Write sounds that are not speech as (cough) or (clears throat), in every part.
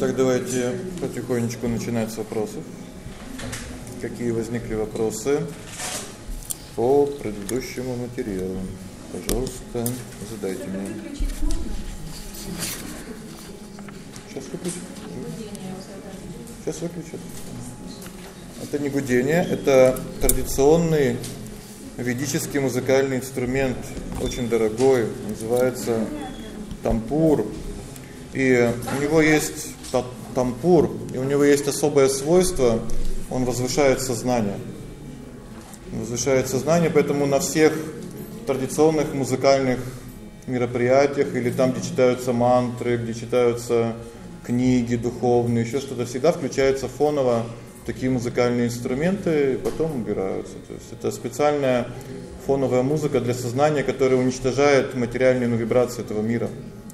Итак, давайте потихонечку начинать с вопросов. Какие возникли вопросы по предыдущему материалу? Пожалуйста, задайте мне. Сейчас выключу. Сейчас выключу. Это не гудение, это традиционный ведический музыкальный инструмент, очень дорогой, называется тампур. И у него есть тампур, и у него есть особое свойство, он возвышает сознание. Возвышает сознание, поэтому на всех традиционных музыкальных мероприятиях или там, где читаются мантры, где читаются книги духовные, ещё что-то всегда включается фоново такие музыкальные инструменты, и потом убираются. То есть это специальная фоновая музыка для сознания, которая уничтожает материальные ну, вибрации этого мира.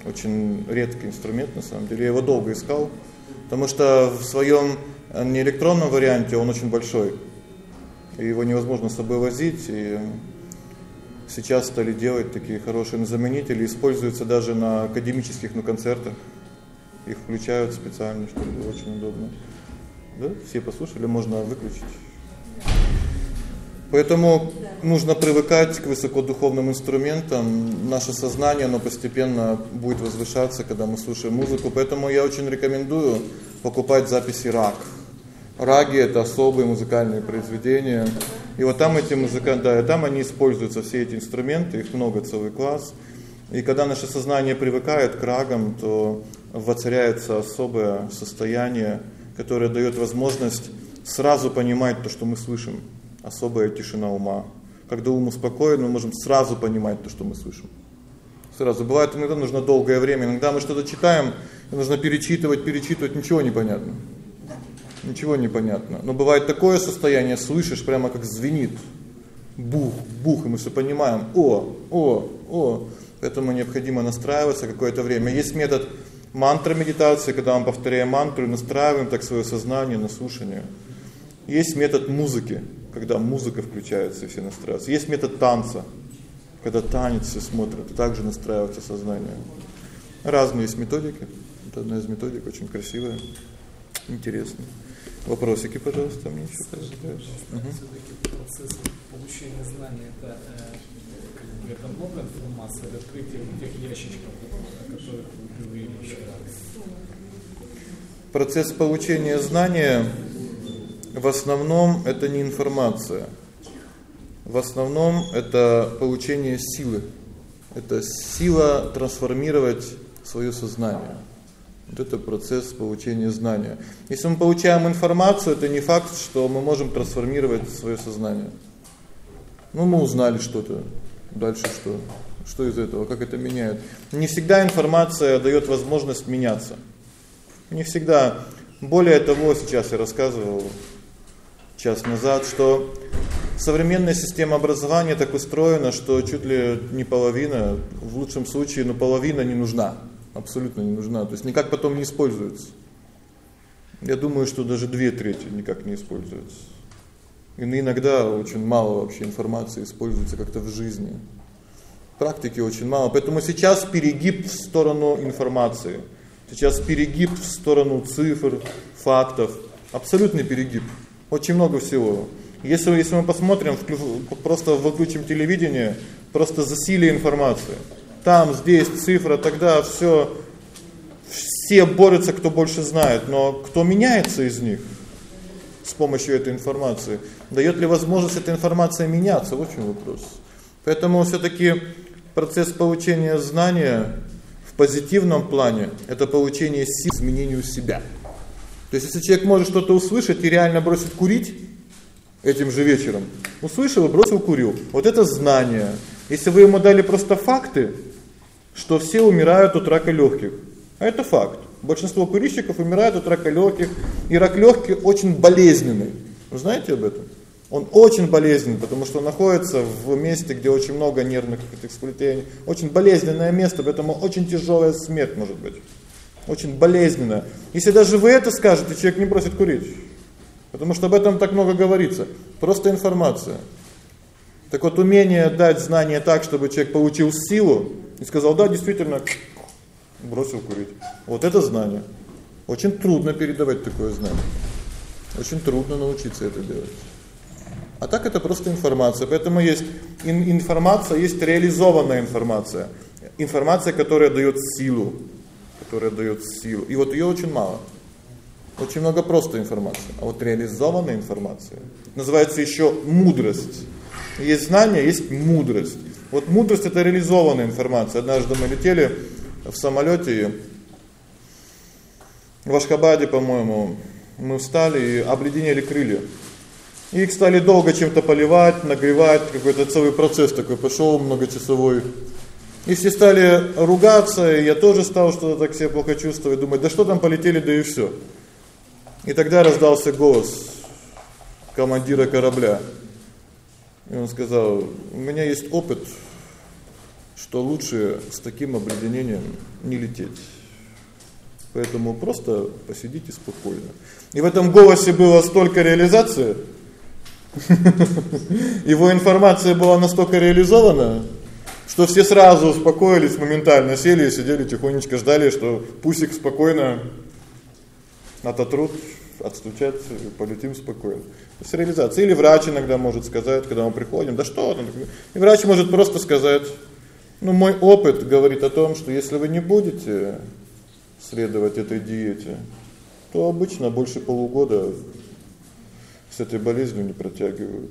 Очень редкий инструмент на самом деле. Я его долго искал, потому что в своём э, не электронном варианте он очень большой. И его невозможно с собой возить, и сейчас стали делать такие хорошие заменители, используются даже на академических ну концертах. Их включают специально, было очень удобно. Да? Все послушали, можно выключить. Поэтому нужно привыкать к высокодуховным инструментам. Наше сознание, оно постепенно будет возвышаться, когда мы слушаем музыку. Поэтому я очень рекомендую покупать записи раг. Раги это особые музыкальные произведения. И вот там эти музыканты, да, там они используются все эти инструменты, их много, целый класс. И когда наше сознание привыкает к рагам, то воцаряется особое состояние, которое даёт возможность сразу понимать то, что мы слышим особая тишина ума. Когда ум успокоен, мы можем сразу понимать то, что мы слышим. Сразу бывает иногда нужно долгое время, иногда мы что-то читаем, и нужно перечитывать, перечитывать, ничего не понятно. Ничего не понятно. Но бывает такое состояние, слышишь, прямо как звенит. Бух, бух, и мы всё понимаем. О, о, о. Поэтому необходимо настраиваться какое-то время. Есть метод мантра медитации, когда мы повторяем мантру и настраиваем так своё сознание на слушание. Есть метод музыки когда музыка включается и все настраиваются. Есть метод танца, когда танец все смотрят, и также настраивается сознание. Разные есть методики. Это одна из методик, очень красивая, интересная. Вопросики, пожалуйста, мне еще задать. Угу. процесс получения знаний это э, это много информации, это открытие тех ящичков, о которых вы говорили еще Процесс получения знания в основном это не информация. В основном это получение силы. Это сила трансформировать своё сознание. Вот это процесс получения знания. Если мы получаем информацию, это не факт, что мы можем трансформировать своё сознание. Ну мы узнали что-то. Дальше что? Что из этого? Как это меняет? Не всегда информация даёт возможность меняться. Не всегда. Более того, сейчас я рассказывал час назад, что современная система образования так устроена, что чуть ли не половина, в лучшем случае, но половина не нужна. Абсолютно не нужна, то есть никак потом не используется. Я думаю, что даже две трети никак не используются. И иногда очень мало вообще информации используется как-то в жизни. Практики очень мало, поэтому сейчас перегиб в сторону информации. Сейчас перегиб в сторону цифр, фактов, абсолютный перегиб. Очень много всего. Если если мы посмотрим, просто выключим телевидение, просто засилие информации. Там, здесь цифра, тогда всё все борются, кто больше знает, но кто меняется из них с помощью этой информации? Даёт ли возможность эта информация меняться? Вот в чём вопрос. Поэтому всё-таки процесс получения знания в позитивном плане это получение сил изменению себя. То есть если человек может что-то услышать и реально бросить курить этим же вечером, услышал и бросил курил. Вот это знание. Если вы ему дали просто факты, что все умирают от рака легких. А это факт. Большинство курильщиков умирают от рака легких, и рак легких очень болезненный. Вы знаете об этом? Он очень болезненный, потому что находится в месте, где очень много нервных этих сплетений. Очень болезненное место, поэтому очень тяжелая смерть может быть очень болезненно. Если даже вы это скажете, человек не бросит курить. Потому что об этом так много говорится. Просто информация. Так вот умение дать знание так, чтобы человек получил силу и сказал: "Да, действительно, (clears throat) бросил курить". Вот это знание. Очень трудно передавать такое знание. Очень трудно научиться это делать. А так это просто информация. Поэтому есть информация, есть реализованная информация. Информация, которая даёт силу, которая даёт силу. И вот её очень мало. Очень много просто информации. А вот реализованная информация называется ещё мудрость. Есть знание, есть мудрость. Вот мудрость это реализованная информация. Однажды мы летели в самолёте в Ашхабаде, по-моему, мы встали и обледенели крылья. Их стали долго чем-то поливать, нагревать, какой-то целый процесс такой пошёл многочасовой. И все стали ругаться, я тоже стал что-то так себя плохо чувствовать, думать: "Да что там полетели, да и всё". И тогда раздался голос командира корабля. И он сказал: "У меня есть опыт, что лучше с таким обледенением не лететь". Поэтому просто посидите спокойно. И в этом голосе было столько реализации. (laughs) Его информация была настолько реализована, что все сразу успокоились, моментально сели и сидели тихонечко ждали, что пусик спокойно ототрут, отстучат, полетим спокойно. То есть реализация или врач иногда может сказать, когда мы приходим: "Да что там?" И врач может просто сказать: "Ну, мой опыт говорит о том, что если вы не будете следовать этой диете, то обычно больше полугода с этой болезнью не протягивают.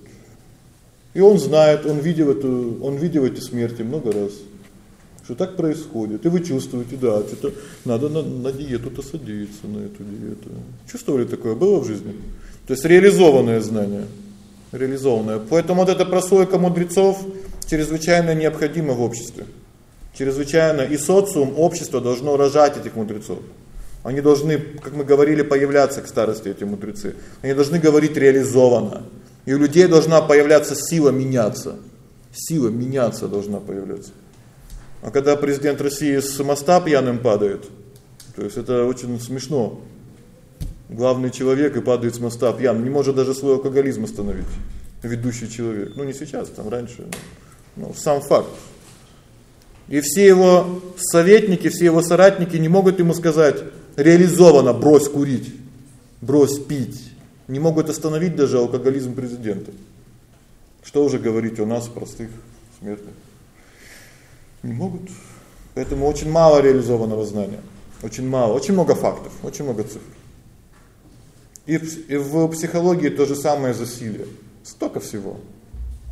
И он знает, он видел эту, он видел эти смерти много раз. Что так происходит. И вы чувствуете, да, что-то надо на, на диету-то садиться, на эту диету. Чувствовали такое было в жизни? То есть реализованное знание. Реализованное. Поэтому вот эта прослойка мудрецов чрезвычайно необходима в обществе чрезвычайно и социум, общество должно рожать этих мудрецов. Они должны, как мы говорили, появляться к старости эти мудрецы. Они должны говорить реализованно. И у людей должна появляться сила меняться. Сила меняться должна появляться. А когда президент России с моста пьяным падает, то есть это очень смешно. Главный человек и падает с моста пьяным, не может даже свой алкоголизм остановить. Ведущий человек. Ну не сейчас, там раньше. Ну сам факт. И все его советники, все его соратники не могут ему сказать: "Реализовано, брось курить, брось пить". Не могут остановить даже алкоголизм президента. Что уже говорить о нас простых смертных? Не могут. Поэтому очень мало реализованного знания. Очень мало, очень много фактов, очень много цифр. И в, и в психологии то же самое засилие. Столько всего.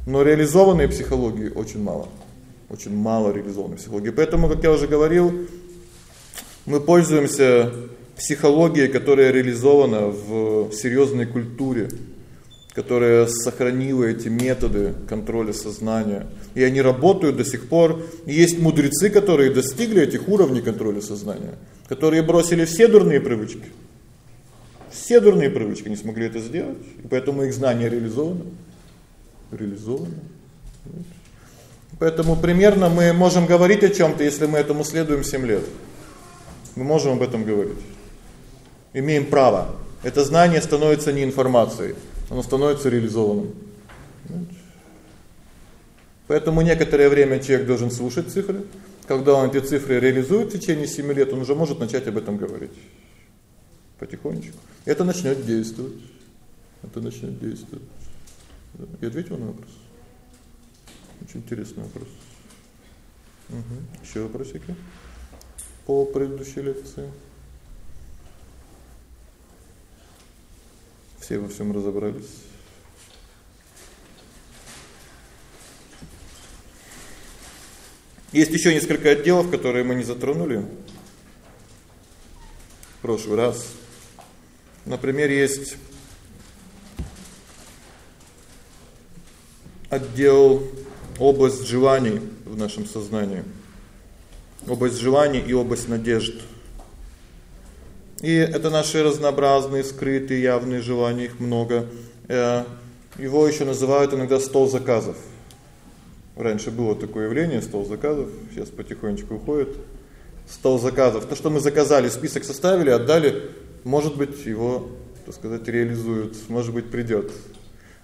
Но реализованной психологии очень мало очень мало реализована психология. Поэтому, как я уже говорил, мы пользуемся психологией, которая реализована в серьезной культуре, которая сохранила эти методы контроля сознания. И они работают до сих пор. Есть мудрецы, которые достигли этих уровней контроля сознания, которые бросили все дурные привычки. Все дурные привычки не смогли это сделать, и поэтому их знания реализованы. Реализованы. Поэтому примерно мы можем говорить о чём-то, если мы этому следуем 7 лет. Мы можем об этом говорить. Имеем право. Это знание становится не информацией, оно становится реализованным. Поэтому некоторое время человек должен слушать цифры. Когда он эти цифры реализует в течение 7 лет, он уже может начать об этом говорить. Потихонечку. Это начнёт действовать. Это начнёт действовать. Я ответил на вопрос. Очень интересный вопрос. Угу. Ещё вопросики по предыдущей лекции? Все во всем разобрались. Есть ещё несколько отделов, которые мы не затронули. В прошлый раз. Например, есть отдел область желаний в нашем сознании. Область желаний и область надежд. И это наши разнообразные скрытые явные желания, их много. Э его ещё называют иногда стол заказов. Раньше было такое явление стол заказов, сейчас потихонечку уходит. Стол заказов. То, что мы заказали, список составили, отдали, может быть, его, так сказать, реализуют, может быть, придёт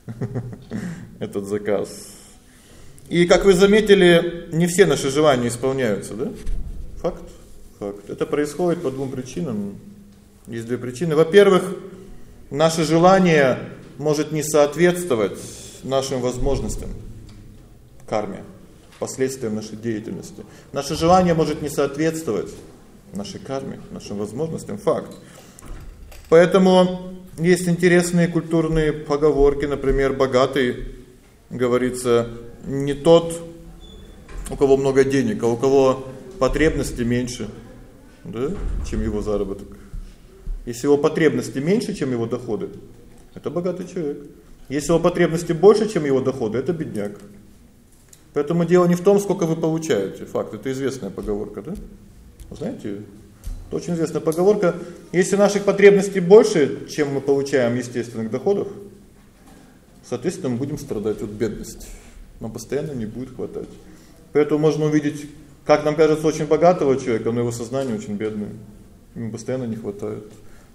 (laughs) этот заказ. И как вы заметили, не все наши желания исполняются, да? Факт. Факт. Это происходит по двум причинам. Есть две причины. Во-первых, наше желание может не соответствовать нашим возможностям карме, последствиям нашей деятельности. Наше желание может не соответствовать нашей карме, нашим возможностям, факт. Поэтому есть интересные культурные поговорки, например, богатый говорится не тот, у кого много денег, а у кого потребности меньше, да, чем его заработок. Если его потребности меньше, чем его доходы, это богатый человек. Если его потребности больше, чем его доходы, это бедняк. Поэтому дело не в том, сколько вы получаете. Факт это известная поговорка, да? Знаете, это очень известная поговорка. Если наших потребностей больше, чем мы получаем естественных доходов, соответственно, мы будем страдать от бедности. Нам постоянно не будет хватать. Поэтому можно увидеть, как нам кажется, очень богатого человека, но его сознание очень бедное. Ему постоянно не хватает.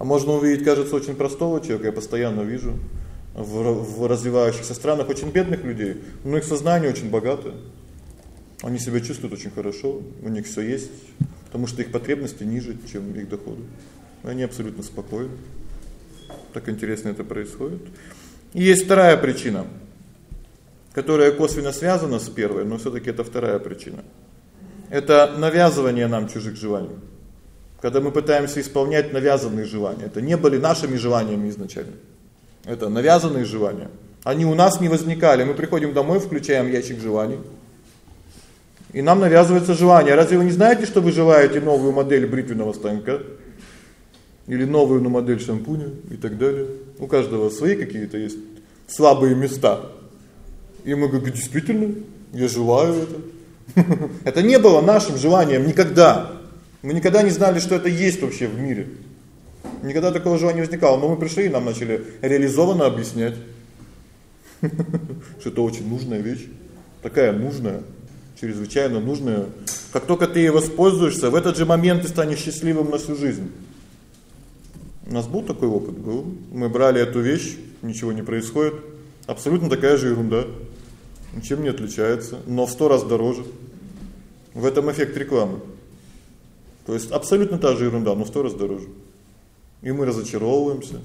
А можно увидеть, кажется, очень простого человека, я постоянно вижу в в развивающихся странах очень бедных людей, но их сознание очень богатое. Они себя чувствуют очень хорошо, у них всё есть, потому что их потребности ниже, чем их доходы. Они абсолютно спокойны. Так интересно это происходит. И есть вторая причина, которая косвенно связана с первой, но всё-таки это вторая причина. Это навязывание нам чужих желаний. Когда мы пытаемся исполнять навязанные желания, это не были нашими желаниями изначально. Это навязанные желания. Они у нас не возникали. Мы приходим домой, включаем ящик желаний. И нам навязывается желание. Разве вы не знаете, что вы желаете новую модель бритвенного станка? Или новую ну, модель шампуня и так далее? У каждого свои какие-то есть слабые места. И мы говорим: "Действительно, я желаю это". (laughs) Это не было нашим желанием никогда. Мы никогда не знали, что это есть вообще в мире. Никогда такого желания не возникало, но мы пришли и нам начали реализованно объяснять, (laughs) что это очень нужная вещь, такая нужная, чрезвычайно нужная. Как только ты ей воспользуешься, в этот же момент ты станешь счастливым на всю жизнь. У нас был такой опыт, был. Мы брали эту вещь, ничего не происходит. Абсолютно такая же ерунда. Ничем не отличается, но в 100 раз дороже. В этом эффект рекламы. То есть абсолютно та же ерунда, но в 100 раз дороже и мы разочаровываемся.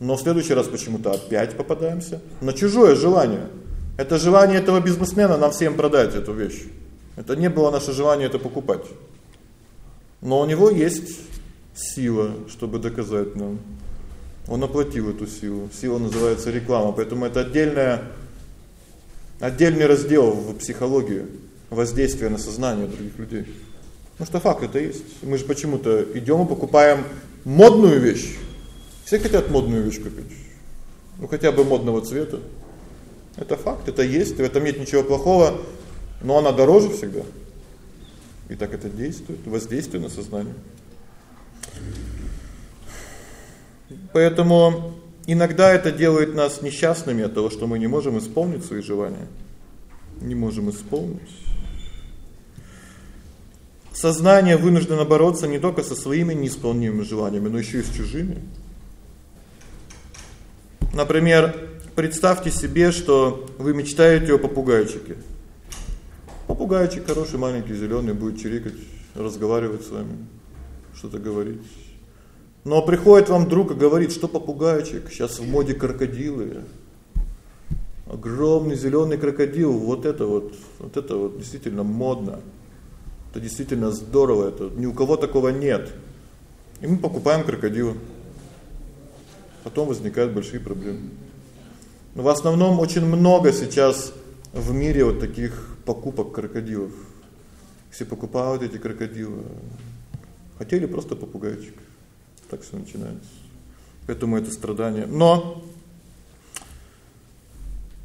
Но в следующий раз почему-то опять попадаемся на чужое желание. Это желание этого бизнесмена нам всем продать эту вещь. Это не было наше желание это покупать. Но у него есть сила, чтобы доказать нам. Он оплатил эту силу. Сила называется реклама, поэтому это отдельная отдельный раздел в психологии воздействия на сознание других людей. Ну что факт это есть. Мы же почему-то идём и покупаем модную вещь. Все хотят модную вещь купить. Ну хотя бы модного цвета. Это факт, это есть, в этом нет ничего плохого, но она дороже всегда. И так это действует, воздействие на сознание. Поэтому иногда это делает нас несчастными от того, что мы не можем исполнить свои желания. Не можем исполнить. Сознание вынуждено бороться не только со своими неисполнимыми желаниями, но ещё и с чужими. Например, представьте себе, что вы мечтаете о попугайчике. Попугайчик хороший, маленький, зелёный, будет чирикать, разговаривать с вами, что-то говорить. Но приходит вам друг и говорит, что попугайчик, сейчас в моде крокодилы. Огромный зелёный крокодил, вот это вот, вот это вот действительно модно. Это действительно здорово, это ни у кого такого нет. И мы покупаем крокодила. Потом возникают большие проблемы. Но в основном очень много сейчас в мире вот таких покупок крокодилов. Все покупают эти крокодилы. Хотели просто попугайчик. Так всё начинается. Поэтому это страдание. Но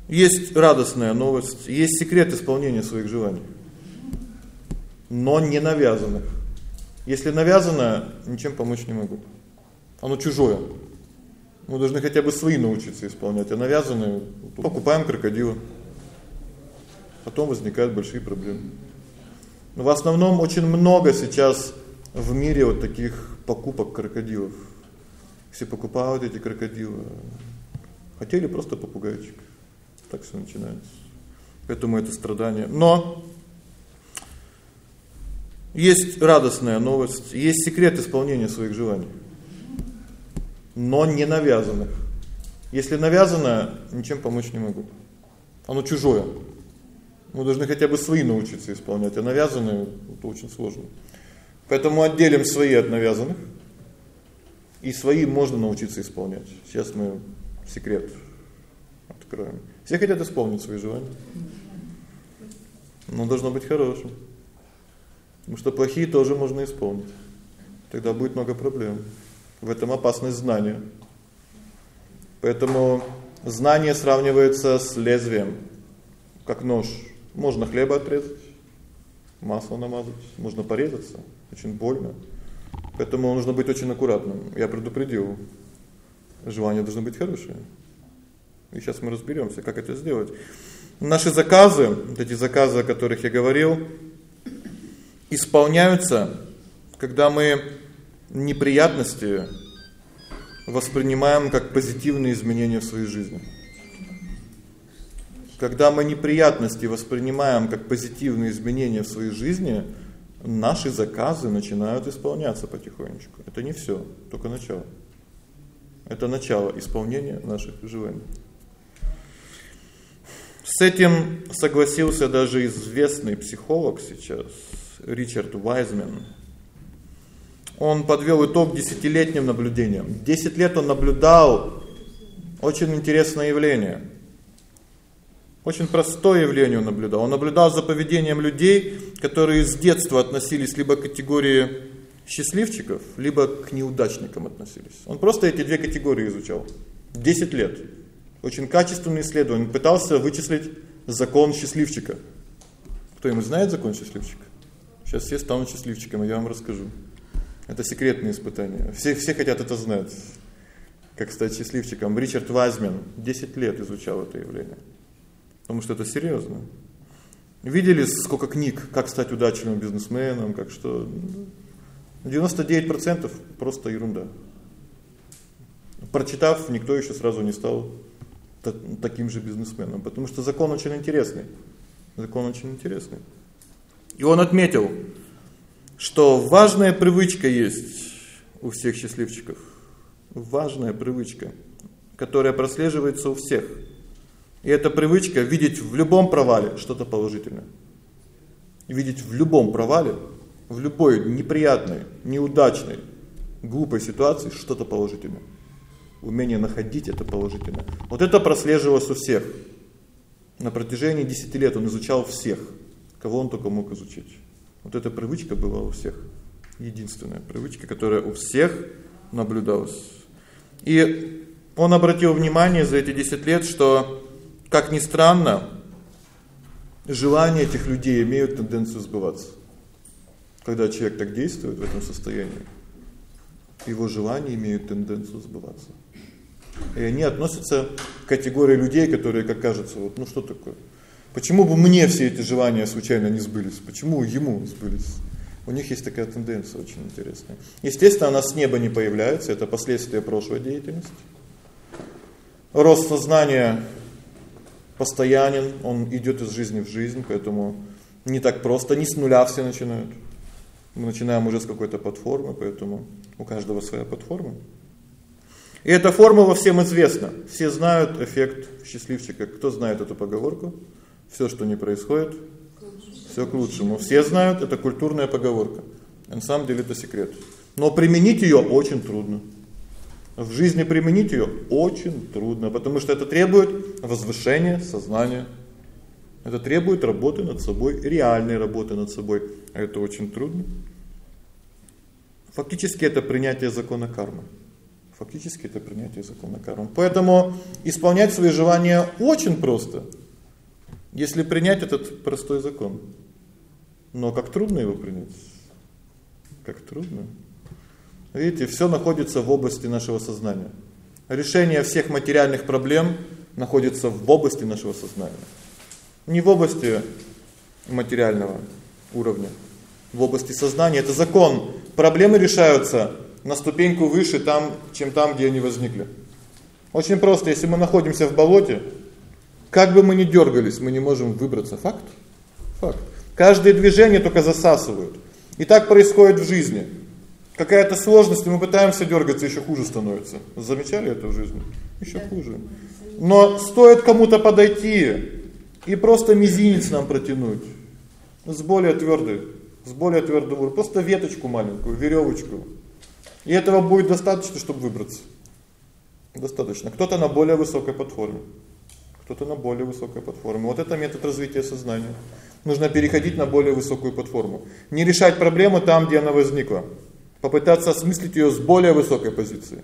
есть радостная новость, есть секрет исполнения своих желаний но не навязанных. Если навязанное, ничем помочь не могу. Оно чужое. Мы должны хотя бы свои научиться исполнять, а навязанные покупаем крокодила. Потом возникают большие проблемы. Но в основном очень много сейчас в мире вот таких покупок крокодилов. Все покупают эти крокодилы. Хотели просто попугайчик. Так всё начинается. Поэтому это страдание. Но есть радостная новость, есть секрет исполнения своих желаний. но не навязанных. Если навязанное, ничем помочь не могу. Оно чужое. Мы должны хотя бы свои научиться исполнять, а навязанные это очень сложно. Поэтому отделим свои от навязанных. И свои можно научиться исполнять. Сейчас мы секрет откроем. Все хотят исполнить свои желания. Но должно быть хорошим. Потому что плохие тоже можно исполнить. Тогда будет много проблем. В этом опасность знания. Поэтому знание сравнивается с лезвием, как нож. Можно хлеба отрезать, масло намазать, можно порезаться, очень больно. Поэтому нужно быть очень аккуратным. Я предупредил. Желание должно быть хорошее. И сейчас мы разберёмся, как это сделать. Наши заказы, вот эти заказы, о которых я говорил, исполняются, когда мы неприятности воспринимаем как позитивные изменения в своей жизни. Когда мы неприятности воспринимаем как позитивные изменения в своей жизни, наши заказы начинают исполняться потихонечку. Это не всё, только начало. Это начало исполнения наших желаний. С этим согласился даже известный психолог сейчас Ричард Вайзмен. Он подвёл итог десятилетним наблюдениям. 10 лет он наблюдал очень интересное явление. Очень простое явление он наблюдал. Он наблюдал за поведением людей, которые с детства относились либо к категории счастливчиков, либо к неудачникам относились. Он просто эти две категории изучал. 10 лет. Очень качественное исследование. Пытался вычислить закон счастливчика. Кто-нибудь знает закон счастливчика? Сейчас все станут счастливчиками, я вам расскажу. Это секретное испытание. Все все хотят это знать. Как стать счастливчиком? Ричард Вайзмен 10 лет изучал это явление. Потому что это серьезно. Видели сколько книг, как стать удачливым бизнесменом, как что 99% просто ерунда. Прочитав, никто еще сразу не стал таким же бизнесменом, потому что закон очень интересный. Закон очень интересный. И он отметил, что важная привычка есть у всех счастливчиков. Важная привычка, которая прослеживается у всех. И эта привычка видеть в любом провале что-то положительное. Видеть в любом провале, в любой неприятной, неудачной, глупой ситуации что-то положительное умение находить это положительное. Вот это прослеживалось у всех. На протяжении 10 лет он изучал всех, кого он только мог изучить. Вот эта привычка была у всех. Единственная привычка, которая у всех наблюдалась. И он обратил внимание за эти 10 лет, что как ни странно, желания этих людей имеют тенденцию сбываться. Когда человек так действует в этом состоянии, его желания имеют тенденцию сбываться. И они относятся к категории людей, которые, как кажется, вот, ну что такое? Почему бы мне все эти желания случайно не сбылись? Почему ему сбылись? У них есть такая тенденция очень интересная. Естественно, она с неба не появляется, это последствия прошлой деятельности. Рост сознания постоянен, он идёт из жизни в жизнь, поэтому не так просто, не с нуля все начинают. Мы начинаем уже с какой-то платформы, поэтому у каждого своя платформа. И эта формула всем известна. Все знают эффект счастливчика. Кто знает эту поговорку? Всё, что не происходит, всё к лучшему. Все знают, это культурная поговорка. На самом деле это секрет. Но применить её очень трудно. В жизни применить её очень трудно, потому что это требует возвышения сознания. Это требует работы над собой, реальной работы над собой. А это очень трудно. Фактически это принятие закона кармы. Фактически это принятие закона кармы. Поэтому исполнять свои желания очень просто. Если принять этот простой закон. Но как трудно его принять. Как трудно. Видите, всё находится в области нашего сознания. Решение всех материальных проблем находится в области нашего сознания. Не в области материального уровня, в области сознания это закон. Проблемы решаются на ступеньку выше там, чем там, где они возникли. Очень просто, если мы находимся в болоте, как бы мы ни дергались, мы не можем выбраться. Факт? Факт. Каждое движение только засасывают. И так происходит в жизни. Какая-то сложность, и мы пытаемся дёргаться, ещё хуже становится. Замечали это в жизни? Ещё да. хуже. Но стоит кому-то подойти и просто мизинец нам протянуть с более твёрдой, с более твёрдым уровнем, просто веточку маленькую, верёвочку. И этого будет достаточно, чтобы выбраться. Достаточно. Кто-то на более высокой платформе. Кто-то на более высокой платформе. Вот это метод развития сознания. Нужно переходить на более высокую платформу. Не решать проблему там, где она возникла. Попытаться осмыслить её с более высокой позиции.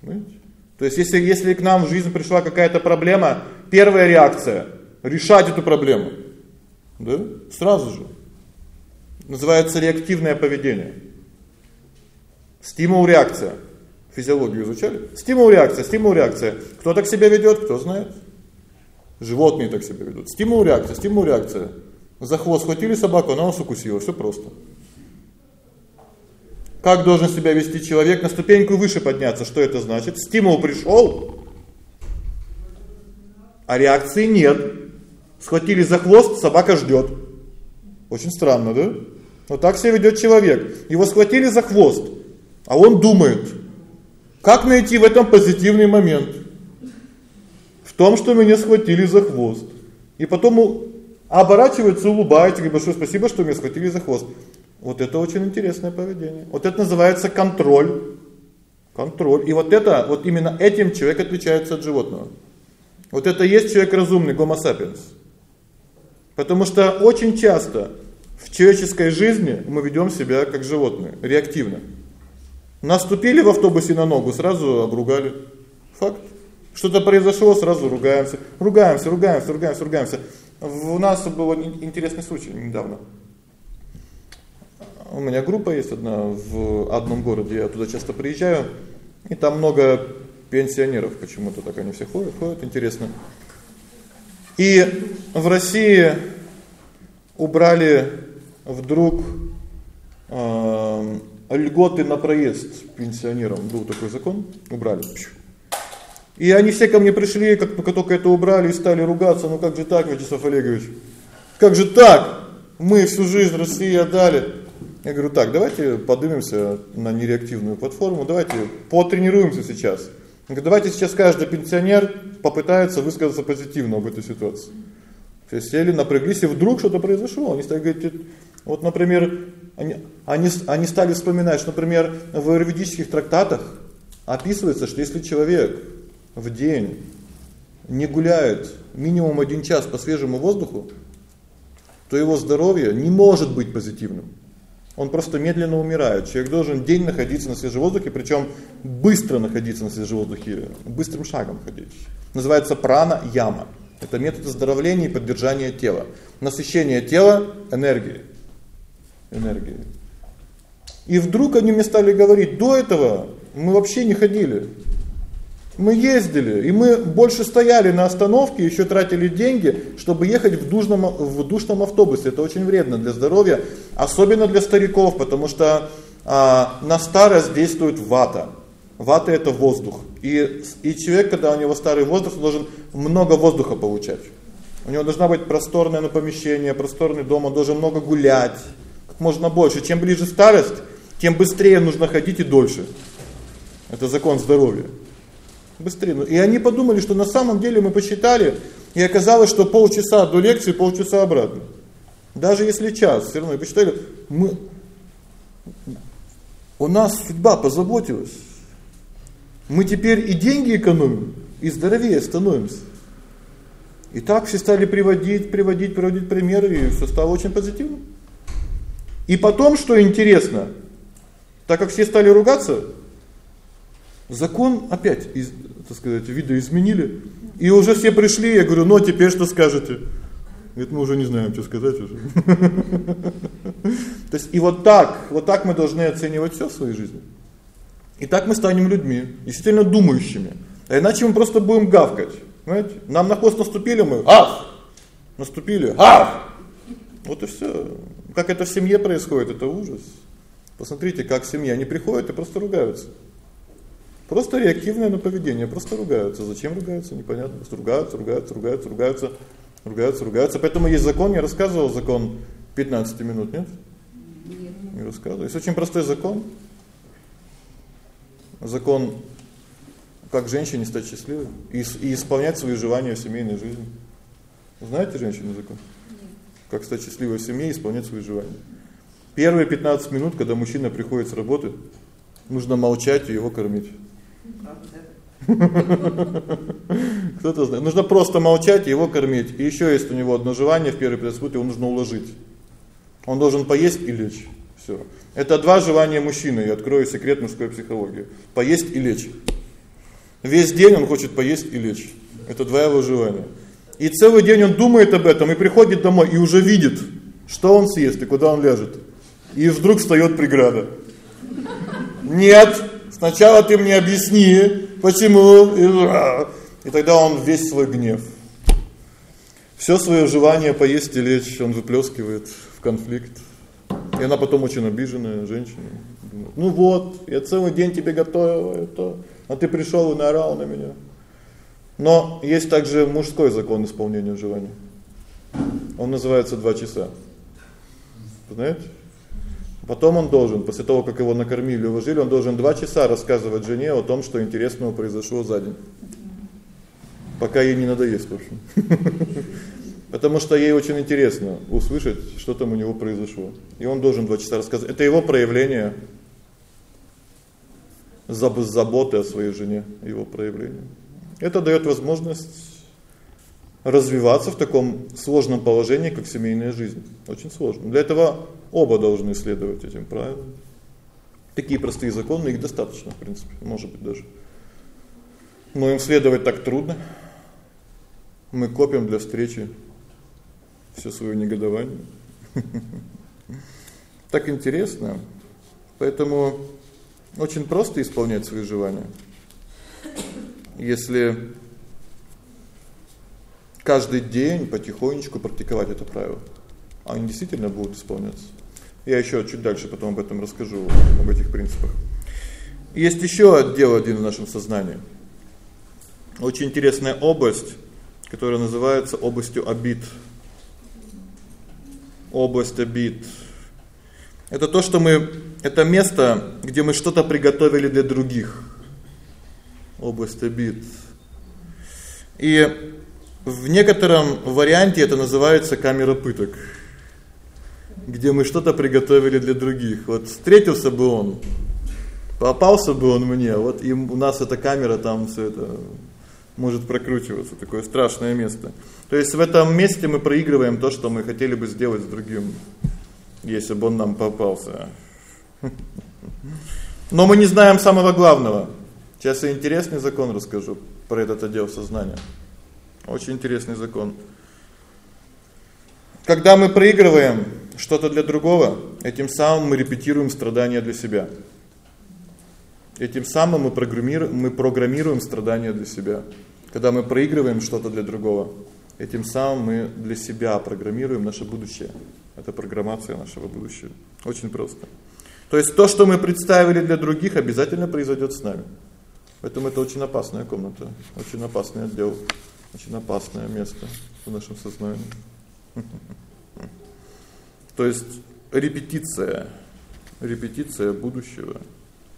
Понимаете? То есть если если к нам в жизнь пришла какая-то проблема, первая реакция решать эту проблему. Да? Сразу же. Называется реактивное поведение. Стимул реакция. Физиологию изучали? Стимул реакция, стимул реакция. Кто так себя ведёт, кто знает. Животные так себя ведут. Стимул реакция, стимул реакция. За хвост схватили собаку, она вас укусила, всё просто. Как должен себя вести человек на ступеньку выше подняться? Что это значит? Стимул пришёл, а реакции нет. Схватили за хвост, собака ждёт. Очень странно, да? Вот так себя ведёт человек. Его схватили за хвост, а он думает: как найти в этом позитивный момент? Том, что меня схватили за хвост. И потом оборачивается, улыбается, говорит: "Большое спасибо, что меня схватили за хвост". Вот это очень интересное поведение. Вот это называется контроль. Контроль. И вот это, вот именно этим человек отличается от животного. Вот это есть человек разумный, Homo sapiens. Потому что очень часто в человеческой жизни мы ведём себя как животные, реактивно. Наступили в автобусе на ногу, сразу обругали. Факт. Что-то произошло, сразу ругаемся. Ругаемся, ругаемся, ругаемся, ругаемся. У нас был интересный случай недавно. У меня группа есть одна в одном городе, я туда часто приезжаю, и там много пенсионеров, почему-то так они все ходят, ходят, интересно. И в России убрали вдруг э льготы на проезд пенсионерам. Был такой закон, убрали. И они все ко мне пришли, как только это убрали, и стали ругаться: "Ну как же так, Вячеслав Олегович? Как же так? Мы всю жизнь России отдали". Я говорю: "Так, давайте поднимемся на нереактивную платформу, давайте потренируемся сейчас". "Давайте сейчас каждый пенсионер попытается высказаться позитивно об этой ситуации". Все сели, напряглись, и вдруг что-то произошло. Они стали говорить: "Вот, например, они они они стали вспоминать, что, например, в аюрведических трактатах описывается, что если человек в день не гуляет минимум один час по свежему воздуху, то его здоровье не может быть позитивным. Он просто медленно умирает. Человек должен день находиться на свежем воздухе, причём быстро находиться на свежем воздухе, быстрым шагом ходить. Называется прана яма. Это метод оздоровления и поддержания тела. Насыщение тела энергией энергии. И вдруг они мне стали говорить: "До этого мы вообще не ходили. Мы ездили, и мы больше стояли на остановке, ещё тратили деньги, чтобы ехать в душном в душном автобусе. Это очень вредно для здоровья, особенно для стариков, потому что а на старость действует вата. Вата это воздух. И и человек, когда у него старый воздух, должен много воздуха получать. У него должна быть просторное на помещение, просторный дом, он должен много гулять можно больше. Чем ближе старость, тем быстрее нужно ходить и дольше. Это закон здоровья. Быстрее. Ну, и они подумали, что на самом деле мы посчитали, и оказалось, что полчаса до лекции, полчаса обратно. Даже если час, всё равно посчитали, мы у нас судьба позаботилась. Мы теперь и деньги экономим, и здоровее становимся. И так все стали приводить, приводить, приводить примеры, и всё стало очень позитивно. И потом, что интересно, так как все стали ругаться, закон опять, из, так сказать, видоизменили. И уже все пришли, я говорю: "Ну, а теперь что скажете?" Говорит: "Мы уже не знаем, что сказать уже". (laughs) То есть и вот так, вот так мы должны оценивать всё в своей жизни. И так мы станем людьми, действительно думающими. А иначе мы просто будем гавкать. Понимаете? Нам на хвост наступили мы. Ах! Наступили. Ах! Вот и всё. Как это в семье происходит, это ужас. Посмотрите, как семья не приходит и просто ругаются. Просто реактивное на поведение, просто ругаются. Зачем ругаются, непонятно. Просто ругаются, ругаются, ругаются, ругаются, ругаются, ругаются. Поэтому есть закон, я рассказывал закон 15 минут, нет? Нет. Не рассказывал. Есть очень простой закон. Закон как женщине стать счастливой и и исполнять свои желания в семейной жизни. Знаете женщины закон? Как стать счастливой в семье и исполнять свои желания. Первые 15 минут, когда мужчина приходит с работы, нужно молчать и его кормить. Кто-то знает. Нужно просто молчать и его кормить. И ещё есть у него одно желание в первый 15 минут, его нужно уложить. Он должен поесть и лечь. Всё. Это два желания мужчины, я открою секрет мужской психологии. Поесть и лечь. Весь день он хочет поесть и лечь. Это два его желания. И целый день он думает об этом и приходит домой и уже видит, что он съест и куда он ляжет. И вдруг встаёт преграда. Нет, сначала ты мне объясни, почему. И тогда он весь свой гнев. Всё своё желание поесть и лечь он выплёскивает в конфликт. И она потом очень обиженная женщина. Ну вот, я целый день тебе готовила это, а ты пришёл и наорал на меня. Но есть также мужской закон исполнения желаний. Он называется два часа. Знаете? Потом он должен, после того, как его накормили, уложили, он должен два часа рассказывать жене о том, что интересного произошло за день. Пока ей не надоест, в общем. (laughs) Потому что ей очень интересно услышать, что там у него произошло. И он должен два часа рассказать. Это его проявление заботы о своей жене, его проявление. Это даёт возможность развиваться в таком сложном положении, как семейная жизнь. Очень сложно. Для этого оба должны следовать этим правилам. Такие простые законы, их достаточно, в принципе, может быть даже. Но им следовать так трудно. Мы копим для встречи всё своё негодование. (laughs) Так интересно. Поэтому очень просто исполнять свои желания если каждый день потихонечку практиковать это правило, они действительно будут исполняться. Я ещё чуть дальше потом об этом расскажу, об этих принципах. Есть ещё отдел один в нашем сознании. Очень интересная область, которая называется областью обид. Область обид. Это то, что мы это место, где мы что-то приготовили для других область обид. И в некотором варианте это называется камера пыток. Где мы что-то приготовили для других. Вот встретился бы он, попался бы он мне, вот и у нас эта камера там всё это может прокручиваться, такое страшное место. То есть в этом месте мы проигрываем то, что мы хотели бы сделать с другим, если бы он нам попался. Но мы не знаем самого главного. Сейчас я интересный закон расскажу про этот отдел сознания. Очень интересный закон. Когда мы проигрываем что-то для другого, этим самым мы репетируем страдания для себя. Этим самым мы программируем мы программируем страдания для себя. Когда мы проигрываем что-то для другого, этим самым мы для себя программируем наше будущее. Это программация нашего будущего. Очень просто. То есть то, что мы представили для других, обязательно произойдет с нами. Поэтому это очень опасная комната, очень опасный отдел, очень опасное место в нашем сознании. То есть репетиция, репетиция будущего.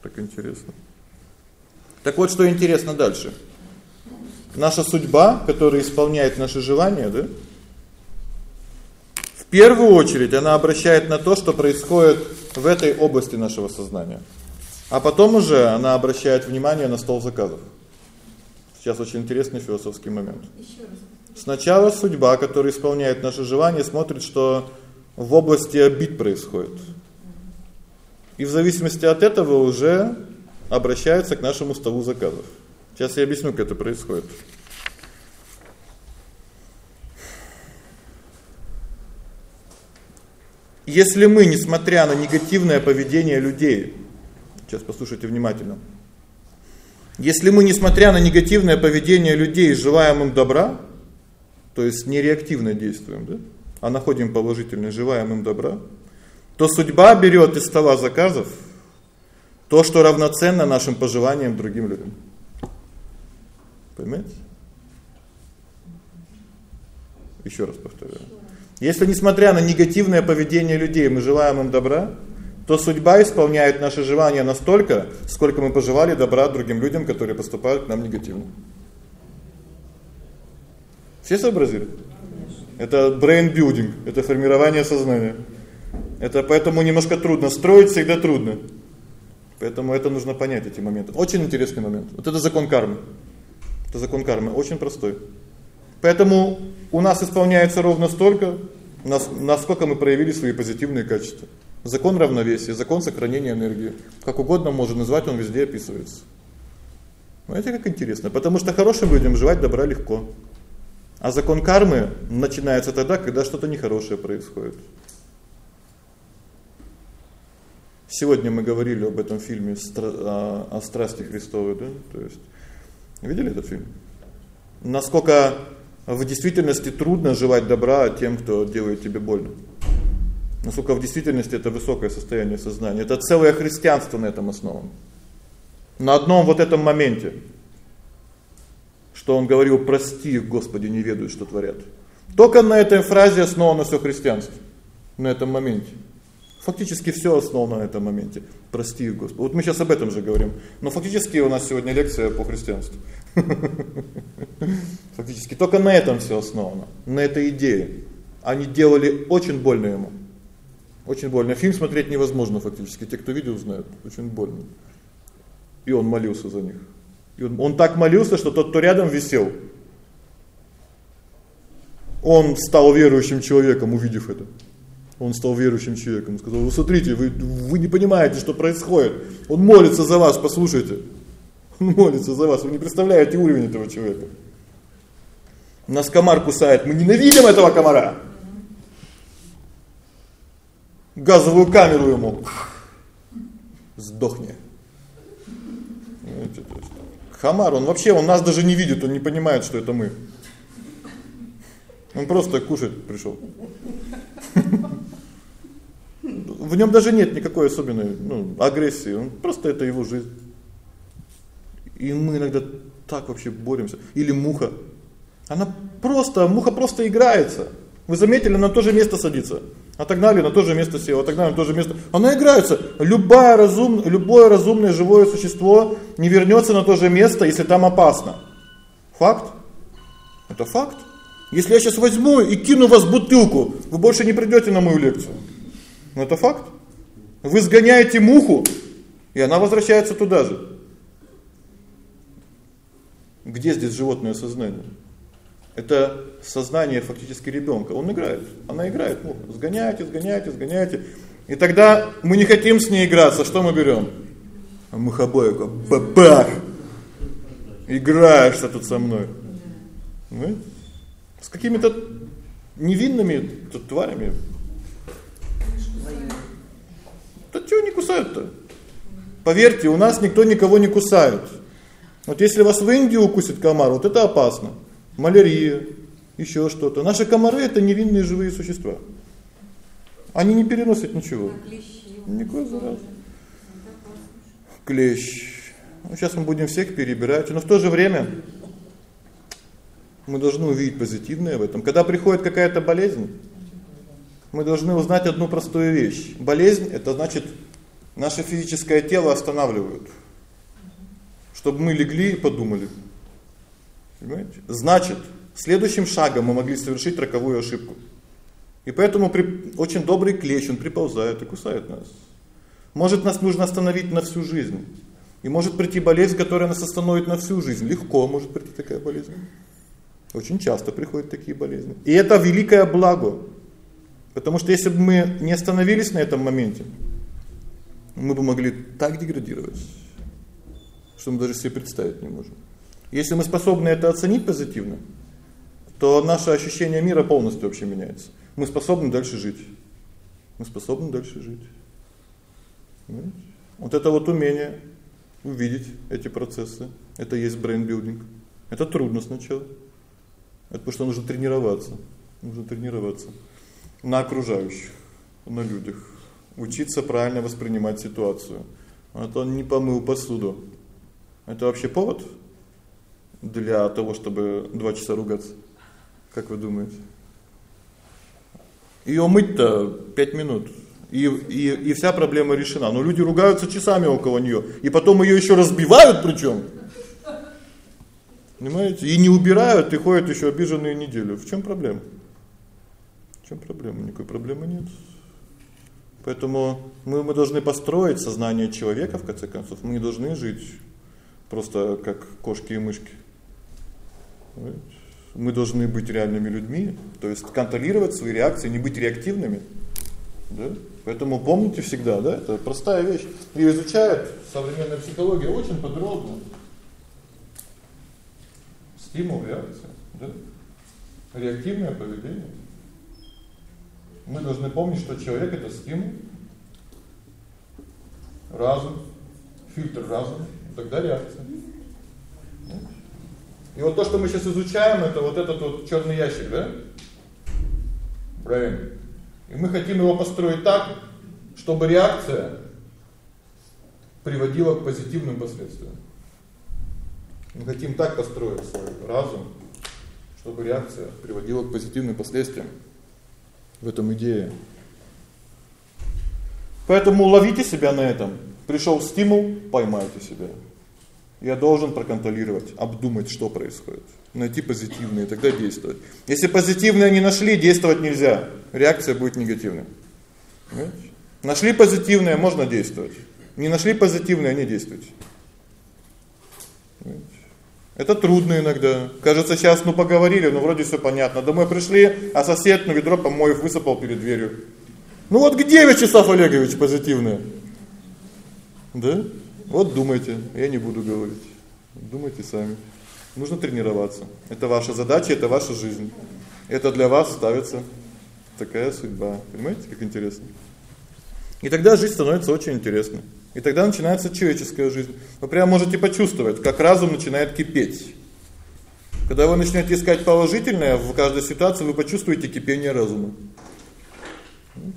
Так интересно. Так вот, что интересно дальше. Наша судьба, которая исполняет наши желания, да? В первую очередь она обращает на то, что происходит в этой области нашего сознания. А потом уже она обращает внимание на стол заказов. Сейчас очень интересный философский момент. Ещё раз. Сначала судьба, которая исполняет наши желания, смотрит, что в области обид происходит. И в зависимости от этого уже обращается к нашему столу заказов. Сейчас я объясню, как это происходит. Если мы, несмотря на негативное поведение людей, Сейчас послушайте внимательно. Если мы, несмотря на негативное поведение людей, желаем им добра, то есть не реактивно действуем, да? А находим положительное, желаем им добра, то судьба берет из стола заказов то, что равноценно нашим пожеланиям другим людям. Понимаете? Ещё раз повторяю. Если несмотря на негативное поведение людей, мы желаем им добра, то судьба исполняет наши желания настолько, сколько мы пожелали добра другим людям, которые поступают к нам негативно. Все сообразили? Это brain building, это формирование сознания. Это поэтому немножко трудно строить, всегда трудно. Поэтому это нужно понять эти моменты. Очень интересный момент. Вот это закон кармы. Это закон кармы очень простой. Поэтому у нас исполняется ровно столько, насколько мы проявили свои позитивные качества. Закон равновесия, закон сохранения энергии. Как угодно можно назвать, он везде описывается. Знаете, как интересно, потому что хорошим людям желать добра легко. А закон кармы начинается тогда, когда что-то нехорошее происходит. Сегодня мы говорили об этом фильме о, о страсти Христовой, да? То есть видели этот фильм? Насколько в действительности трудно желать добра тем, кто делает тебе больно. Насколько в действительности это высокое состояние сознания. Это целое христианство на этом основано. На одном вот этом моменте, что он говорил: "Прости Господи, не ведают, что творят". Только на этой фразе основано всё христианство. На этом моменте. Фактически всё основано на этом моменте. Прости Господи. Вот мы сейчас об этом же говорим. Но фактически у нас сегодня лекция по христианству. (laughs) Фактически только на этом всё основано, на этой идее. Они делали очень больно ему. Очень больно. Фильм смотреть невозможно фактически. Те, кто видел, знают, очень больно. И он молился за них. И он, он так молился, что тот, кто рядом висел, он стал верующим человеком, увидев это. Он стал верующим человеком, сказал: "Вы смотрите, вы вы не понимаете, что происходит. Он молится за вас, послушайте. Он молится за вас. Вы не представляете уровень этого человека. Нас комар кусает, мы ненавидим этого комара. Газовую камеру ему. Сдохни. Хамар, он вообще, он нас даже не видит, он не понимает, что это мы. Он просто кушать пришел. В нем даже нет никакой особенной, ну, агрессии. Он просто это его жизнь. И мы иногда так вообще боремся. Или муха. Она просто, муха просто играется. Вы заметили, на то же место садится. Отогнали, на то же место села, отогнали на то же место. Она играется. Любая разум, любое разумное живое существо не вернется на то же место, если там опасно. Факт? Это факт. Если я сейчас возьму и кину вас бутылку, вы больше не придете на мою лекцию. Но это факт. Вы сгоняете муху, и она возвращается туда же. Где здесь животное сознание? Это сознание фактически ребёнка. Он играет. Она играет, муха. Сгоняйте, сгоняйте, сгоняйте. И тогда мы не хотим с ней играться. Что мы берём? А мухобойку. Бабах. Играешь тут со мной. Ну, с какими-то невинными тут тварями Да что не кусают-то? Поверьте, у нас никто никого не кусает. Вот если вас в Индии укусит комар, вот это опасно. Малярия, еще что-то. Наши комары это невинные живые существа. Они не переносят ничего. Никакой заразы. Клещ. Ну, сейчас мы будем всех перебирать, но в то же время мы должны увидеть позитивное в этом. Когда приходит какая-то болезнь, мы должны узнать одну простую вещь. Болезнь это значит наше физическое тело останавливают. Чтобы мы легли и подумали. Понимаете? Значит, следующим шагом мы могли совершить роковую ошибку. И поэтому при очень добрый клещ, он приползает и кусает нас. Может нас нужно остановить на всю жизнь. И может прийти болезнь, которая нас остановит на всю жизнь. Легко может прийти такая болезнь. Очень часто приходят такие болезни. И это великое благо. Потому что если бы мы не остановились на этом моменте, мы бы могли так деградировать, что мы даже себе представить не можем. Если мы способны это оценить позитивно, то наше ощущение мира полностью вообще меняется. Мы способны дальше жить. Мы способны дальше жить. Вот это вот умение увидеть эти процессы, это есть brain-building. Это трудно сначала. Это потому что нужно тренироваться. Нужно тренироваться на окружающих, на людях, учиться правильно воспринимать ситуацию. А то не помыл посуду. Это вообще повод для того, чтобы 2 часа ругаться. Как вы думаете? Её мыть-то 5 минут. И и и вся проблема решена. Но люди ругаются часами около неё, и потом её ещё разбивают причём. Понимаете? И не убирают, и ходят ещё обиженные неделю. В чём проблема? В чём проблема? Никакой проблемы нет. Поэтому мы мы должны построить сознание человека в конце концов. Мы не должны жить просто как кошки и мышки. Мы должны быть реальными людьми, то есть контролировать свои реакции, не быть реактивными. Да? Поэтому помните всегда, да, это простая вещь. И изучают современная психология очень подробно. Стимул, реакция, да? Реактивное поведение. Мы должны помнить, что человек это стимул. Разум, фильтр разума, тогда реакция. И вот то, что мы сейчас изучаем, это вот этот вот чёрный ящик, да? Brain. И мы хотим его построить так, чтобы реакция приводила к позитивным последствиям. Мы хотим так построить свой разум, чтобы реакция приводила к позитивным последствиям. В этом идея. Поэтому ловите себя на этом. Пришёл стимул, поймайте себя. Я должен проконтролировать, обдумать, что происходит, найти позитивные, тогда действовать. Если позитивное не нашли, действовать нельзя. Реакция будет негативной. Понимаете? Нашли позитивное, можно действовать. Не нашли позитивное, не действуйте. Это трудно иногда. Кажется, сейчас ну поговорили, ну вроде всё понятно. Домой пришли, а сосед на ведро помоев высыпал перед дверью. Ну вот где Вячеслав Олегович позитивное? Да? Вот думайте, я не буду говорить. Думайте сами. Нужно тренироваться. Это ваша задача, это ваша жизнь. Это для вас ставится такая судьба. Понимаете, как интересно? И тогда жизнь становится очень интересной. И тогда начинается человеческая жизнь. Вы прямо можете почувствовать, как разум начинает кипеть. Когда вы начнёте искать положительное в каждой ситуации, вы почувствуете кипение разума.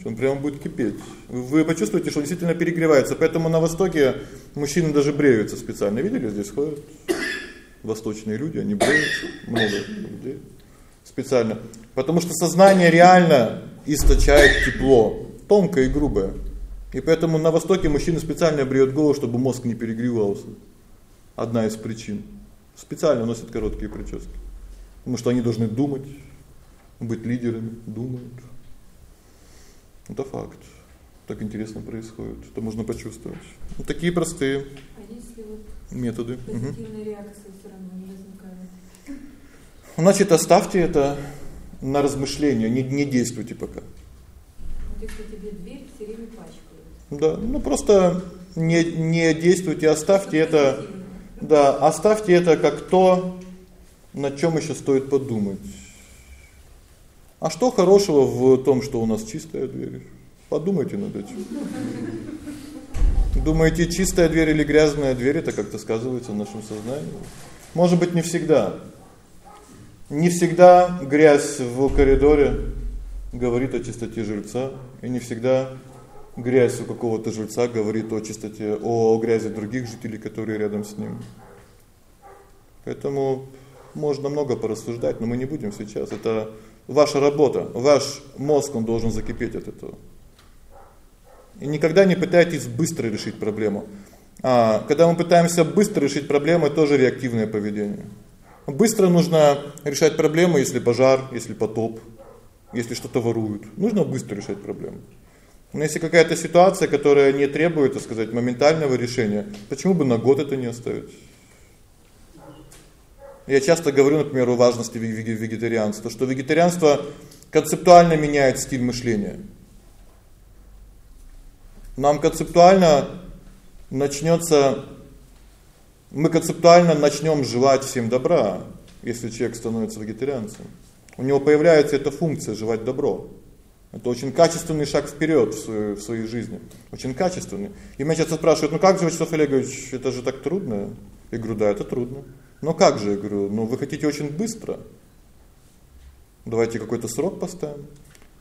Он прямо будет кипеть. Вы почувствуете, что он действительно перегревается. Поэтому на востоке мужчины даже бреются специально. Видели, здесь ходят восточные люди, они бреются, много людей специально, потому что сознание реально источает тепло, тонкое и грубое. И поэтому на востоке мужчины специально бреют голову, чтобы мозг не перегревался. Одна из причин. Специально носят короткие прически. Потому что они должны думать, быть лидерами, думают. Это факт. Так интересно происходит. Это можно почувствовать. Вот такие простые а если вот методы. Позитивная угу. реакция всё равно не возникает. Значит, оставьте это на размышление, не не действуйте пока. Вот если тебе дверь все время пачкают. Да, ну просто не не действуйте, оставьте это. Да, оставьте это как то, над чём ещё стоит подумать. А что хорошего в том, что у нас чистая дверь? Подумайте над этим. Думаете, чистая дверь или грязная дверь это как-то сказывается в нашем сознании? Может быть, не всегда. Не всегда грязь в коридоре говорит о чистоте жильца, и не всегда грязь у какого-то жильца говорит о чистоте, о грязи других жителей, которые рядом с ним. Поэтому можно много порассуждать, но мы не будем сейчас. Это ваша работа. Ваш мозг он должен закипеть от этого. И никогда не пытайтесь быстро решить проблему. А когда мы пытаемся быстро решить проблему, это тоже реактивное поведение. Быстро нужно решать проблему, если пожар, если потоп, если что-то воруют. Нужно быстро решать проблему. Но если какая-то ситуация, которая не требует, так сказать, моментального решения, почему бы на год это не оставить? Я часто говорю, например, о важности вегетарианства, что вегетарианство концептуально меняет стиль мышления. Нам концептуально начнётся мы концептуально начнём желать всем добра, если человек становится вегетарианцем. У него появляется эта функция желать добро. Это очень качественный шаг вперёд в своей в своей жизни. Очень качественный. И меня часто спрашивают: "Ну как же, Вячеслав Олегович, это же так трудно?" Я говорю: "Да, это трудно". Но как же, я говорю, ну вы хотите очень быстро. Давайте какой-то срок поставим.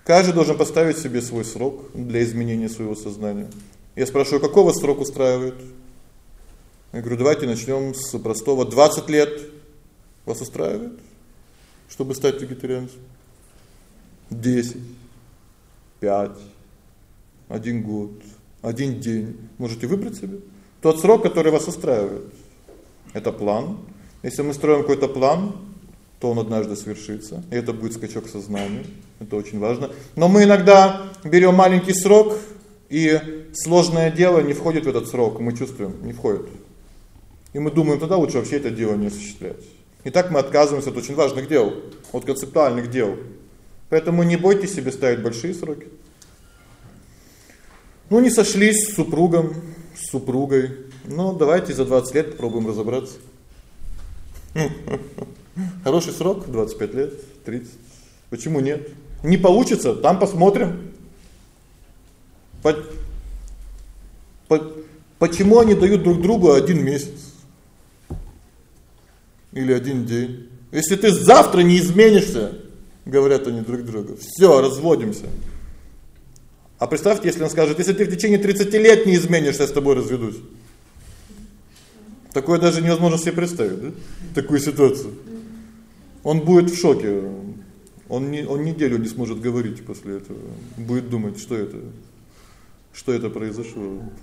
Каждый должен поставить себе свой срок для изменения своего сознания. Я спрашиваю, какого срок устраивает? Я говорю, давайте начнём с простого 20 лет. Вас устраивает? Чтобы стать вегетарианцем? 10 5 один год, один день. Можете выбрать себе тот срок, который вас устраивает. Это план. Если мы строим какой-то план, то он однажды свершится, и это будет скачок сознания. Это очень важно. Но мы иногда берем маленький срок, и сложное дело не входит в этот срок, мы чувствуем, не входит. И мы думаем, тогда лучше вообще это дело не осуществлять. И так мы отказываемся от очень важных дел, от концептуальных дел. Поэтому не бойтесь себе ставить большие сроки. Ну не сошлись с супругом, с супругой. Ну давайте за 20 лет попробуем разобраться. (laughs) Хороший срок 25 лет, 30. Почему нет? Не получится, там посмотрим. По, по, почему они дают друг другу один месяц? Или один день? Если ты завтра не изменишься, говорят они друг другу. Всё, разводимся. А представьте, если он скажет: "Если ты в течение 30 лет не изменишься, я с тобой разведусь". Такое даже невозможно себе представить, да? Такую ситуацию. Он будет в шоке. Он не он неделю не сможет говорить после этого. Будет думать, что это что это произошло. (laughs)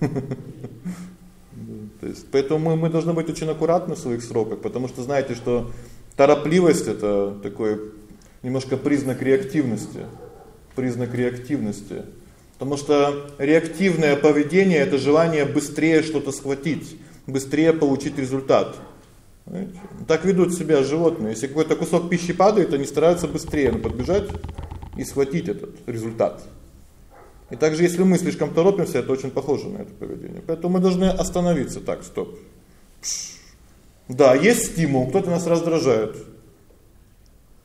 То есть поэтому мы мы должны быть очень аккуратны в своих сроках, потому что знаете, что торопливость это такой немножко признак реактивности. Признак реактивности. Потому что реактивное поведение это желание быстрее что-то схватить, быстрее получить результат. Так ведут себя животные. Если какой-то кусок пищи падает, они стараются быстрее подбежать и схватить этот результат. И также если мы слишком торопимся, это очень похоже на это поведение. Поэтому мы должны остановиться. Так, стоп. Пш. Да, есть стимул, кто-то нас раздражает.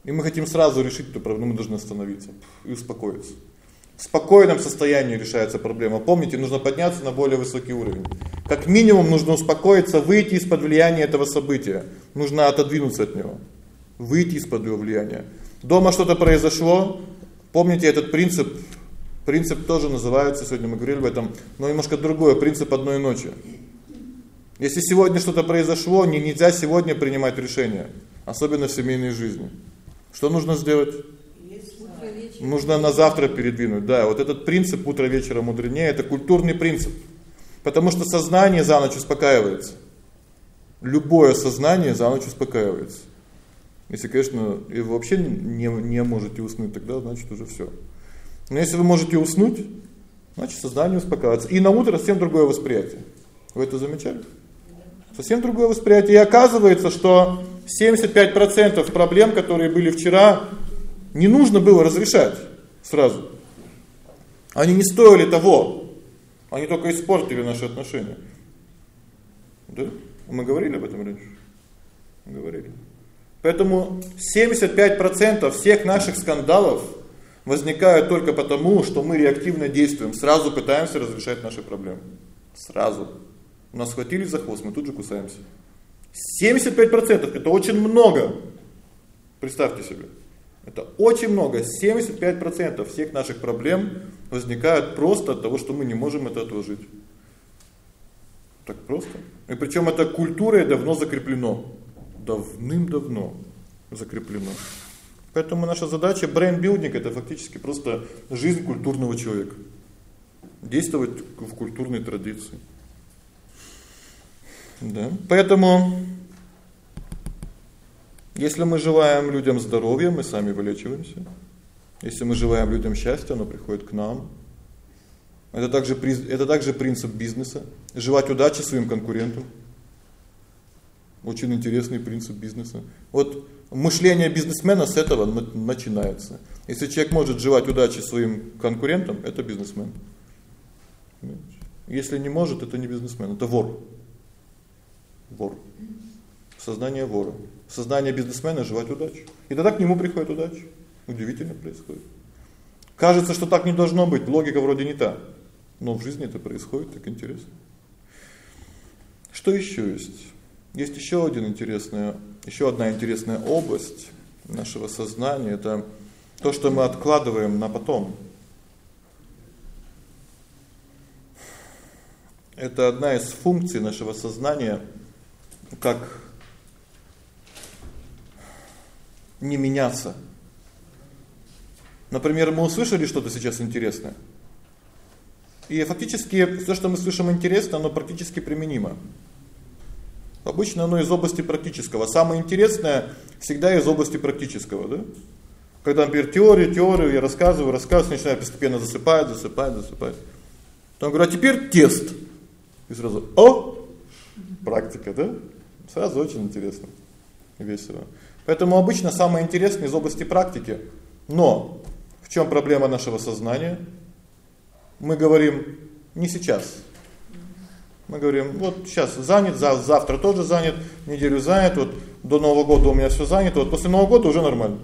И мы хотим сразу решить эту проблему, мы должны остановиться и успокоиться. В спокойном состоянии решается проблема. Помните, нужно подняться на более высокий уровень. Как минимум нужно успокоиться, выйти из-под влияния этого события. Нужно отодвинуться от него. Выйти из-под его влияния. Дома что-то произошло. Помните этот принцип Принцип тоже называется, сегодня мы говорили об этом, но немножко другой, принцип одной ночи. Если сегодня что-то произошло, не нельзя сегодня принимать решения, особенно в семейной жизни. Что нужно сделать? Нужно на завтра передвинуть. Да, вот этот принцип утро вечера мудренее это культурный принцип. Потому что сознание за ночь успокаивается. Любое сознание за ночь успокаивается. Если, конечно, и вообще не не можете уснуть, тогда значит уже всё. Но если вы можете уснуть, значит сознание успокаивается. И на утро совсем другое восприятие. Вы это замечали? Совсем другое восприятие. И оказывается, что 75% проблем, которые были вчера, не нужно было разрешать сразу. Они не стоили того. Они только испортили наши отношения. Да? Мы говорили об этом раньше. Говорили. Поэтому 75% всех наших скандалов возникают только потому, что мы реактивно действуем, сразу пытаемся разрешать наши проблемы. Сразу. Нас схватили за хвост, мы тут же кусаемся. 75% это очень много. Представьте себе. Это очень много. 75% всех наших проблем возникают просто от того, что мы не можем это отложить. Так просто. И причем это культурой давно закреплено. Давным-давно закреплено. Поэтому наша задача brain-building это фактически просто жизнь культурного человека. Действовать в культурной традиции. Да? Поэтому если мы желаем людям здоровья, мы сами вылечиваемся. Если мы желаем людям счастья, оно приходит к нам. Это также это также принцип бизнеса желать удачи своим конкурентам. Очень интересный принцип бизнеса. Вот мышление бизнесмена с этого начинается. Если человек может желать удачи своим конкурентам, это бизнесмен. Если не может, это не бизнесмен, это вор. Вор. Сознание вора. Сознание бизнесмена желать удачи. И тогда к нему приходит удача. Удивительно происходит. Кажется, что так не должно быть, логика вроде не та. Но в жизни это происходит, так интересно. Что еще есть? Есть еще один интересный, еще одна интересная область нашего сознания это то, что мы откладываем на потом. Это одна из функций нашего сознания, как не меняться. Например, мы услышали что-то сейчас интересное. И фактически всё, что мы слышим интересно, оно практически применимо. Обычно оно из области практического. Самое интересное всегда из области практического, да? Когда, например, теория, теорию я рассказываю, рассказываю, начинаю постепенно засыпать, засыпать, засыпать. Потом говорю: "А теперь тест". И сразу: "О, практика, да?" Сразу очень интересно. Весело. Поэтому обычно самое интересное из области практики. Но в чём проблема нашего сознания? Мы говорим не сейчас. Мы говорим: "Вот сейчас занят, завтра тоже занят, неделю занят, вот до Нового года у меня всё занято, вот после Нового года уже нормально".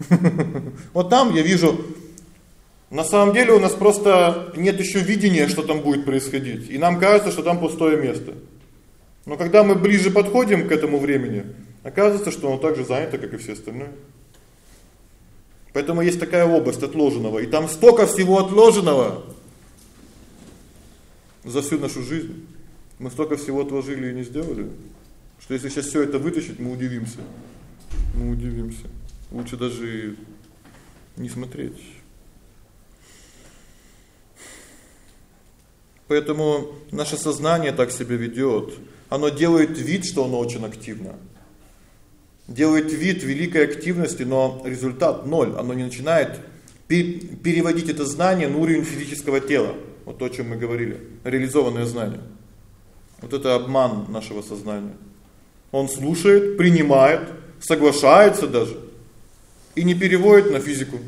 (laughs) Вот там я вижу на самом деле у нас просто нет ещё видения, что там будет происходить. И нам кажется, что там пустое место. Но когда мы ближе подходим к этому времени, оказывается, что оно так же занято, как и все остальные. Поэтому есть такая область отложенного, и там столько всего отложенного за всю нашу жизнь. Мы столько всего отложили и не сделали, что если сейчас всё это вытащить, мы удивимся. Мы удивимся. Лучше даже не смотреть. Поэтому наше сознание так себя ведёт. Оно делает вид, что оно очень активно. Делает вид великой активности, но результат ноль. Оно не начинает переводить это знание на уровень физического тела. Вот то, о чём мы говорили. Реализованное знание. Вот это обман нашего сознания. Он слушает, принимает, соглашается даже и не переводит на физику.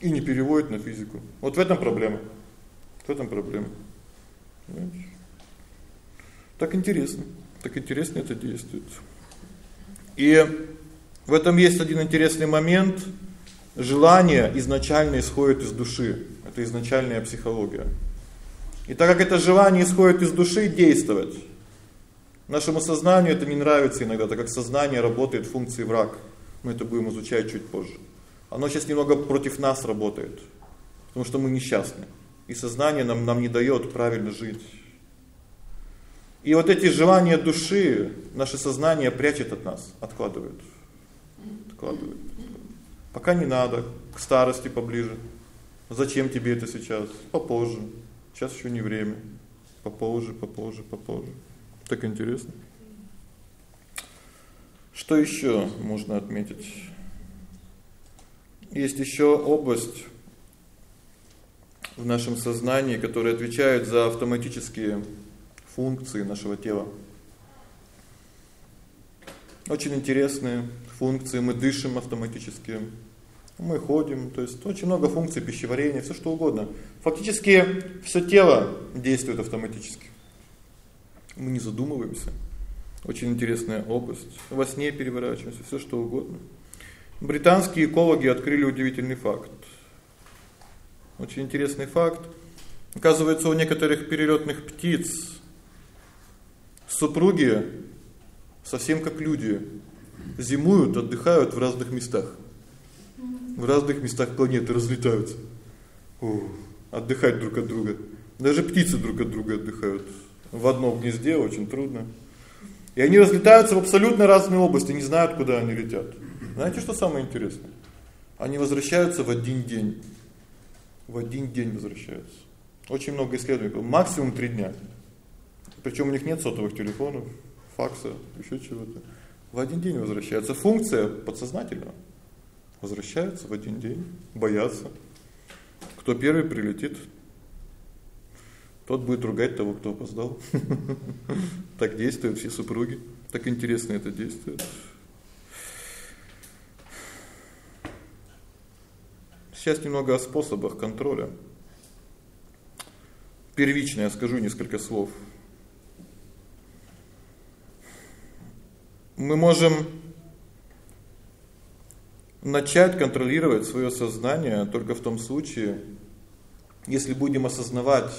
И не переводит на физику. Вот в этом проблема. В этом проблема. Так интересно. Так интересно это действует. И в этом есть один интересный момент. Желание изначально исходит из души. Это изначальная психология. И так как это желание исходит из души действовать, нашему сознанию это не нравится иногда, так как сознание работает функции враг. Мы это будем изучать чуть позже. Оно сейчас немного против нас работает, потому что мы несчастны. И сознание нам нам не даёт правильно жить. И вот эти желания души наше сознание прячет от нас, откладывает. Откладывает. Пока не надо, к старости поближе. Зачем тебе это сейчас? Попозже. Сейчас ещё не время. Попозже, попозже, попозже. Так интересно. Что ещё можно отметить? Есть ещё область в нашем сознании, которая отвечает за автоматические функции нашего тела. Очень интересные функции, мы дышим автоматически. Мы ходим, то есть очень много функций пищеварения, всё что угодно. Фактически всё тело действует автоматически. Мы не задумываемся. Очень интересная область. Во сне переворачиваемся, всё что угодно. Британские экологи открыли удивительный факт. Очень интересный факт. Оказывается, у некоторых перелётных птиц супруги совсем как люди, зимуют, отдыхают в разных местах. В разных местах планеты разлетаются. О, отдыхать друг от друга. Даже птицы друг от друга отдыхают. В одном гнезде очень трудно. И они разлетаются в абсолютно разные области, не знают, куда они летят. Знаете, что самое интересное? Они возвращаются в один день. В один день возвращаются. Очень много исследований, максимум 3 дня. Причём у них нет сотовых телефонов, факса, ещё чего-то. В один день возвращаются. Функция подсознательного. Возвращаются в один день, боятся. Кто первый прилетит, тот будет ругать того, кто опоздал. (laughs) Так действуют все супруги. Так интересно это действует. Сейчас немного о способах контроля. Первично я скажу несколько слов. Мы можем начать контролировать своё сознание только в том случае, если будем осознавать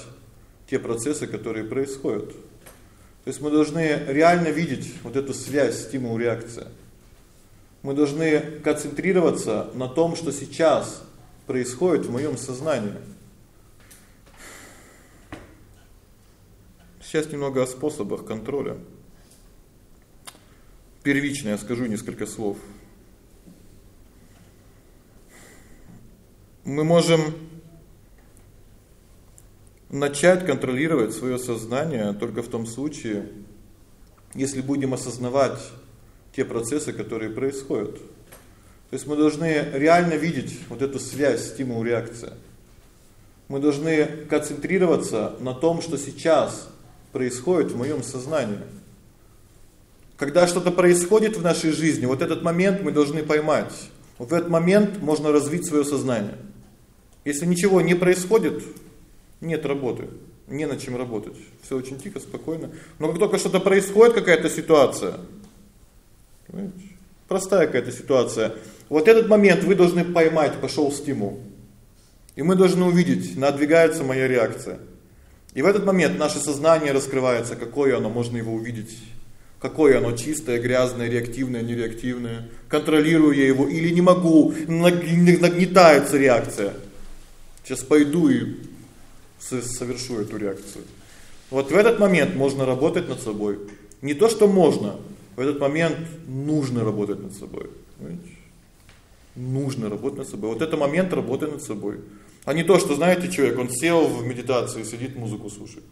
те процессы, которые происходят. То есть мы должны реально видеть вот эту связь стимул-реакция. Мы должны концентрироваться на том, что сейчас происходит в моём сознании. Сейчас немного о способах контроля. Первично я скажу несколько слов. Мы можем начать контролировать своё сознание только в том случае, если будем осознавать те процессы, которые происходят. То есть мы должны реально видеть вот эту связь стимул-реакция. Мы должны концентрироваться на том, что сейчас происходит в моём сознании. Когда что-то происходит в нашей жизни, вот этот момент мы должны поймать. В этот момент можно развить своё сознание. Если ничего не происходит, нет работы, не над чем работать. Всё очень тихо, спокойно. Но как только что-то происходит, какая-то ситуация, понимаете? Простая какая-то ситуация. Вот этот момент вы должны поймать, пошёл стимул. И мы должны увидеть, надвигается моя реакция. И в этот момент наше сознание раскрывается, какое оно, можно его увидеть. Какое оно чистое, грязное, реактивное, нереактивное. Контролирую я его или не могу, нагнетается реакция. Сейчас пойду и совершу эту реакцию. Вот в этот момент можно работать над собой. Не то, что можно, в этот момент нужно работать над собой. Понимаете? Нужно работать над собой. Вот это момент работы над собой. А не то, что, знаете, человек, он сел в медитацию, сидит, музыку слушает.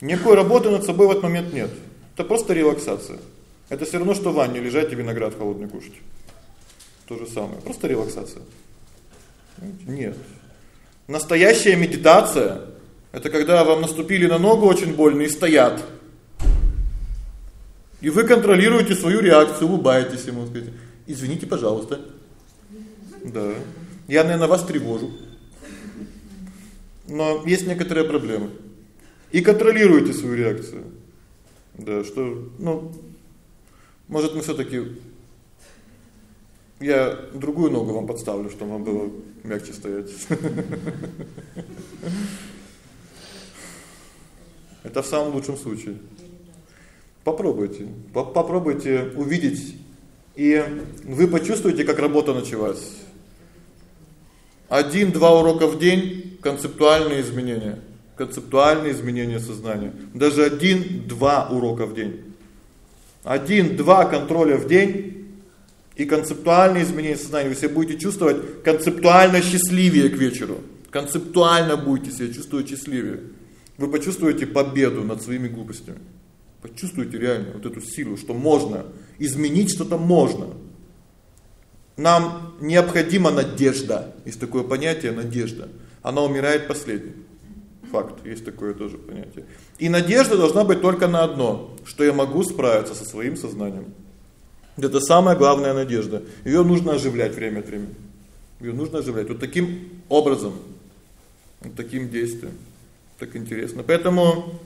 Никакой работы над собой в этот момент нет. Это просто релаксация. Это всё равно что в ванне лежать и виноград холодный кушать. То же самое, просто релаксация. Нет. Настоящая медитация это когда вам наступили на ногу очень больно и стоят. И вы контролируете свою реакцию, улыбаетесь ему, сказать: "Извините, пожалуйста". Да. Я, наверное, вас тревожу. Но есть некоторые проблемы. И контролируете свою реакцию. Да, что, ну, может, мы всё таки я другую ногу вам подставлю, чтобы вам было мягче стоять. (laughs) Это в самом лучшем случае. Попробуйте. Попробуйте увидеть и вы почувствуете, как работа началась. Один-два урока в день концептуальные изменения, концептуальные изменения сознания. Даже один-два урока в день. Один-два контроля в день и концептуальные изменения сознания. Вы себя будете чувствовать концептуально счастливее к вечеру. Концептуально будете себя чувствовать счастливее. Вы почувствуете победу над своими глупостями. Почувствуете реально вот эту силу, что можно изменить что-то можно. Нам необходима надежда. Есть такое понятие надежда. Она умирает последней. Факт, есть такое тоже понятие. И надежда должна быть только на одно, что я могу справиться со своим сознанием. Это самая главная надежда. Её нужно оживлять время от времени. Её нужно оживлять вот таким образом, вот таким действием. Так интересно. Поэтому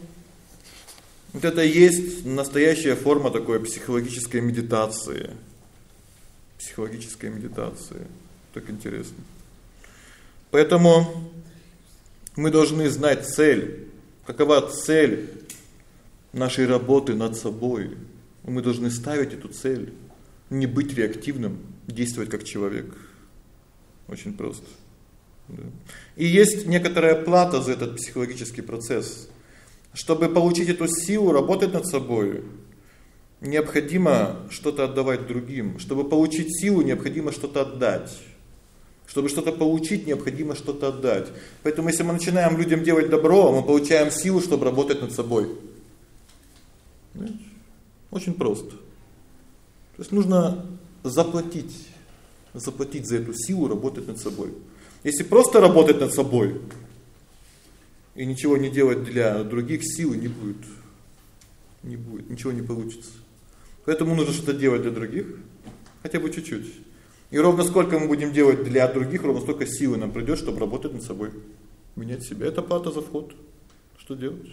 вот это есть настоящая форма такой психологической медитации. Психологической медитации. Так интересно. Поэтому мы должны знать цель. Какова цель нашей работы над собой? Мы должны ставить эту цель, не быть реактивным, действовать как человек. Очень просто. Да. И есть некоторая плата за этот психологический процесс. Чтобы получить эту силу работать над собой, необходимо что-то отдавать другим. Чтобы получить силу, необходимо что-то отдать. Чтобы что-то получить, необходимо что-то отдать. Поэтому если мы начинаем людям делать добро, мы получаем силу, чтобы работать над собой. Очень просто. То есть нужно заплатить, заплатить за эту силу работать над собой. Если просто работать над собой и ничего не делать для других, силы не будет. Не будет, ничего не получится. Поэтому нужно что-то делать для других, хотя бы чуть-чуть. И ровно сколько мы будем делать для других, ровно столько силы нам придёт, чтобы работать над собой, менять себя. Это плата за вход. Что делать?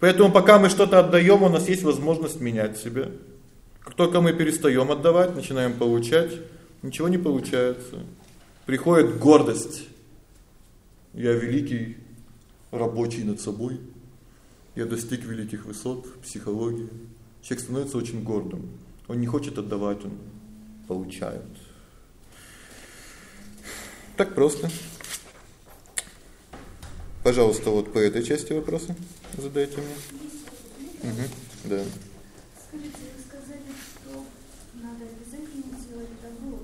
Поэтому пока мы что-то отдаём, у нас есть возможность менять себя. Как только мы перестаём отдавать, начинаем получать, ничего не получается приходит гордость. Я великий рабочий над собой. Я достиг великих высот в психологии. Человек становится очень гордым. Он не хочет отдавать, он получает. Так просто. Пожалуйста, вот по этой части вопроса задайте мне. Угу. Да. Скажите, вы сказали, что надо обязательно делать добро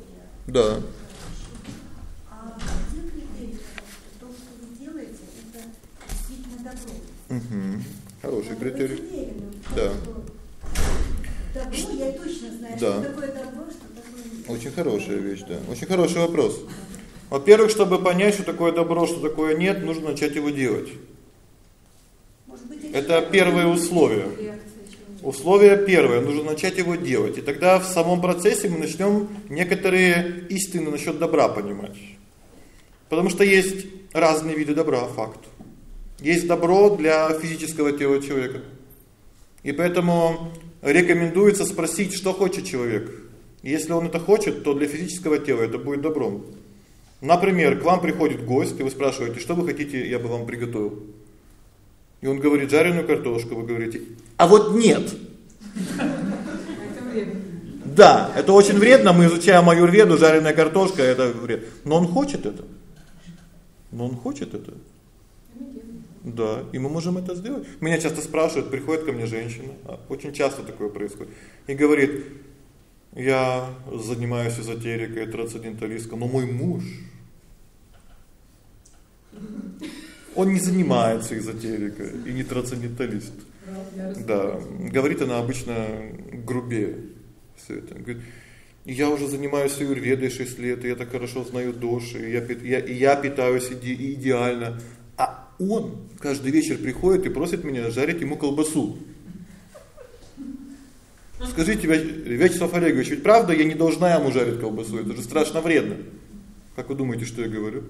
Угу. Хороший Надо критерий. уверенным, Да. что Добро, я точно знаю, Да. что такое добро, что Очень хорошая вещь, да. Очень хороший вопрос. Во-первых, чтобы понять, что такое добро, что такое нет, нужно начать его делать. Быть, Это первое условие. Условие первое нужно начать его делать. И тогда в самом процессе мы начнем некоторые истины насчет добра понимать. Потому что есть разные виды добра, факт. Есть добро для физического тела человека. И поэтому рекомендуется спросить, что хочет человек. Если он это хочет, то для физического тела это будет добром. Например, к вам приходит гость, и вы спрашиваете: "Что вы хотите, я бы вам приготовил?" И он говорит: "Жареную картошку". Вы говорите: "А вот нет". Да, это очень вредно, мы изучаем аюрведу, жареная картошка это вред. Но он хочет это. Но он хочет это. Да, и мы можем это сделать. Меня часто спрашивают, приходит ко мне женщина, а, очень часто такое происходит, и говорит: "Я занимаюсь эзотерикой, трансценденталисткой, но мой муж он не занимается эзотерикой и не трансценденталист". Да, говорит она обычно грубее всё это. Говорит: "Я уже занимаюсь аюрведой 6 лет, и я так хорошо знаю доши, и я я и я питаюсь иде, идеально, а он каждый вечер приходит и просит меня жарить ему колбасу. Скажите, Вячеслав Олегович, ведь правда я не должна ему жарить колбасу? Это же страшно вредно. Как вы думаете, что я говорю?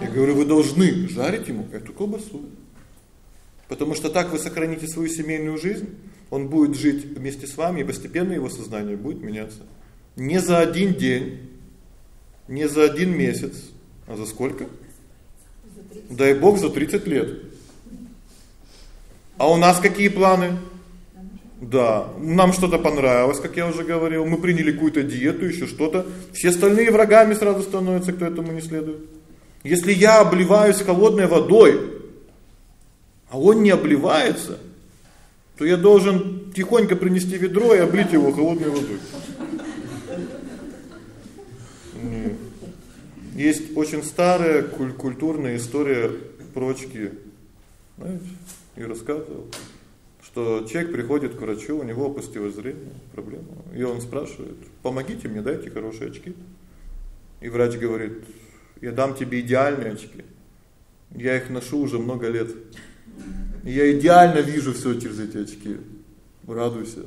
Я говорю, вы должны жарить ему эту колбасу. Потому что так вы сохраните свою семейную жизнь, он будет жить вместе с вами, и постепенно его сознание будет меняться. Не за один день, не за один месяц, а за сколько? Дай Бог за 30 лет. А у нас какие планы? Да, нам что-то понравилось, как я уже говорил, мы приняли какую-то диету, ещё что-то. Все остальные врагами сразу становятся, кто этому не следует. Если я обливаюсь холодной водой, а он не обливается, то я должен тихонько принести ведро и облить его холодной водой. Есть очень старая куль культурная история про очки. Знаете, и рассказывал, что человек приходит к врачу, у него опустилось зрение, проблема. И он спрашивает: "Помогите мне, дайте хорошие очки". И врач говорит: "Я дам тебе идеальные очки. Я их ношу уже много лет. И я идеально вижу всё через эти очки. Радуйся.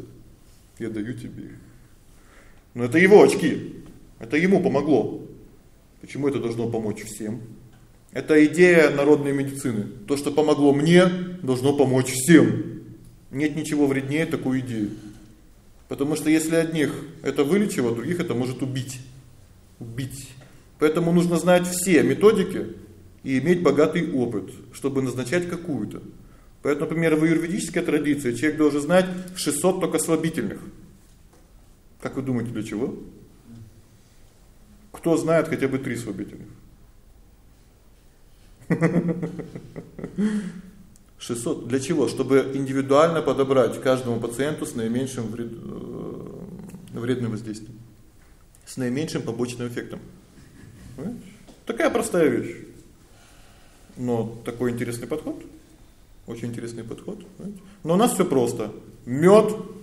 Я даю тебе их". Но это его очки. Это ему помогло. Почему это должно помочь всем? Это идея народной медицины. То, что помогло мне, должно помочь всем. Нет ничего вреднее такой идеи. Потому что если одних это вылечило, других это может убить. Убить. Поэтому нужно знать все методики и иметь богатый опыт, чтобы назначать какую-то. Поэтому, например, в аюрведической традиции человек должен знать 600 только слабительных. Как вы думаете, для чего? Кто знает хотя бы три слабительных? (laughs) 600 для чего? Чтобы индивидуально подобрать каждому пациенту с наименьшим вред, э, вредным воздействием, с наименьшим побочным эффектом. Понимаете? Такая простая вещь. Но такой интересный подход. Очень интересный подход, понимаете? Но у нас всё просто. Мёд,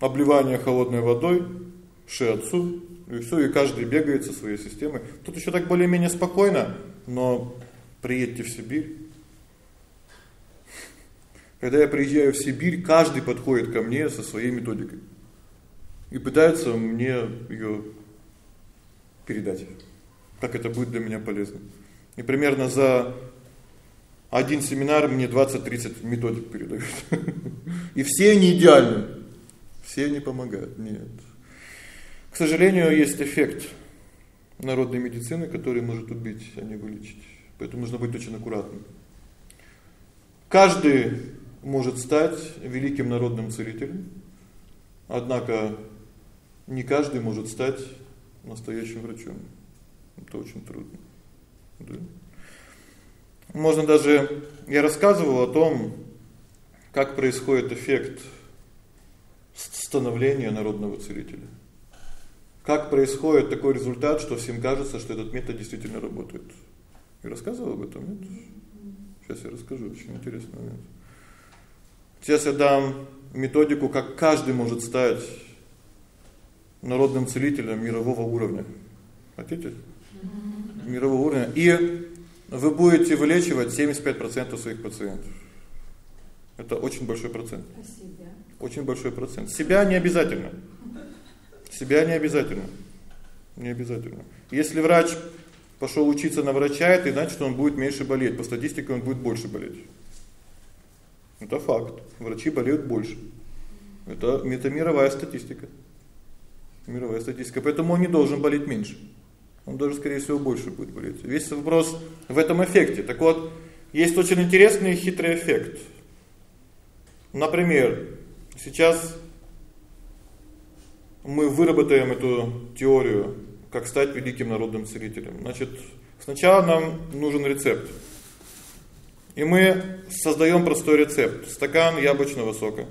обливание холодной водой, шиатсу, и всё, и каждый бегает со своей системой. Тут ещё так более-менее спокойно, но приедьте в Сибирь. Когда я приезжаю в Сибирь, каждый подходит ко мне со своей методикой и пытается мне её передать. Как это будет для меня полезно. И примерно за один семинар мне 20-30 методик передают. (laughs) И все они идеальны. Все они помогают. Нет. К сожалению, есть эффект народной медицины, который может убить, а не вылечить. Поэтому нужно быть очень аккуратным. Каждый может стать великим народным целителем. Однако не каждый может стать настоящим врачом. Это очень трудно. Да. Можно даже я рассказывал о том, как происходит эффект становления народного целителя. Как происходит такой результат, что всем кажется, что этот метод действительно работает. И рассказывал об этом, нет? Сейчас я расскажу, очень интересный момент. Сейчас я дам методику, как каждый может стать народным целителем мирового уровня. Хотите? Мирового уровня. И вы будете вылечивать 75% своих пациентов. Это очень большой процент. А себя? Очень большой процент. Себя не обязательно. Себя не обязательно. Не обязательно. Если врач пошел учиться на врача, это значит, что он будет меньше болеть. По статистике он будет больше болеть. Это факт. Врачи болеют больше. Это метамировая статистика. Мировая статистика. Поэтому он не должен болеть меньше. Он должен, скорее всего, больше будет болеть. Весь вопрос в этом эффекте. Так вот, есть очень интересный и хитрый эффект. Например, сейчас мы выработаем эту теорию, как стать великим народным целителем. Значит, сначала нам нужен рецепт. И мы создаем простой рецепт: стакан яблочного сока.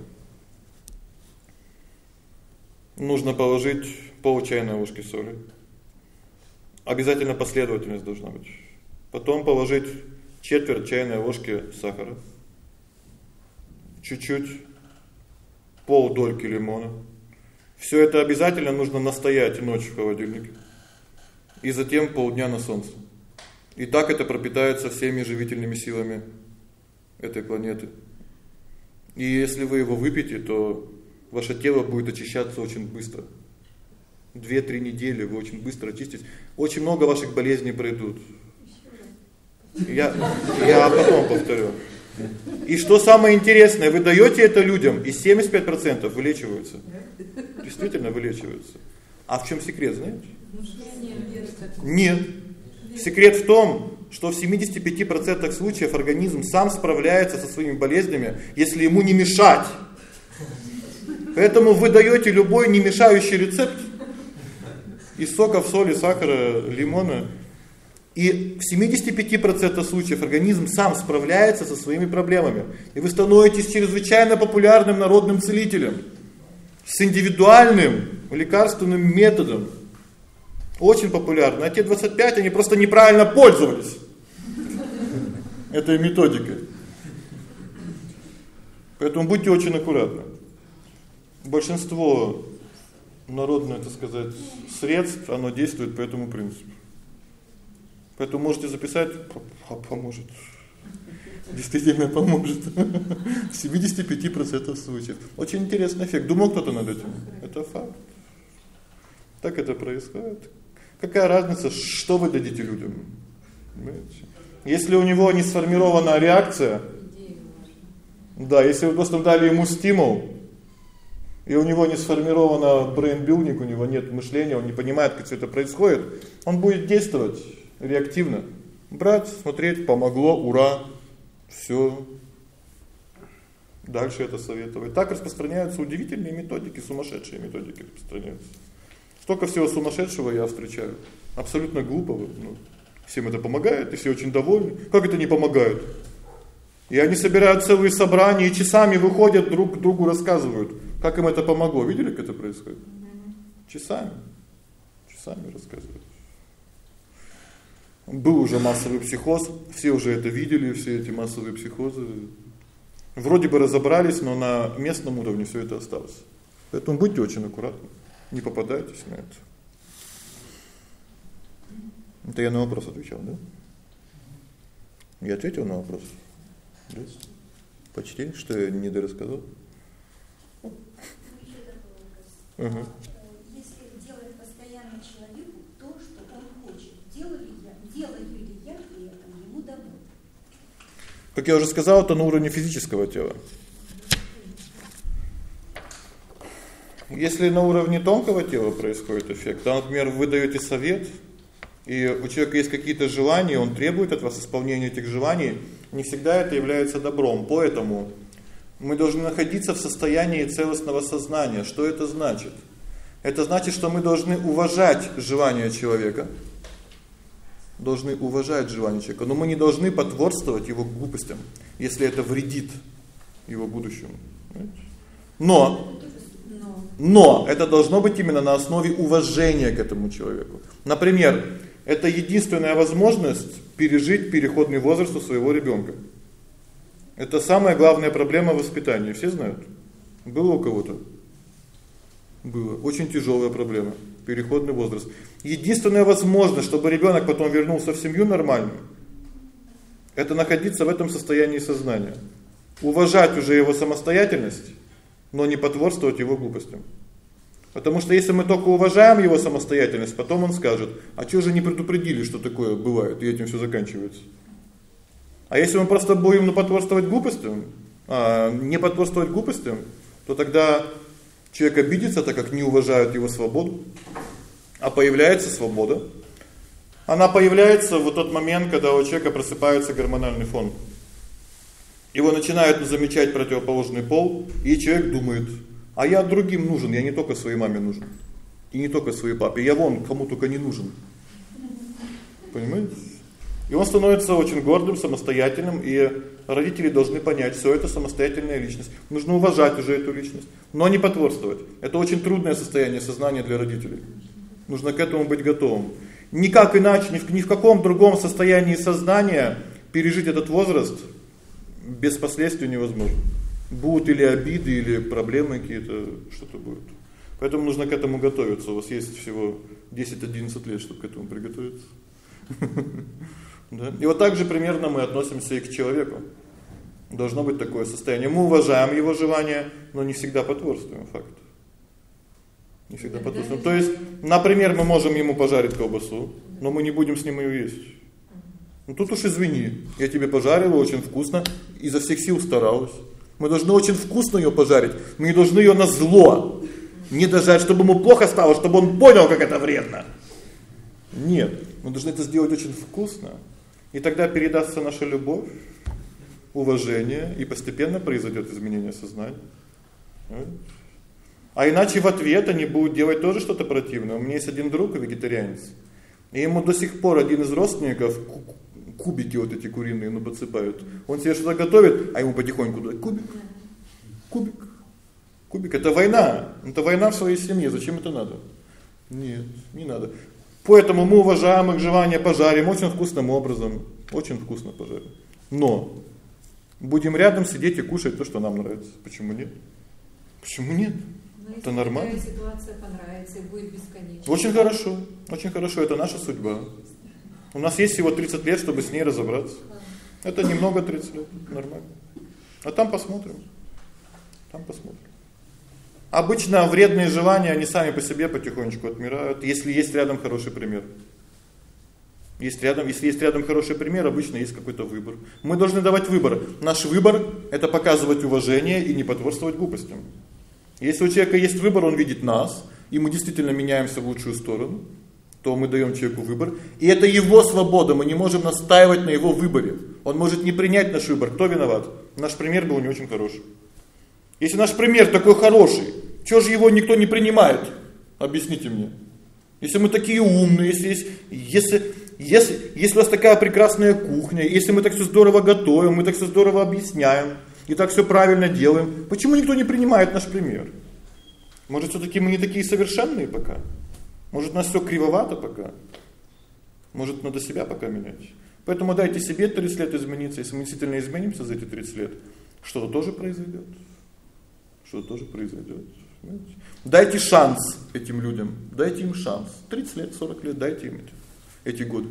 Нужно положить пол чайной ложки соли. Обязательно последовательность должна быть. Потом положить четверть чайной ложки сахара. Чуть-чуть пол дольки лимона. Всё это обязательно нужно настоять ночь в холодильнике. И затем полдня на солнце. И так это пропитается всеми живительными силами этой планеты. И если вы его выпьете, то ваше тело будет очищаться очень быстро. 2-3 недели вы очень быстро очиститесь. Очень много ваших болезней пройдут. Я я потом повторю. И что самое интересное, вы даёте это людям, и 75% вылечиваются. Действительно вылечиваются. А в чём секрет, знаете? Нет. Секрет в том, что в 75% случаев организм сам справляется со своими болезнями, если ему не мешать. Поэтому вы даёте любой не мешающий рецепт из соков, соли, сахара, лимона, и в 75% случаев организм сам справляется со своими проблемами. И вы становитесь чрезвычайно популярным народным целителем с индивидуальным лекарственным методом. Очень популярно. А те 25 они просто неправильно пользовались этой методикой. Поэтому будьте очень аккуратны. Большинство народное, так сказать, средств, оно действует по этому принципу. Поэтому можете записать, поможет. Действительно поможет. (laughs) В 75% случаев. Очень интересный эффект. Думал кто-то над этим? Это факт. Так это происходит. Какая разница, что вы дадите людям? Понимаете? Если у него не сформирована реакция, да, если вы просто дали ему стимул, и у него не сформировано brain-building, у него нет мышления, он не понимает, как всё это происходит, он будет действовать реактивно. Брать, смотреть, помогло, ура. Всё. Дальше это советовать. Так распространяются удивительные методики, сумасшедшие методики распространяются. Столько всего сумасшедшего я встречаю. Абсолютно глупого, ну. Всем это помогает, и все очень довольны. Как это не помогает? И они собирают целые собрания и часами выходят друг к другу рассказывают, как им это помогло. Видели, как это происходит? Часами. Часами рассказывают. Был уже массовый психоз, все уже это видели, все эти массовые психозы. Вроде бы разобрались, но на местном уровне всё это осталось. Поэтому будьте очень аккуратны, не попадайтесь на это. Это я на вопрос отвечал, да? Я ответил на вопрос. Да? Почти, что я не дорассказал. Угу. Если делать постоянно человеку то, что он хочет, делаю ли я, делаю ли я при этом ему добро? Как я уже сказал, это на уровне физического тела. Если на уровне тонкого тела происходит эффект, там, например, вы даёте совет, и у человека есть какие-то желания, он требует от вас исполнения этих желаний, не всегда это является добром. Поэтому мы должны находиться в состоянии целостного сознания. Что это значит? Это значит, что мы должны уважать желания человека. Должны уважать желания человека, но мы не должны потворствовать его глупостям, если это вредит его будущему. Но но это должно быть именно на основе уважения к этому человеку. Например, это единственная возможность пережить переходный возраст у своего ребёнка. Это самая главная проблема воспитания, все знают. Было у кого-то? Было. Очень тяжелая проблема переходный возраст. Единственная возможность, чтобы ребёнок потом вернулся в семью нормальную это находиться в этом состоянии сознания. Уважать уже его самостоятельность, но не потворствовать его глупостям. Потому что если мы только уважаем его самостоятельность, потом он скажет: "А что же не предупредили, что такое бывает, и этим всё заканчивается?" А если мы просто будем потворствовать глупостям, а не потворствовать глупостям, то тогда человек обидится, так как не уважают его свободу. А появляется свобода. Она появляется в тот момент, когда у человека просыпается гормональный фон. Его начинают замечать противоположный пол, и человек думает: "А я другим нужен, я не только своей маме нужен, и не только своей папе, я вон кому только не нужен". Понимаете? И он становится очень гордым, самостоятельным, и родители должны понять, что это самостоятельная личность. Нужно уважать уже эту личность, но не потворствовать. Это очень трудное состояние сознания для родителей. Нужно к этому быть готовым. Никак иначе, ни в, ни в каком другом состоянии сознания пережить этот возраст без последствий невозможно. Будут или обиды, или проблемы какие-то, что-то будет. Поэтому нужно к этому готовиться. У вас есть всего 10-11 лет, чтобы к этому приготовиться. (laughs) Да? И вот так же примерно мы относимся и к человеку. Должно быть такое состояние. Мы уважаем его желания, но не всегда потворствуем факту. Не всегда потворствуем. То есть, например, мы можем ему пожарить колбасу, но мы не будем с ним её есть. Ну тут уж извини. Я тебе пожарила очень вкусно, изо всех сил старалась. Мы должны очень вкусно её пожарить. Мы не должны её на зло не дожарить, чтобы ему плохо стало, чтобы он понял, как это вредно. Нет, мы должны это сделать очень вкусно. И тогда передастся наша любовь, уважение, и постепенно произойдет изменение сознания. А иначе в ответ они будут делать тоже что-то противное. У меня есть один друг вегетарианец. И ему до сих пор один из родственников кубики вот эти куриные ну подсыпают. Он себе что-то готовит, а ему потихоньку дают кубик. Кубик. Кубик это война. Это война в своей семье. Зачем это надо? Нет, не надо. Поэтому мы уважаем их желание пожарим очень вкусным образом, очень вкусно пожарим. Но будем рядом сидеть и кушать то, что нам нравится. Почему нет? Почему нет? Но это нормально. ситуация понравится и будет бесконечно. Очень хорошо. Очень хорошо, это наша судьба. У нас есть всего 30 лет, чтобы с ней разобраться. Это немного 30 лет, нормально. А там посмотрим. Там посмотрим. Обычно вредные желания, они сами по себе потихонечку отмирают, если есть рядом хороший пример. Есть рядом, если есть рядом хороший пример, обычно есть какой-то выбор. Мы должны давать выбор. Наш выбор это показывать уважение и не потворствовать глупостям. Если у человека есть выбор, он видит нас, и мы действительно меняемся в лучшую сторону, то мы даем человеку выбор, и это его свобода, мы не можем настаивать на его выборе. Он может не принять наш выбор. Кто виноват? Наш пример был не очень хороший. Если наш пример такой хороший, что же его никто не принимает? Объясните мне. Если мы такие умные, если есть если если если у нас такая прекрасная кухня, если мы так все здорово готовим, мы так все здорово объясняем и так все правильно делаем, почему никто не принимает наш пример? Может, все таки мы не такие совершенные пока? Может, у нас все кривовато пока? Может, надо себя пока менять? Поэтому дайте себе 30 лет измениться, если мы действительно изменимся за эти 30 лет, что-то тоже произойдет. Что-то тоже произойдет. Понимаете? Дайте шанс этим людям. Дайте им шанс. 30 лет, 40 лет дайте им эти, эти годы.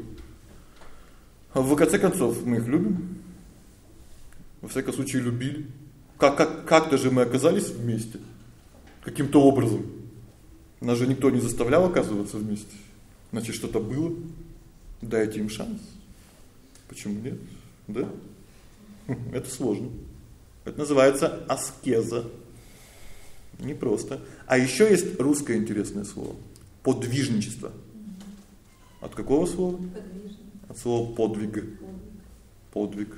А в конце концов, мы их любим. Во всяком случае, любили. Как как как-то же мы оказались вместе. Каким-то образом. Нас же никто не заставлял оказываться вместе. Значит, что-то было. Дайте им шанс. Почему нет? Да? (laughs) Это сложно. Это называется аскеза. Не просто. А еще есть русское интересное слово подвижничество. От какого слова? От слова подвиг. Подвиг.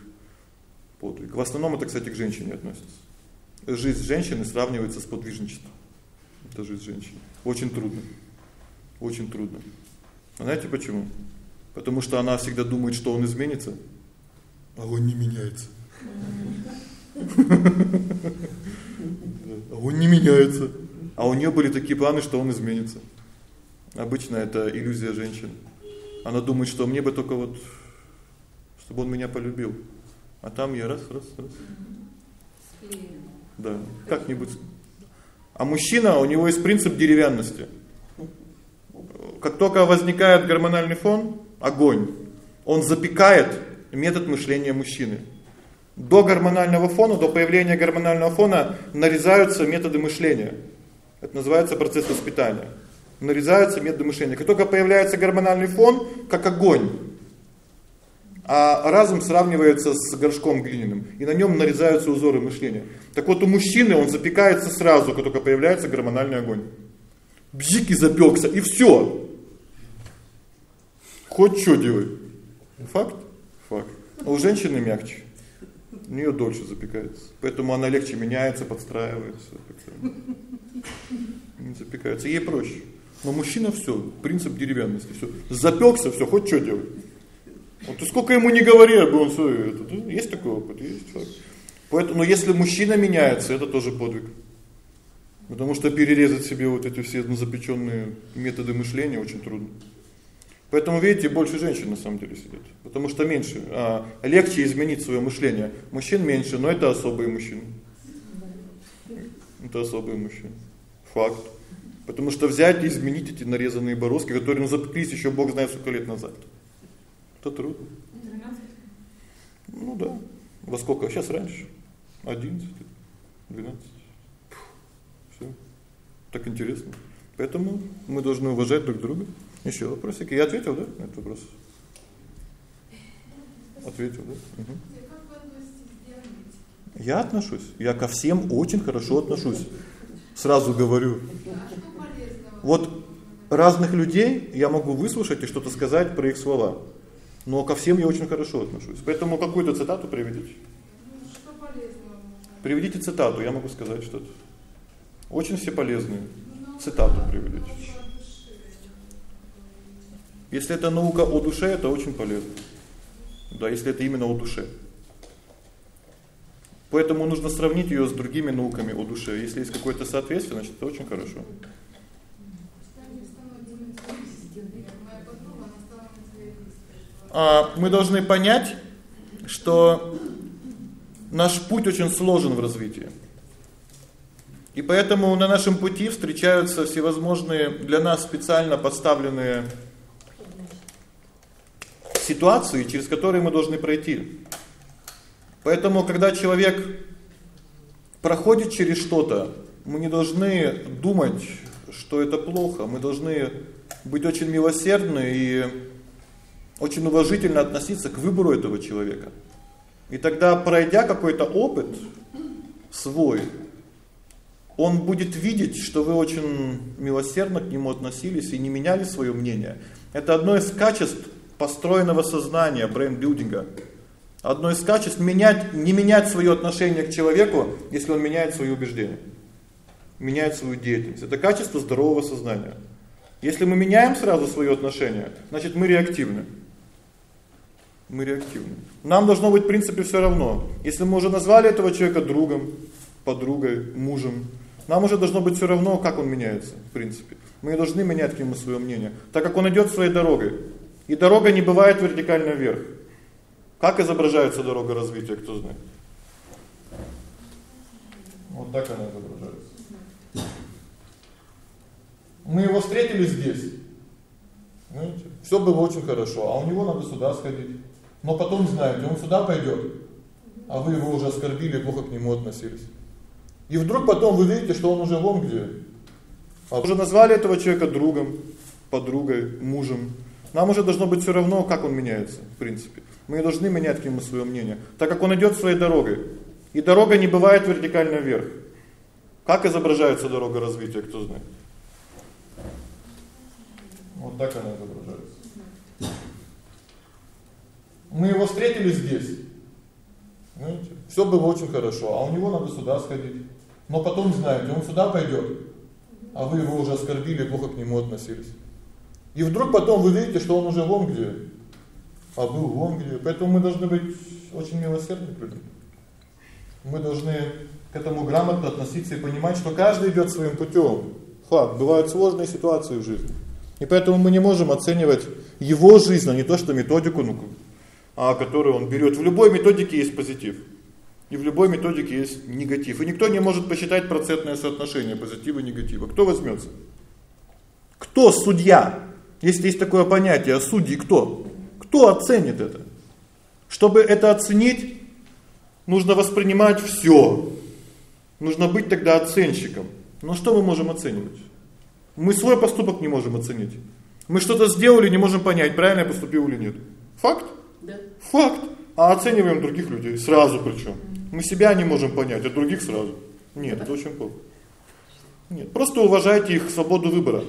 Подвиг. В основном это, кстати, к женщине относится. Жизнь женщины сравнивается с подвижничеством. Это жизнь женщины. Очень трудно. Очень трудно. А знаете почему? Потому что она всегда думает, что он изменится, а он не меняется. А он не меняется. А у неё были такие планы, что он изменится. Обычно это иллюзия женщин. Она думает, что мне бы только вот чтобы он меня полюбил. А там я раз, раз, раз. Да, как-нибудь. А мужчина, у него есть принцип деревянности. Как только возникает гормональный фон, огонь, он запекает метод мышления мужчины. До гормонального фона, до появления гормонального фона нарезаются методы мышления. Это называется процесс воспитания. Нарезаются методы мышления. Как только появляется гормональный фон, как огонь, а разум сравнивается с горшком глиняным, и на нем нарезаются узоры мышления. Так вот у мужчины он запекается сразу, как только появляется гормональный огонь. Бжик и запекся, и все. Хоть что делай. Факт? Факт. А у женщины мягче. У нее дольше запекается. Поэтому она легче меняется, подстраивается. Не запекается. Ей проще. Но мужчина все, принцип деревянности, все. Запекся, все, хоть что делай. Вот ты сколько ему не говори, бы он всё это, есть такой опыт, есть факт. Поэтому, но если мужчина меняется, это тоже подвиг. Потому что перерезать себе вот эти все запечённые методы мышления очень трудно. Поэтому видите, больше женщин на самом деле сидит, потому что меньше, а легче изменить своё мышление. Мужчин меньше, но это особые мужчины. Это особые мужчины. Факт. Потому что взять и изменить эти нарезанные бороздки, которые ну запеклись ещё бог знает сколько лет назад. Это трудно. 12. Ну да. Во сколько? Сейчас раньше. 11, 12. Всё. Так интересно. Поэтому мы должны уважать друг друга. Ещё вопросики? Я ответил, да, на этот вопрос? Ответил, да? Угу. Я отношусь. Я ко всем очень хорошо отношусь. Сразу говорю. Вот разных людей я могу выслушать и что-то сказать про их слова. Но ко всем я очень хорошо отношусь. Поэтому какую-то цитату приведите. Что полезного? Приведите цитату, я могу сказать что-то. Очень все полезные. Цитату приведите. Если это наука о душе, это очень полезно. Да, если это именно о душе. Поэтому нужно сравнить её с другими науками о душе. Если есть какое-то соответствие, значит, это очень хорошо. Мы должны понять, что наш путь очень сложен в развитии. И поэтому на нашем пути встречаются всевозможные для нас специально подставленные ситуации, через которые мы должны пройти. Поэтому когда человек проходит через что-то, мы не должны думать, что это плохо. Мы должны быть очень милосердны и очень уважительно относиться к выбору этого человека. И тогда, пройдя какой-то опыт свой, он будет видеть, что вы очень милосердно к нему относились и не меняли своё мнение. Это одно из качеств построенного сознания, брейнбилдинга. Одно из качеств менять не менять своё отношение к человеку, если он меняет свои убеждения. Меняет свою деятельность. Это качество здорового сознания. Если мы меняем сразу своё отношение, значит, мы реактивны мы реактивны. Нам должно быть в принципе всё равно. Если мы уже назвали этого человека другом, подругой, мужем, нам уже должно быть всё равно, как он меняется, в принципе. Мы не должны менять к нему своё мнение, так как он идёт своей дорогой. И дорога не бывает вертикально вверх. Как изображается дорога развития, кто знает? Вот так она изображается. Мы его встретили здесь. Знаете? Всё было очень хорошо, а у него надо сюда сходить но потом знаете, он сюда пойдёт, а вы его уже оскорбили, плохо к нему относились. И вдруг потом вы видите, что он уже вон где. А уже назвали этого человека другом, подругой, мужем. Нам уже должно быть всё равно, как он меняется, в принципе. Мы не должны менять к нему своё мнение, так как он идёт своей дорогой. И дорога не бывает вертикально вверх. Как изображается дорога развития, кто знает? Вот так она изображается. Мы его встретили здесь. Знаете? Всё было очень хорошо, а у него надо сюда сходить. Но потом, знаете, он сюда пойдёт, а вы его уже оскорбили, плохо к нему относились. И вдруг потом вы видите, что он уже вон где. А был вон где. Поэтому мы должны быть очень милосердны к людям. Мы должны к этому грамотно относиться и понимать, что каждый идёт своим путём. Факт, бывают сложные ситуации в жизни. И поэтому мы не можем оценивать его жизнь, а не то, что методику, ну, а который он берет. В любой методике есть позитив. И в любой методике есть негатив. И никто не может посчитать процентное соотношение позитива и негатива. Кто возьмется? Кто судья? Если есть такое понятие, а судьи кто? Кто оценит это? Чтобы это оценить, нужно воспринимать всё. Нужно быть тогда оценщиком. Но что мы можем оценивать? Мы свой поступок не можем оценить. Мы что-то сделали, не можем понять, правильно я поступил или нет. Факт? Да. Факт. А оцениваем других людей сразу причём. Мы себя не можем понять, а других сразу. Нет, это очень плохо. Нет, просто уважайте их свободу выбора.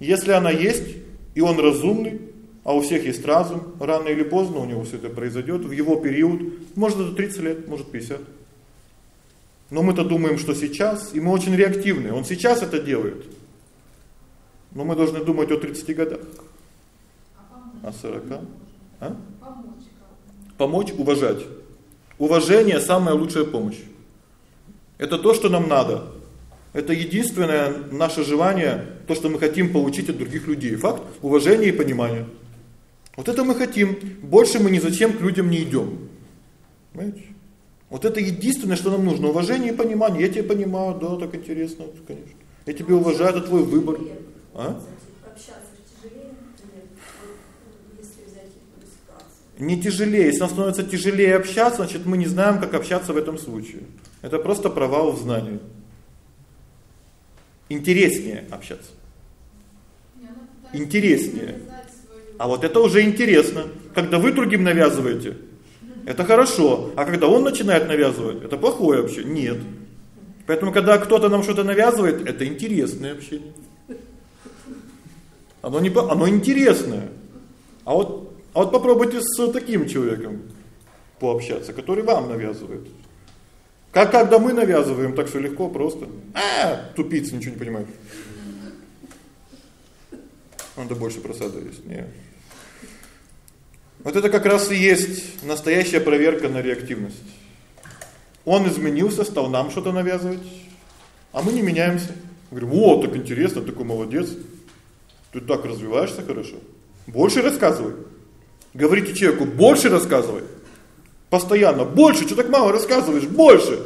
Если она есть, и он разумный, а у всех есть разум, рано или поздно у него все это произойдет в его период, может это 30 лет, может 50. Но мы-то думаем, что сейчас, и мы очень реактивны. Он сейчас это делает. Но мы должны думать о 30 годах. О 40. А? Помочь, уважать. Уважение самая лучшая помощь. Это то, что нам надо. Это единственное наше желание, то, что мы хотим получить от других людей. Факт уважение и понимание. Вот это мы хотим. Больше мы ни зачем к людям не идем. Понимаете? Вот это единственное, что нам нужно уважение и понимание. Я тебя понимаю, да, так интересно, конечно. Я тебя уважаю, это твой выбор. А? Не тяжелее, если нам становится тяжелее общаться, значит, мы не знаем, как общаться в этом случае. Это просто провал в знании. Интереснее общаться. Интереснее. А вот это уже интересно. Когда вы другим навязываете, это хорошо. А когда он начинает навязывать, это плохое вообще. Нет. Поэтому когда кто-то нам что-то навязывает, это интересное общение. Оно не оно интересное. А вот а вот попробуйте с таким человеком пообщаться, который вам навязывает. Как когда мы навязываем, так все легко, просто. А, тупица, ничего не понимает. Надо больше просада есть. Не. Вот это как раз и есть настоящая проверка на реактивность. Он изменился, стал нам что-то навязывать, а мы не меняемся. Говорим: "Вот, так интересно, такой молодец. Ты так развиваешься хорошо. Больше рассказывай". Говорите человеку: "Больше рассказывай". Постоянно: "Больше, что так мало рассказываешь? Больше".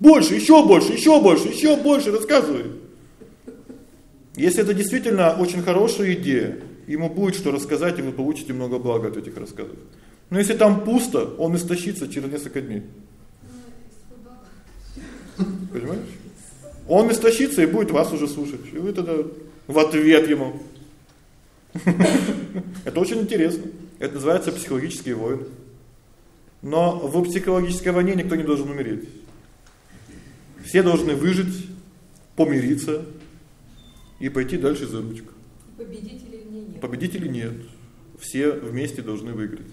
Больше, еще больше, еще больше, еще больше рассказывай. Если это действительно очень хорошая идея, ему будет что рассказать, и вы получите много блага от этих рассказов. Но если там пусто, он истощится через несколько дней. Понимаешь? Он истощится и будет вас уже слушать. И вы тогда в ответ ему. (laughs) Это очень интересно. Это называется психологические войны. Но в психологической войне никто не должен умереть. Все должны выжить, помириться и пойти дальше за ручку. Победителей в ней нет. Победителей нет. Все вместе должны выиграть.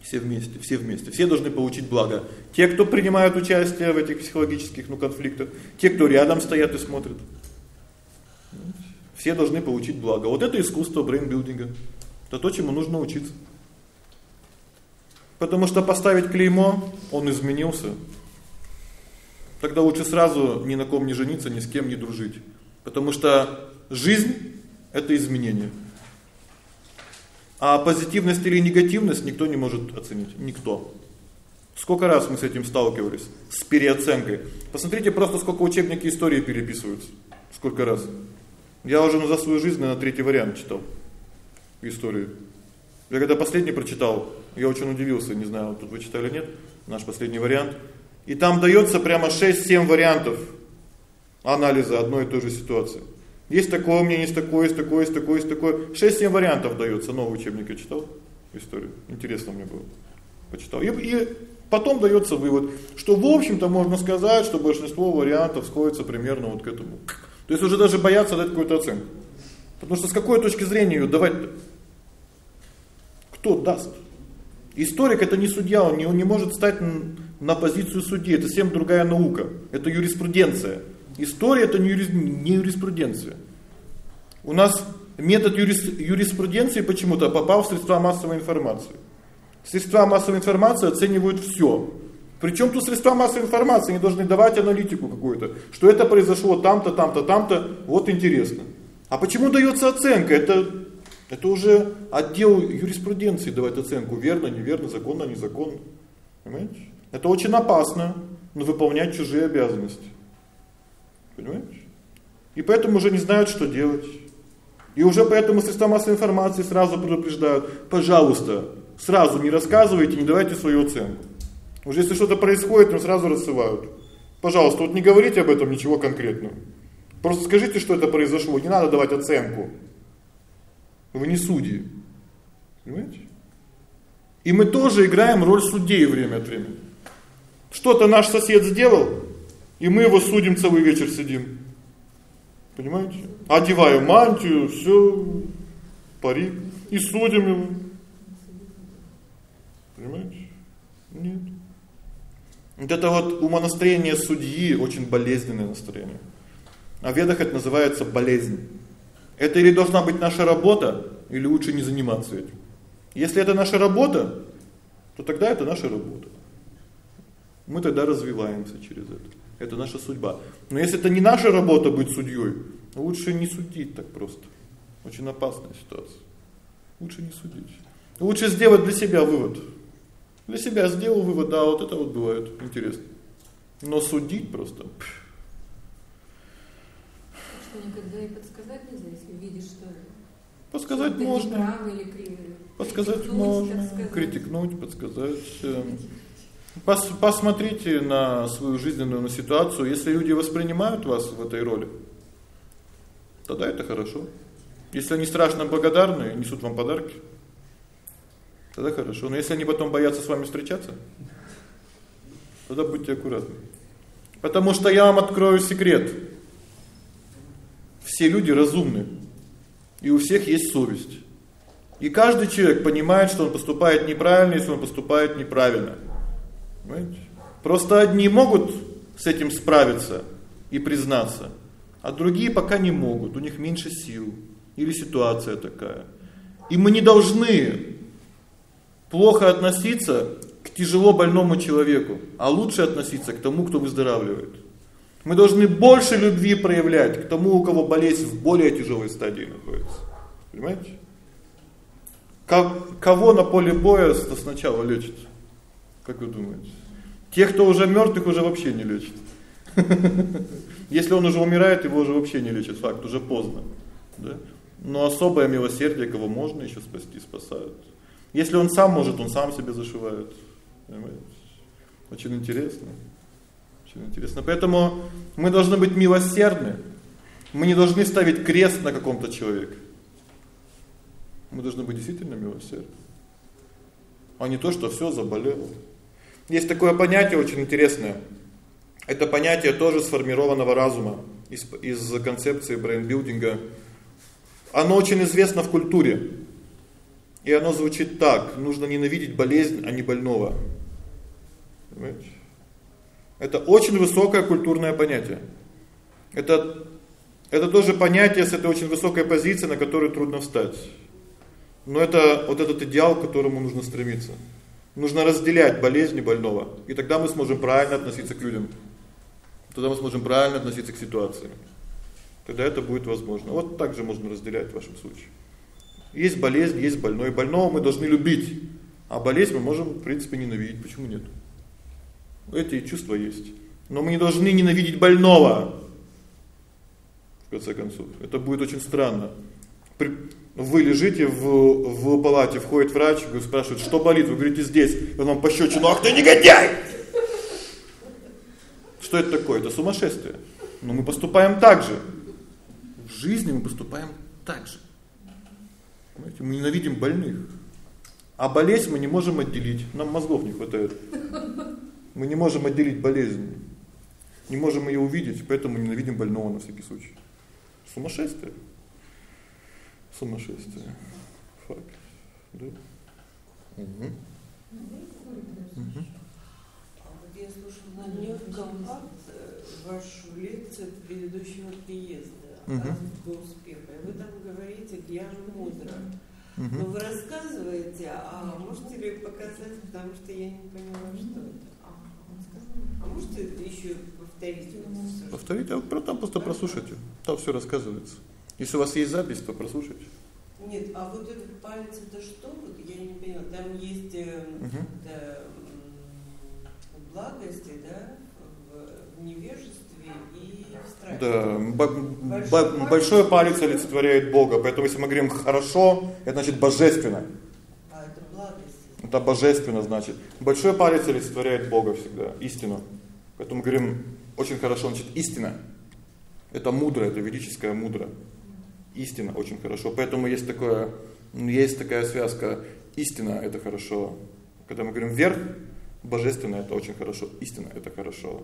Все вместе, все вместе. Все должны получить благо. Те, кто принимают участие в этих психологических, ну, конфликтах, те, кто рядом стоят и смотрят. Все должны получить благо. Вот это искусство брейнбилдинга. Это то, чему нужно учиться. Потому что поставить клеймо, он изменился. Тогда лучше сразу ни на ком не жениться, ни с кем не дружить. Потому что жизнь это изменение. А позитивность или негативность никто не может оценить, никто. Сколько раз мы с этим сталкивались, с переоценкой. Посмотрите просто сколько учебники истории переписываются. Сколько раз. Я уже за свою жизнь на третий вариант читал историю. Я когда последний прочитал, я очень удивился, не знаю, тут вы читали нет, наш последний вариант. И там даётся прямо 6-7 вариантов анализа одной и той же ситуации. Есть такое мнение, есть такое, есть такое, есть такое, есть такое. 6-7 вариантов даётся, новый учебник я читал историю. Интересно мне было. Почитал. И, и потом даётся вывод, что в общем-то можно сказать, что большинство вариантов сходится примерно вот к этому. То есть уже даже боятся дать какую-то оценку. Потому что с какой точки зрения её давать? -то? Кто даст? Историк это не судья, он не, он не может стать на позицию судьи, это совсем другая наука. Это юриспруденция. История это не, юрис, не юриспруденция. У нас метод юрис, юриспруденции почему-то попал в средства массовой информации. Средства массовой информации оценивают всё. Причём тут средства массовой информации, они должны давать аналитику какую-то, что это произошло там-то, там-то, там-то, вот интересно. А почему даётся оценка? Это Это уже отдел юриспруденции давать оценку верно, неверно, законно, незаконно. Понимаете? Это очень опасно, но выполнять чужие обязанности. Понимаете? И поэтому уже не знают, что делать. И уже поэтому средства массовой информации сразу предупреждают: "Пожалуйста, сразу не рассказывайте, не давайте свою оценку". Уже если что-то происходит, им сразу рассылают. Пожалуйста, вот не говорите об этом ничего конкретного. Просто скажите, что это произошло, не надо давать оценку. Вы не судьи. Понимаете? И мы тоже играем роль судей время от времени. Что-то наш сосед сделал, и мы его судим целый вечер сидим. Понимаете? Одеваю мантию, всё, парик и судим его. Понимаете? Нет. Вот это вот умонастроение судьи очень болезненное настроение. А в ведах это называется болезнь. Это или должна быть наша работа, или лучше не заниматься этим. Если это наша работа, то тогда это наша работа. Мы тогда развиваемся через это. Это наша судьба. Но если это не наша работа быть судьей, лучше не судить так просто. Очень опасная ситуация. Лучше не судить. Лучше сделать для себя вывод. Для себя сделал вывод, да, вот это вот бывает интересно. Но судить просто. Что никогда и подсказать нельзя, если видишь, что Подсказать что можно. неправ или криво. Подсказать критикнуть, можно, критикнуть, подсказать. эм. Пос посмотрите на свою жизненную ситуацию, если люди воспринимают вас в этой роли, тогда это хорошо. Если они страшно благодарны, несут вам подарки, тогда хорошо. Но если они потом боятся с вами встречаться, тогда будьте аккуратны. Потому что я вам открою секрет. Все люди разумны. И у всех есть совесть. И каждый человек понимает, что он поступает неправильно, если он поступает неправильно. Понимаете? Просто одни могут с этим справиться и признаться, а другие пока не могут, у них меньше сил или ситуация такая. И мы не должны плохо относиться к тяжело больному человеку, а лучше относиться к тому, кто выздоравливает. Мы должны больше любви проявлять к тому, у кого болезнь в более тяжелой стадии находится. Понимаете? Как кого на поле боя сначала лечат? Как вы думаете? Тех, кто уже мертв, их уже вообще не лечат. (laughs) Если он уже умирает, его уже вообще не лечат, факт, уже поздно, да? Но особое милосердие, кого можно еще спасти, спасают. Если он сам может, он сам себе зашивает. Очень интересно. Очень интересно. Поэтому мы должны быть милосердны. Мы не должны ставить крест на каком-то человеке. Мы должны быть действительно милосердны. А не то, что всё заболело. Есть такое понятие очень интересное. Это понятие тоже сформированного разума из из концепции брейнбилдинга. Оно очень известно в культуре. И оно звучит так: нужно ненавидеть болезнь, а не больного. Понимаете? Это очень высокое культурное понятие. Это это тоже понятие с этой очень высокой позиции, на которую трудно встать. Но это вот этот идеал, к которому нужно стремиться. Нужно разделять болезни больного, и тогда мы сможем правильно относиться к людям. Тогда мы сможем правильно относиться к ситуации. Тогда это будет возможно. Вот так же можно разделять в вашем случае. Есть болезнь, есть больной. Больного мы должны любить, а болезнь мы можем, в принципе, ненавидеть. Почему нет? Эти чувства есть. Но мы не должны ненавидеть больного. В конце концов, это будет очень странно. Вы лежите в в палате, входит врач, и спрашивает: "Что болит?" Вы говорите: "Здесь". Он вам пощёчину: "Ах ты негодяй!" Что это такое? Это сумасшествие. Но мы поступаем так же. В жизни мы поступаем так же. Понимаете, мы ненавидим больных. А болезнь мы не можем отделить. Нам мозгов не хватает. Мы не можем отделить болезнь. Не можем её увидеть, поэтому ненавидим больного на всякий случай. Сумасшествие. Сумасшествие. Факт. Да. Угу. Угу. Я слушала на Невкомпакт вашу лекцию предыдущего приезда Мгм. «Азбука успеха». Вы там говорите Гьяна Мудра. Но Угу. вы рассказываете, а можете ли показать, потому что я не поняла, что это. А можете еще повторить вот Повторите, а там просто прослушайте. Там всё рассказывается. Если у вас есть запись, то прослушайте. Нет, а вот этот палец это что? Вот я не поняла. Там есть э, Мгм. да, благости, да, в невежестве и. Да, бо- Большой большой палец олицетворяет Бога, поэтому если мы говорим хорошо, это значит божественно. А это благость. Это божественно значит. Большой палец олицетворяет Бога всегда, истину. Поэтому мы говорим очень хорошо, значит истина. Это мудро, это ведическое мудро. Истина очень хорошо. Поэтому есть такое есть такая связка истина это хорошо. Когда мы говорим вверх, божественно это очень хорошо, истина это хорошо.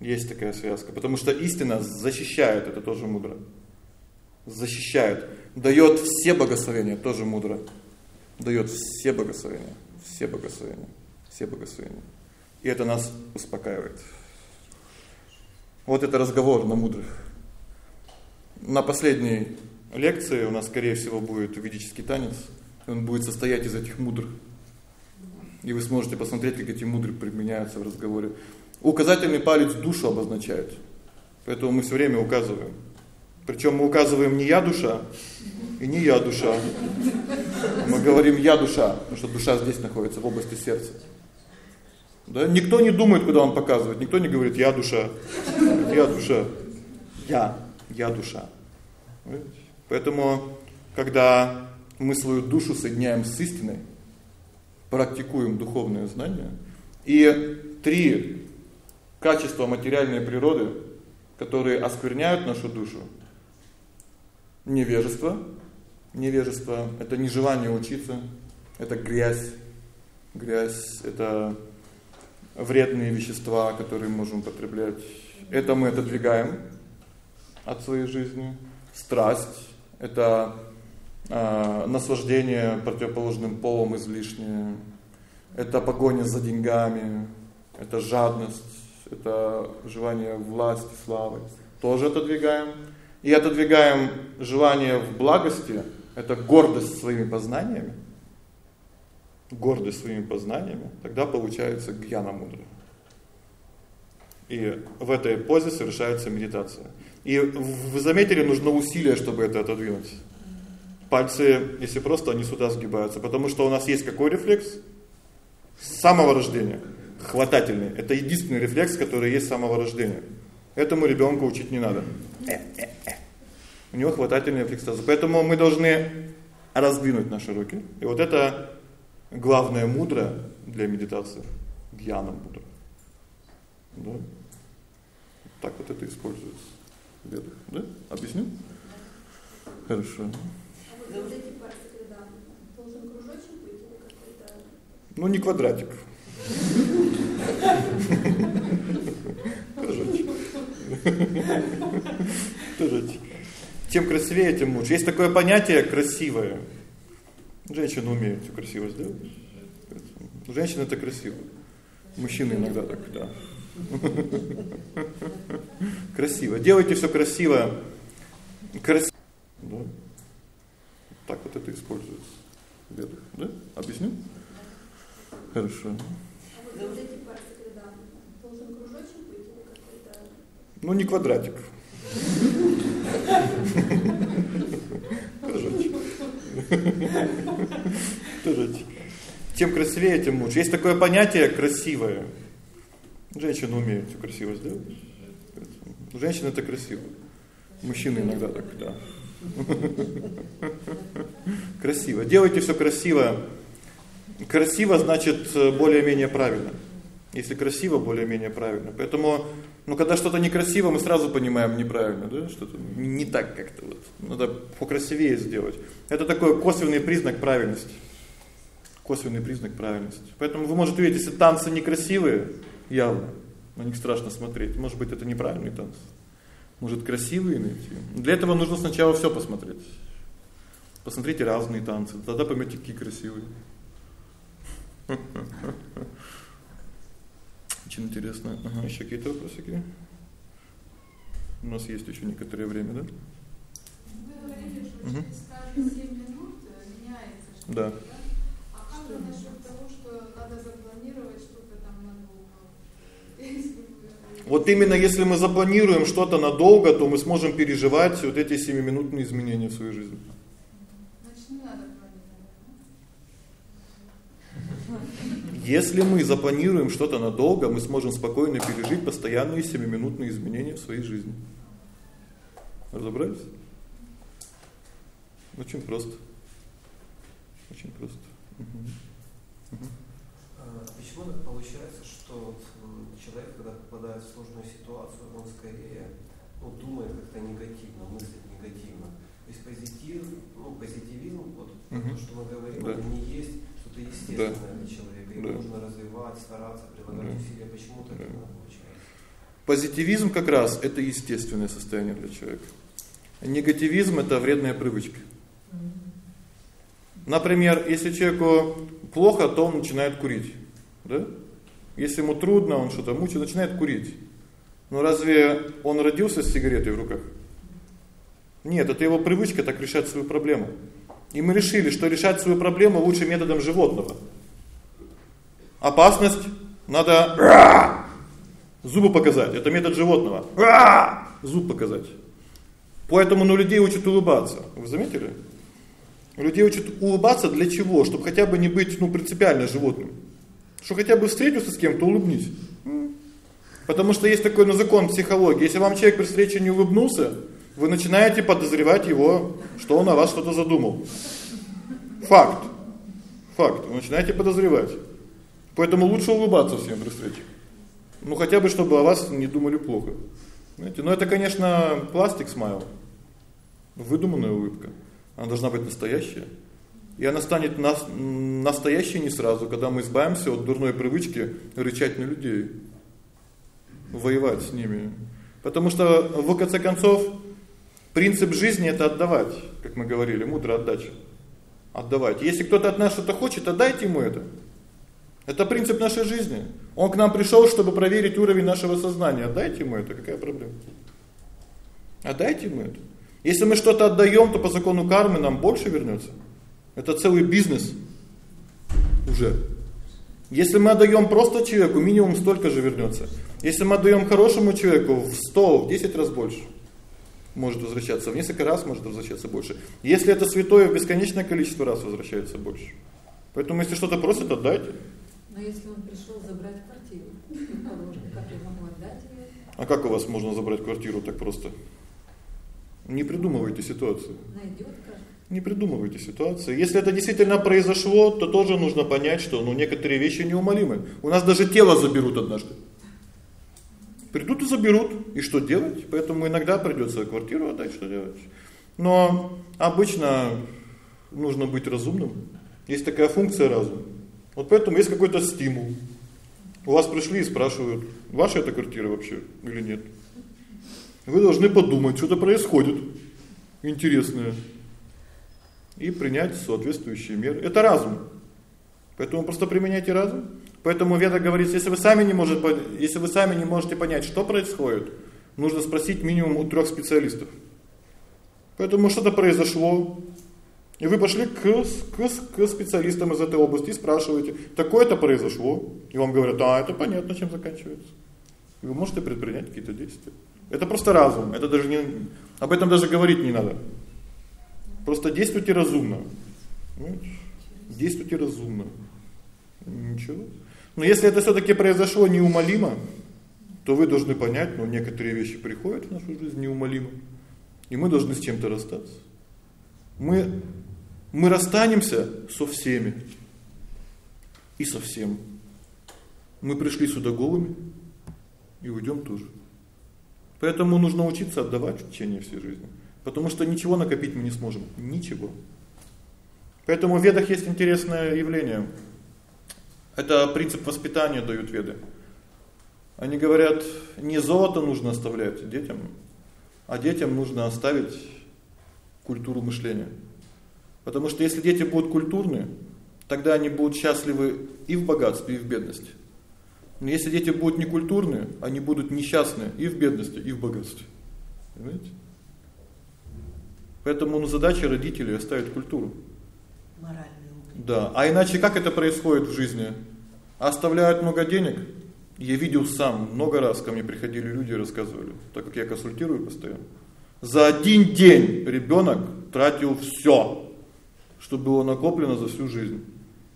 Есть такая связка, потому что истина защищает, это тоже мудро. Защищает, даёт все благословения, тоже мудро. Даёт все благословения, все благословения, все благословения. И это нас успокаивает. Вот это разговор на мудрых. На последней лекции у нас, скорее всего, будет ведический танец. Он будет состоять из этих мудрых. И вы сможете посмотреть, как эти мудрые применяются в разговоре. Указательный палец душу обозначает. Поэтому мы всё время указываем. Причём мы указываем не я душа и не я душа. Мы говорим я душа, потому что душа здесь находится в области сердца. Да? Никто не думает, куда он показывает. Никто не говорит я душа. Я душа. Я, я душа. Поэтому когда мы свою душу соединяем с истиной, практикуем духовное знание, и три качества материальной природы, которые оскверняют нашу душу. Невежество. Невежество это нежелание учиться, это грязь. Грязь это вредные вещества, которые мы можем употреблять. Это мы отодвигаем от своей жизни. Страсть это э наслаждение противоположным полом излишнее. Это погоня за деньгами, это жадность, это желание власти, славы. Тоже отодвигаем. И отодвигаем желание в благости, это гордость своими познаниями. Гордость своими познаниями, тогда получается гьяна мудрая. И в этой позе совершается медитация. И вы заметили, нужно усилие, чтобы это отодвинуть. Пальцы, если просто они сюда сгибаются, потому что у нас есть какой рефлекс? С самого рождения хватательный. Это единственный рефлекс, который есть с самого рождения. Этому ребёнку учить не надо. У него хватательный рефлекс. Поэтому мы должны раздвинуть наши руки. И вот это главное мудро для медитации. Гьяна мудро. Да? Так вот это используется. Ведах, да? Объясню? Хорошо. А вот эти пальцы, когда должен кружочек быть или какой-то... Ну не квадратик. Кружочек. Кружочек. Чем красивее, тем лучше. Есть такое понятие красивое. Женщины умеют всё красиво сделать. Женщины это красиво. Мужчины иногда так, да. Красиво. Делайте всё красиво. Красиво. Да. Так вот это используется. да? Объясню? Хорошо. Ну не квадратик. Кружочек. Кружочек. Чем красивее, тем лучше. Есть такое понятие красивое. Женщины умеют всё красиво сделать. Женщины это красиво. Мужчины иногда так, да. Красиво. Делайте всё красиво. Красиво значит более-менее правильно. Если красиво, более-менее правильно. Поэтому, ну когда что-то некрасиво, мы сразу понимаем неправильно, да? Что-то не так как-то вот. Надо покрасивее сделать. Это такой косвенный признак правильности. Косвенный признак правильности. Поэтому вы можете видеть, если танцы некрасивые, явно, на них страшно смотреть. Может быть, это неправильный танец. Может, красивые найти. Для этого нужно сначала всё посмотреть. Посмотрите разные танцы, тогда поймёте, какие красивые. (laughs) Очень интересно. Ага, ещё какие-то вопросики? У нас есть ещё некоторое время, да? Вы говорили, что через каждые 7 минут э, меняется что-то, Да. А как же насчет того, что надо запланировать что-то там надолго? (laughs) Вот именно если мы запланируем что-то надолго, то мы сможем переживать вот эти семиминутные изменения в своей жизни. Значит, Если мы запланируем что-то надолго, мы сможем спокойно пережить постоянные семиминутные изменения в своей жизни. Разобрались? Очень просто. Очень просто. Угу. Угу. Почему так получается, что человек, когда попадает в сложную ситуацию, он скорее ну, думает как-то негативно, мыслит негативно. То есть позитив, ну, позитивизм, вот угу. то, что мы говорим, да. это не есть что-то естественное да. для человека. Да. нужно развивать, стараться, прилагать да. усилия. Почему так да. получается? Позитивизм как раз это естественное состояние для человека. Негативизм это вредная привычка. Например, если человеку плохо, то он начинает курить, да? Если ему трудно, он что-то мучает, начинает курить. Но разве он родился с сигаретой в руках? Нет, это его привычка так решать свою проблему. И мы решили, что решать свою проблему лучше методом животного. Опасность надо зубы показать. Это метод животного. Зуб показать. Поэтому ну людей учат улыбаться. Вы заметили? Людей учат улыбаться для чего? Чтобы хотя бы не быть, ну, принципиально животным. Что хотя бы встретился с кем-то, улыбнись. Потому что есть такой ну, закон психологии. Если вам человек при встрече не улыбнулся, вы начинаете подозревать его, что он о вас что-то задумал. Факт. Факт. Вы начинаете подозревать. Поэтому лучше улыбаться всем при встрече. Ну хотя бы чтобы о вас не думали плохо. Знаете, но это, конечно, пластик смайл. Выдуманная улыбка. Она должна быть настоящая. И она станет нас, настоящей не сразу, когда мы избавимся от дурной привычки рычать на людей, воевать с ними. Потому что в конце концов принцип жизни это отдавать, как мы говорили, мудро отдача. Отдавать. Если кто-то от нас что-то хочет, отдайте ему это. Это принцип нашей жизни. Он к нам пришел, чтобы проверить уровень нашего сознания. Отдайте ему это, какая проблема? Отдайте ему это. Если мы что-то отдаем, то по закону кармы нам больше вернется. Это целый бизнес уже. Если мы отдаем просто человеку, минимум столько же вернется. Если мы отдаем хорошему человеку в 100, в 10 раз больше может возвращаться, в несколько раз может возвращаться больше. Если это святое, в бесконечное количество раз возвращается больше. Поэтому если что-то просит, отдайте. Но если он пришел забрать квартиру, (laughs) как я могу отдать ее? А как у вас можно забрать квартиру так просто? Не придумывайте ситуацию. Найдет как? Не придумывайте ситуации. Если это действительно произошло, то тоже нужно понять, что ну некоторые вещи неумолимы. У нас даже тело заберут однажды. Придут и заберут. И что делать? Поэтому иногда придется квартиру отдать, что делать. Но обычно нужно быть разумным. Есть такая функция разума. Вот поэтому есть какой-то стимул. У вас пришли и спрашивают: "Ваша эта квартира вообще или нет?" Вы должны подумать, что-то происходит интересное и принять соответствующие меры. Это разум. Поэтому просто применяйте разум. Поэтому Веда говорит, если вы сами не можете, если вы сами не можете понять, что происходит, нужно спросить минимум у трех специалистов. Поэтому что-то произошло, и вы пошли к, к, к специалистам из этой области и спрашиваете, такое-то произошло, и вам говорят: "А, это понятно, чем заканчивается". И вы можете предпринять какие-то действия. Это просто разум. Это даже не об этом даже говорить не надо. Просто действуйте разумно. Действуйте разумно. Ничего. Но если это все таки произошло неумолимо, то вы должны понять, ну некоторые вещи приходят в нашу жизнь неумолимо, и мы должны с чем-то расстаться. Мы мы расстанемся со всеми и со всем. Мы пришли сюда голыми и уйдем тоже. Поэтому нужно учиться отдавать в течение всей жизни. Потому что ничего накопить мы не сможем, ничего. Поэтому в ведах есть интересное явление. Это принцип воспитания дают веды. Они говорят, не золото нужно оставлять детям, а детям нужно оставить культуру мышления. Потому что если дети будут культурны, тогда они будут счастливы и в богатстве, и в бедности. Но если дети будут некультурны, они будут несчастны и в бедности, и в богатстве. Понимаете? Поэтому ну, задача родителей оставить культуру. Моральную. Да. А иначе как это происходит в жизни? Оставляют много денег. Я видел сам, много раз ко мне приходили люди и рассказывали, так как я консультирую постоянно. За один день ребенок тратил всё, что было накоплено за всю жизнь.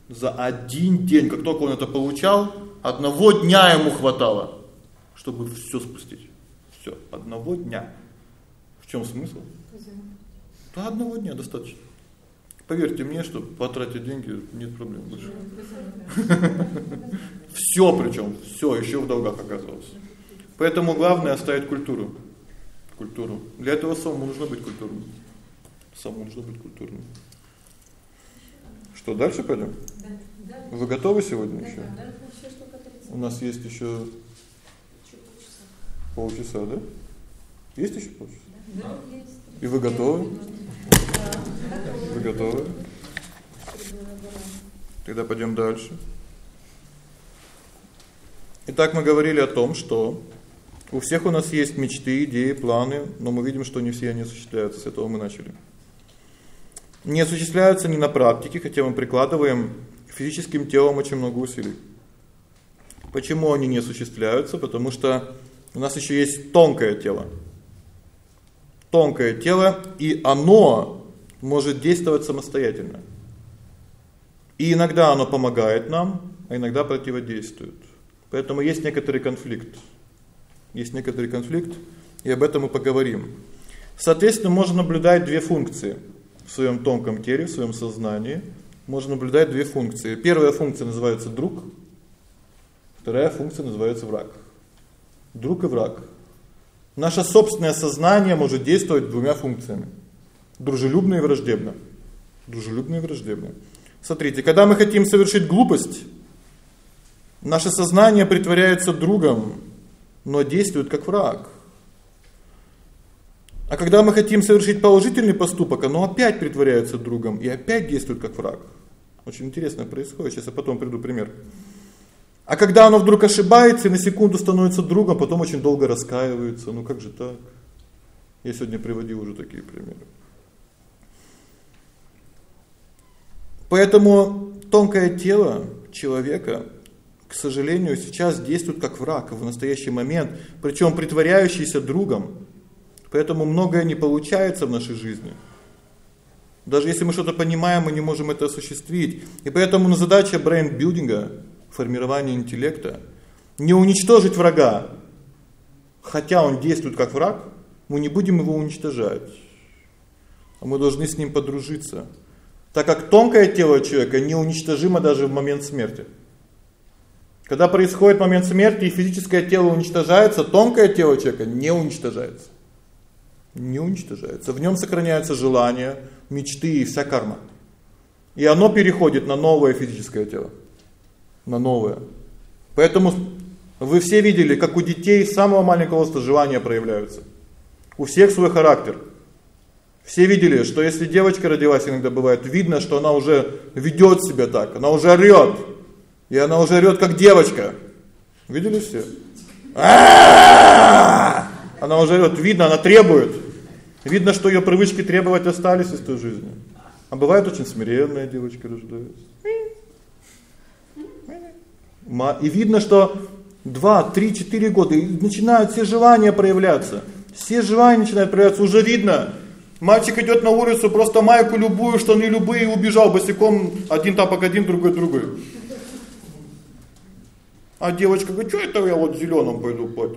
За один день, как только он это получал, одного дня ему хватало, чтобы все спустить. Все, одного дня. В чем смысл? Да одного дня достаточно. Поверьте мне, что потратить деньги нет проблем больше. Всё причём, всё ещё в долгах оказалось. Поэтому главное оставить культуру. Культуру. Для этого самому нужно быть культурным. Самому нужно быть культурным. Что дальше пойдём? Да. Вы готовы сегодня ещё? Да, У нас есть ещё полчаса, да? Есть ещё полчаса? Да, есть. И вы готовы? Вы готовы? Тогда пойдём дальше. Итак, мы говорили о том, что у всех у нас есть мечты, идеи, планы, но мы видим, что не все они осуществляются. С этого мы начали. Не осуществляются ни на практике, хотя мы прикладываем физическим телом очень много усилий. Почему они не осуществляются? Потому что у нас ещё есть тонкое тело. Тонкое тело, и оно может действовать самостоятельно. И иногда оно помогает нам, а иногда противодействует. Поэтому есть некоторый конфликт. Есть некоторый конфликт, и об этом мы поговорим. Соответственно, можно наблюдать две функции в своем тонком теле, в своем сознании. Можно наблюдать две функции. Первая функция называется друг, вторая функция называется враг. Друг и враг. Наше собственное сознание может действовать двумя функциями: дружелюбно и враждебно. Дружелюбно и враждебно. Смотрите, когда мы хотим совершить глупость, наше сознание притворяется другом, но действует как враг. А когда мы хотим совершить положительный поступок, оно опять притворяется другом и опять действует как враг. Очень интересно происходит. Сейчас я потом приду пример. А когда оно вдруг ошибается и на секунду становится другом, потом очень долго раскаивается. Ну как же так? Я сегодня приводил уже такие примеры. Поэтому тонкое тело человека, к сожалению, сейчас действует как враг в настоящий момент, причем притворяющийся другом. Поэтому многое не получается в нашей жизни. Даже если мы что-то понимаем, мы не можем это осуществить. И поэтому наша задача brain-building а, формирования интеллекта не уничтожить врага. Хотя он действует как враг, мы не будем его уничтожать. А мы должны с ним подружиться так как тонкое тело человека неуничтожимо даже в момент смерти. Когда происходит момент смерти и физическое тело уничтожается, тонкое тело человека не уничтожается. Не уничтожается. В нем сохраняются желания, мечты и вся карма. И оно переходит на новое физическое тело. На новое. Поэтому вы все видели, как у детей с самого маленького возраста желания проявляются. У всех свой характер. Все видели, что если девочка родилась, иногда бывает видно, что она уже ведёт себя так, она уже орёт. И она уже орёт как девочка. Видели все? Она уже орёт, видно, она требует. Видно, что её привычки требовать остались из той жизни. А бывает очень смиренная девочка рождается. И видно, что 2, 3, 4 года и начинают все желания проявляться. Все желания начинают проявляться, уже видно, Мальчик идет на улицу, просто майку любую, штаны любые, убежал босиком, один тапок один, другой другой. А девочка говорит: "Что это я вот в зелёном пойду пойду?"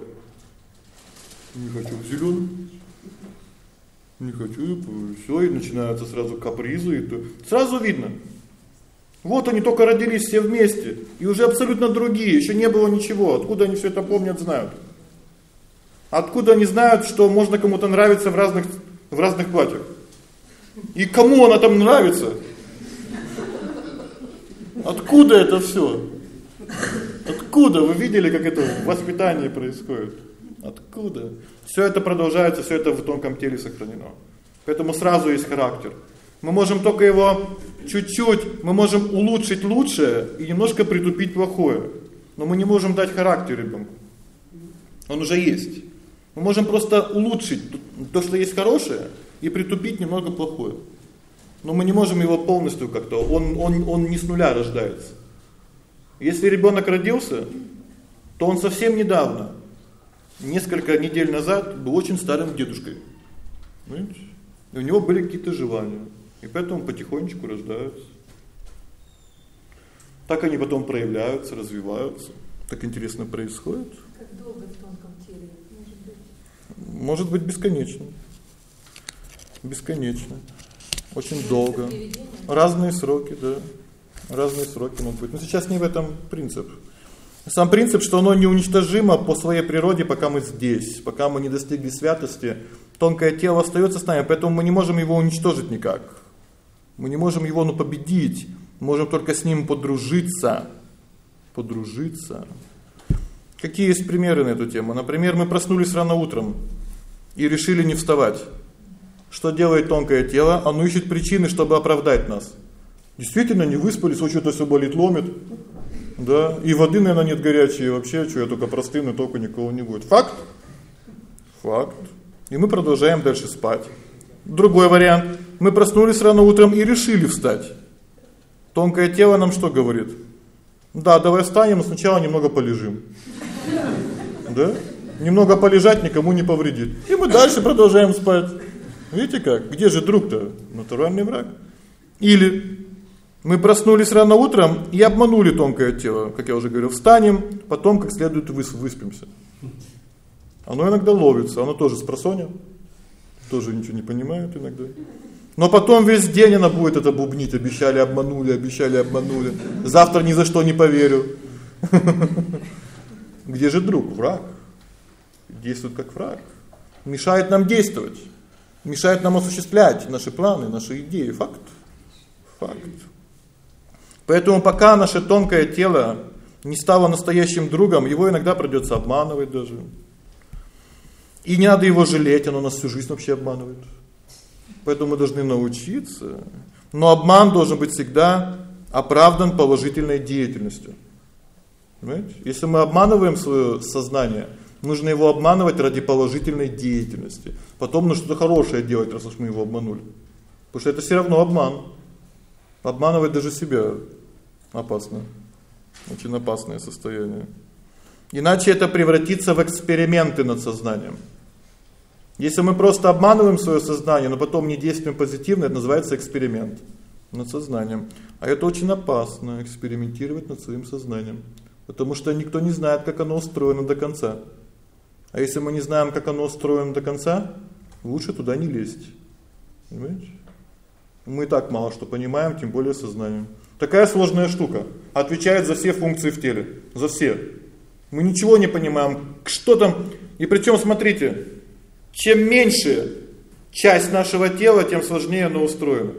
Не хочу в зелёном. Не хочу, всё, и начинаются сразу капризы, и то сразу видно. Вот они только родились все вместе, и уже абсолютно другие, ещё не было ничего. Откуда они всё это помнят, знают? Откуда они знают, что можно кому-то нравиться в разных в разных платьях. И кому она там нравится? Откуда это всё? Откуда вы видели, как это в воспитании происходит? Откуда? Всё это продолжается, всё это в тонком теле сохранено. Поэтому сразу есть характер. Мы можем только его чуть-чуть, мы можем улучшить лучшее и немножко притупить плохое. Но мы не можем дать характер ребёнку. Он уже есть. Мы можем просто улучшить то, что есть хорошее, и притупить немного плохое. Но мы не можем его полностью как-то, он он он не с нуля рождается. Если ребенок родился, то он совсем недавно, несколько недель назад был очень старым дедушкой. Понимаете? И у него были какие-то желания, и поэтому потихонечку рождаются. Так они потом проявляются, развиваются. Так интересно происходит. Как долго в тонком теле может быть? Может быть бесконечно. Бесконечно. Очень долго. Разные сроки, да. Разные сроки могут быть. Но сейчас не в этом принцип. Сам принцип, что оно неуничтожимо по своей природе, пока мы здесь, пока мы не достигли святости. Тонкое тело остаётся с нами, поэтому мы не можем его уничтожить никак. Мы не можем его ну победить. Можем только с ним подружиться. Подружиться. Какие есть примеры на эту тему? Например, мы проснулись рано утром и решили не вставать. Что делает тонкое тело? Оно ищет причины, чтобы оправдать нас. Действительно, не выспались, вот что-то всё болит, ломит. Да, и воды, наверное, нет горячей, вообще, что я только простыну, только никого не будет. Факт? Факт. И мы продолжаем дальше спать. Другой вариант. Мы проснулись рано утром и решили встать. Тонкое тело нам что говорит? Да, давай встанем, но сначала немного полежим. Да? Немного полежать никому не повредит. И мы дальше продолжаем спать. Видите как? Где же друг-то? Натуральный враг. Или мы проснулись рано утром и обманули тонкое тело, как я уже говорил, встанем, потом как следует выспимся. Оно иногда ловится, оно тоже с тоже ничего не понимает иногда. Но потом весь день она будет это бубнить, обещали, обманули, обещали, обманули. Завтра ни за что не поверю. (laughs) Где же друг? Враг. Действует как враг. Мешает нам действовать. Мешает нам осуществлять наши планы, наши идеи. Факт. Факт. Поэтому пока наше тонкое тело не стало настоящим другом, его иногда придётся обманывать даже. И не надо его жалеть, оно нас всю жизнь вообще обманывает. Поэтому мы должны научиться. Но обман должен быть всегда оправдан положительной деятельностью. Понимаете? Если мы обманываем своё сознание, нужно его обманывать ради положительной деятельности. Потом нужно что-то хорошее делать, раз уж мы его обманули. Потому что это всё равно обман. Обманывать даже себя Опасно. Очень опасное состояние. Иначе это превратится в эксперименты над сознанием. Если мы просто обманываем своё сознание, но потом не действуем позитивно, это называется эксперимент над сознанием. А это очень опасно экспериментировать над своим сознанием, потому что никто не знает, как оно устроено до конца. А если мы не знаем, как оно устроено до конца, лучше туда не лезть. Понимаете? Мы и так мало что понимаем, тем более сознанием. Такая сложная штука. Отвечает за все функции в теле, за все. Мы ничего не понимаем, что там. И причем, смотрите, чем меньше часть нашего тела, тем сложнее оно устроено.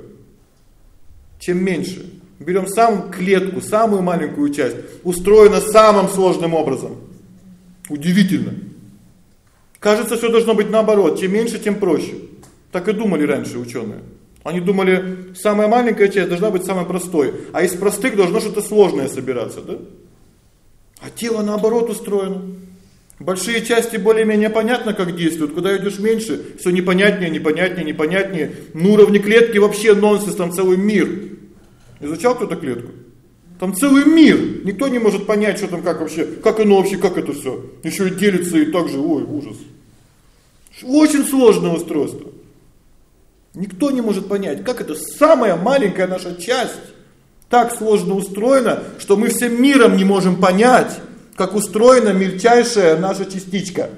Чем меньше. Берем самую клетку, самую маленькую часть, устроена самым сложным образом. Удивительно. Кажется, все должно быть наоборот, чем меньше, тем проще. Так и думали раньше ученые. Они думали, самая маленькая часть должна быть самой простой, а из простых должно что-то сложное собираться, да? А тело наоборот устроено. Большие части более-менее понятно, как действуют. Куда идешь меньше, все непонятнее, непонятнее, непонятнее. На уровне клетки вообще нонсенс, там целый мир. Изучал кто-то клетку? Там целый мир. Никто не может понять, что там как вообще, как оно вообще, как это все. Еще и делится и так же, ой, ужас. Очень сложное устройство. Никто не может понять, как это самая маленькая наша часть так сложно устроена, что мы всем миром не можем понять, как устроена мельчайшая наша частичка.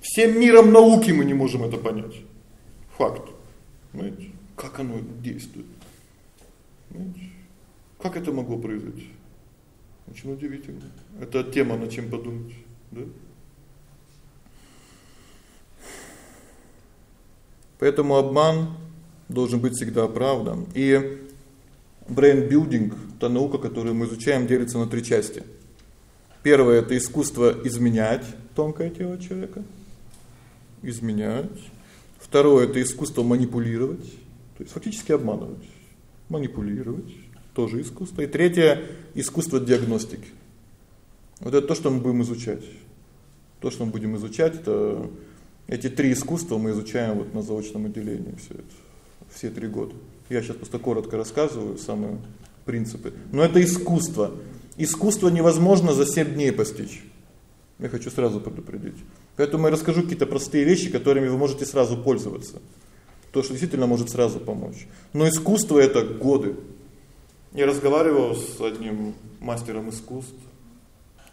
Всем миром науки мы не можем это понять. Факт. Понимаете? Как оно действует? Понимаете? Как это могло произойти? Очень удивительно. Это тема, над чем подумать, да? Поэтому обман должен быть всегда оправдан. И brain-building, та наука, которую мы изучаем, делится на три части. Первое это искусство изменять тонкое тело человека. Изменять. Второе это искусство манипулировать, то есть фактически обманывать. Манипулировать тоже искусство. И третье искусство диагностики. Вот это то, что мы будем изучать. То, что мы будем изучать это эти три искусства мы изучаем вот на заочном отделении все это. Все три года. Я сейчас просто коротко рассказываю самые принципы. Но это искусство. Искусство невозможно за 7 дней постичь. Я хочу сразу предупредить. Поэтому я расскажу какие-то простые вещи, которыми вы можете сразу пользоваться. То, что действительно может сразу помочь. Но искусство это годы. Я разговаривал с одним мастером искусств,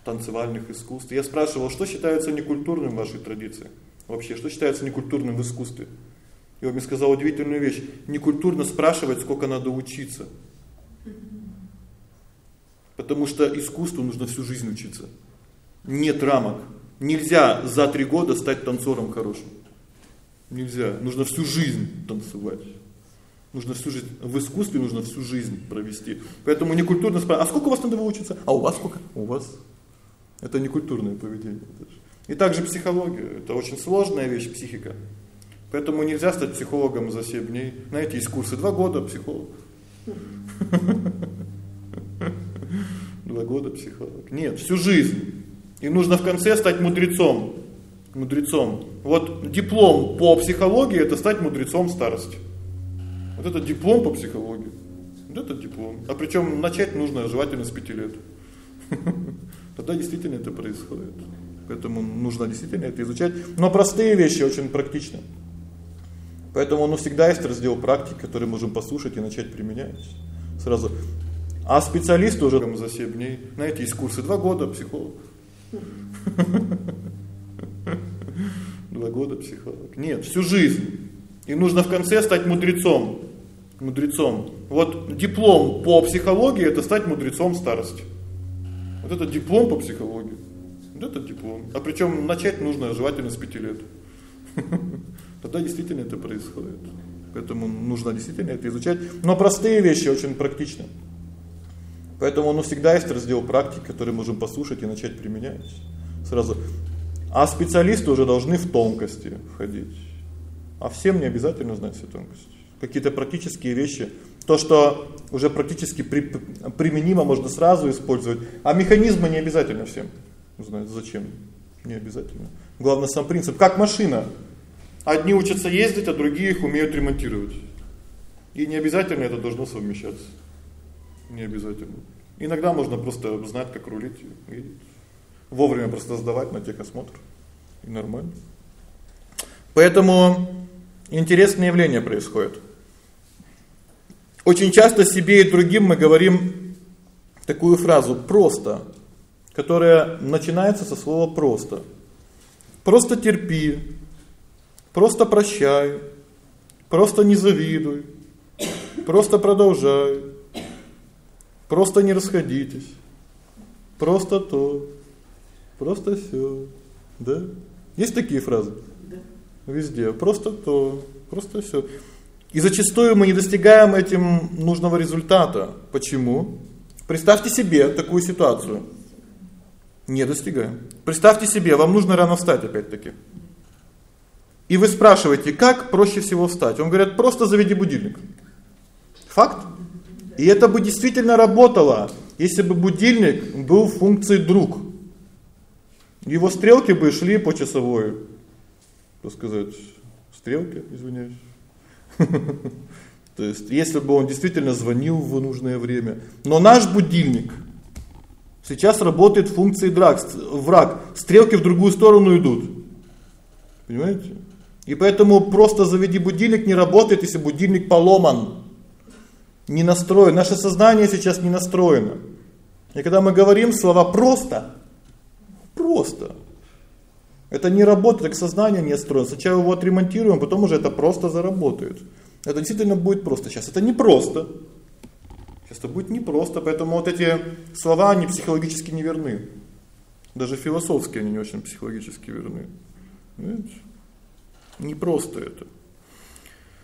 танцевальных искусств. Я спрашивал, что считается некультурным в вашей традиции? Вообще, что считается некультурным в искусстве? И он мне сказал удивительную вещь: некультурно спрашивать, сколько надо учиться. Потому что искусству нужно всю жизнь учиться. Нет рамок. Нельзя за три года стать танцором хорошим. Нельзя. Нужно всю жизнь танцевать. Нужно всю жизнь в искусстве нужно всю жизнь провести. Поэтому некультурно спрашивать: "А сколько у вас надо выучиться? А у вас сколько?" У вас это некультурное поведение И также психология это очень сложная вещь психика. Поэтому нельзя стать психологом за 7 дней. Знаете, есть курсы 2 года психолог. Два года психолог. Нет, всю жизнь. И нужно в конце стать мудрецом. Мудрецом. Вот диплом по психологии это стать мудрецом старости. Вот это диплом по психологии. Вот это диплом. А причем начать нужно желательно с 5 лет. (laughs) Тогда действительно это происходит. Поэтому нужно действительно это изучать, но простые вещи очень практичны. Поэтому ну всегда есть раздел практик, который можем послушать и начать применять. Сразу. А специалист уже там за 7 дней. Знаете, есть курсы 2 года психолог. (laughs) Два года психолог. Нет, всю жизнь. И нужно в конце стать мудрецом. Мудрецом. Вот диплом по психологии это стать мудрецом старости. Вот это диплом по психологии. Это диплом. А причем начать нужно желательно с 5 лет. (laughs) Тогда действительно это происходит. Поэтому нужно действительно это изучать, но простые вещи очень практичны. Поэтому ну всегда есть раздел практик, который можем послушать и начать применять. Сразу. А специалисты уже должны в тонкости входить. А всем не обязательно знать все тонкости. Какие-то практические вещи, то, что уже практически при, применимо, можно сразу использовать, а механизмы не обязательно всем знать зачем. Не обязательно. Главное сам принцип, как машина. Одни учатся ездить, а другие их умеют ремонтировать. И не обязательно это должно совмещаться. Не обязательно. Иногда можно просто знать, как рулить и вовремя просто сдавать на техосмотр. И нормально. Поэтому интересное явление происходит. Очень часто себе и другим мы говорим такую фразу просто, которая начинается со слова просто. Просто терпи, Просто прощай. Просто не завидуй. Просто продолжай. Просто не расходитесь. Просто то. Просто всё. Да? Есть такие фразы? Да. Везде. Просто то. Просто всё. И зачастую мы не достигаем этим нужного результата. Почему? Представьте себе такую ситуацию. Не достигаем. Представьте себе, вам нужно рано встать опять-таки. И вы спрашиваете: "Как проще всего встать?" Он говорит: "Просто заведи будильник". Факт. И это бы действительно работало, если бы будильник был функцией друг. Его стрелки бы шли по часовой. Так сказать, стрелки, извиняюсь. (laughs) То есть, если бы он действительно звонил в нужное время. Но наш будильник сейчас работает функцией драк, враг. Стрелки в другую сторону идут. Понимаете? И поэтому просто заведи будильник не работает, если будильник поломан. Не настроен. Наше сознание сейчас не настроено. И когда мы говорим слова просто, просто. Это не работает, так сознание не настроено. Сначала его отремонтируем, потом уже это просто заработает. Это действительно будет просто. Сейчас это не просто. Это будет не просто, поэтому вот эти слова они психологически неверны. Даже философски они не очень психологически верны. Видите? Не просто это.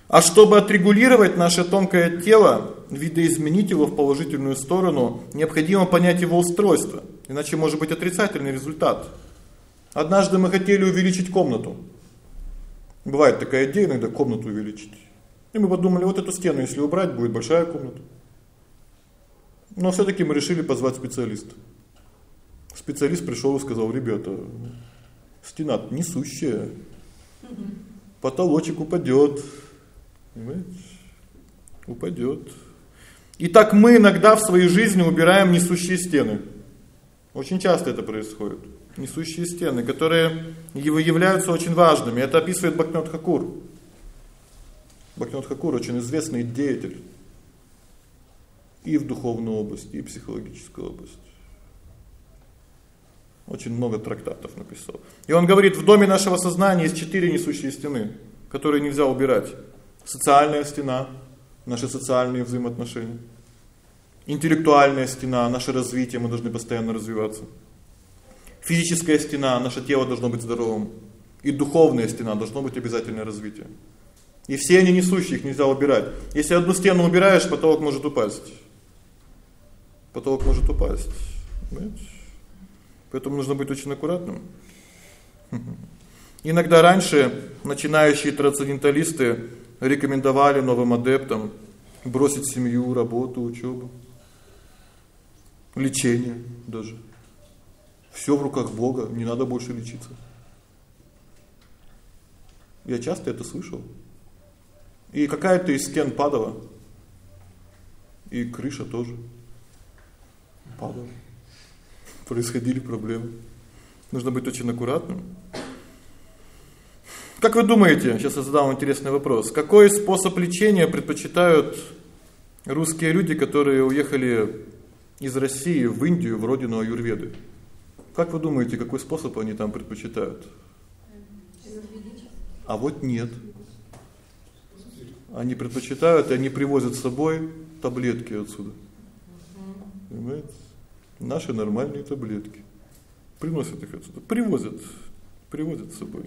А чтобы отрегулировать наше тонкое тело, видоизменить его в положительную сторону, необходимо понять его устройство, иначе может быть отрицательный результат. Однажды мы хотели увеличить комнату. Бывает такая идея иногда комнату увеличить. И мы подумали, вот эту стену если убрать, будет большая комната. Но все таки мы решили позвать специалиста. Специалист пришел и сказал: "Ребята, стена несущая потолочек упадет. Понимаете? Упадет. И так мы иногда в своей жизни убираем несущие стены. Очень часто это происходит. Несущие стены, которые являются очень важными. Это описывает Бхактинат Хакур. Бхактинат Хакур очень известный деятель. И в духовную область, и в психологическую область. Очень много трактатов написал. И он говорит: "В доме нашего сознания есть четыре несущие стены, которые нельзя убирать. Социальная стена наши социальные взаимоотношения. Интеллектуальная стена наше развитие, мы должны постоянно развиваться. Физическая стена наше тело должно быть здоровым. И духовная стена должно быть обязательное развитие. И все они несущие, их нельзя убирать. Если одну стену убираешь, потолок может упасть. Потолок может упасть. Понимаете? Поэтому нужно быть очень аккуратным. (laughs) Иногда раньше начинающие трансценденталисты рекомендовали новым адептам бросить семью, работу, учёбу, лечение даже. Всё в руках Бога, не надо больше лечиться. Я часто это слышал. И какая-то из стен падала. И крыша тоже падала. Происходили проблемы. Нужно быть очень аккуратным. Как вы думаете, сейчас я задам интересный вопрос. Какой способ лечения предпочитают русские люди, которые уехали из России в Индию, в родину аюрведы? Как вы думаете, какой способ они там предпочитают? А вот нет. Они предпочитают, и они привозят с собой таблетки отсюда. Понимаете? Наши нормальные таблетки. Приносят их отсюда, привозят, привозят с собой.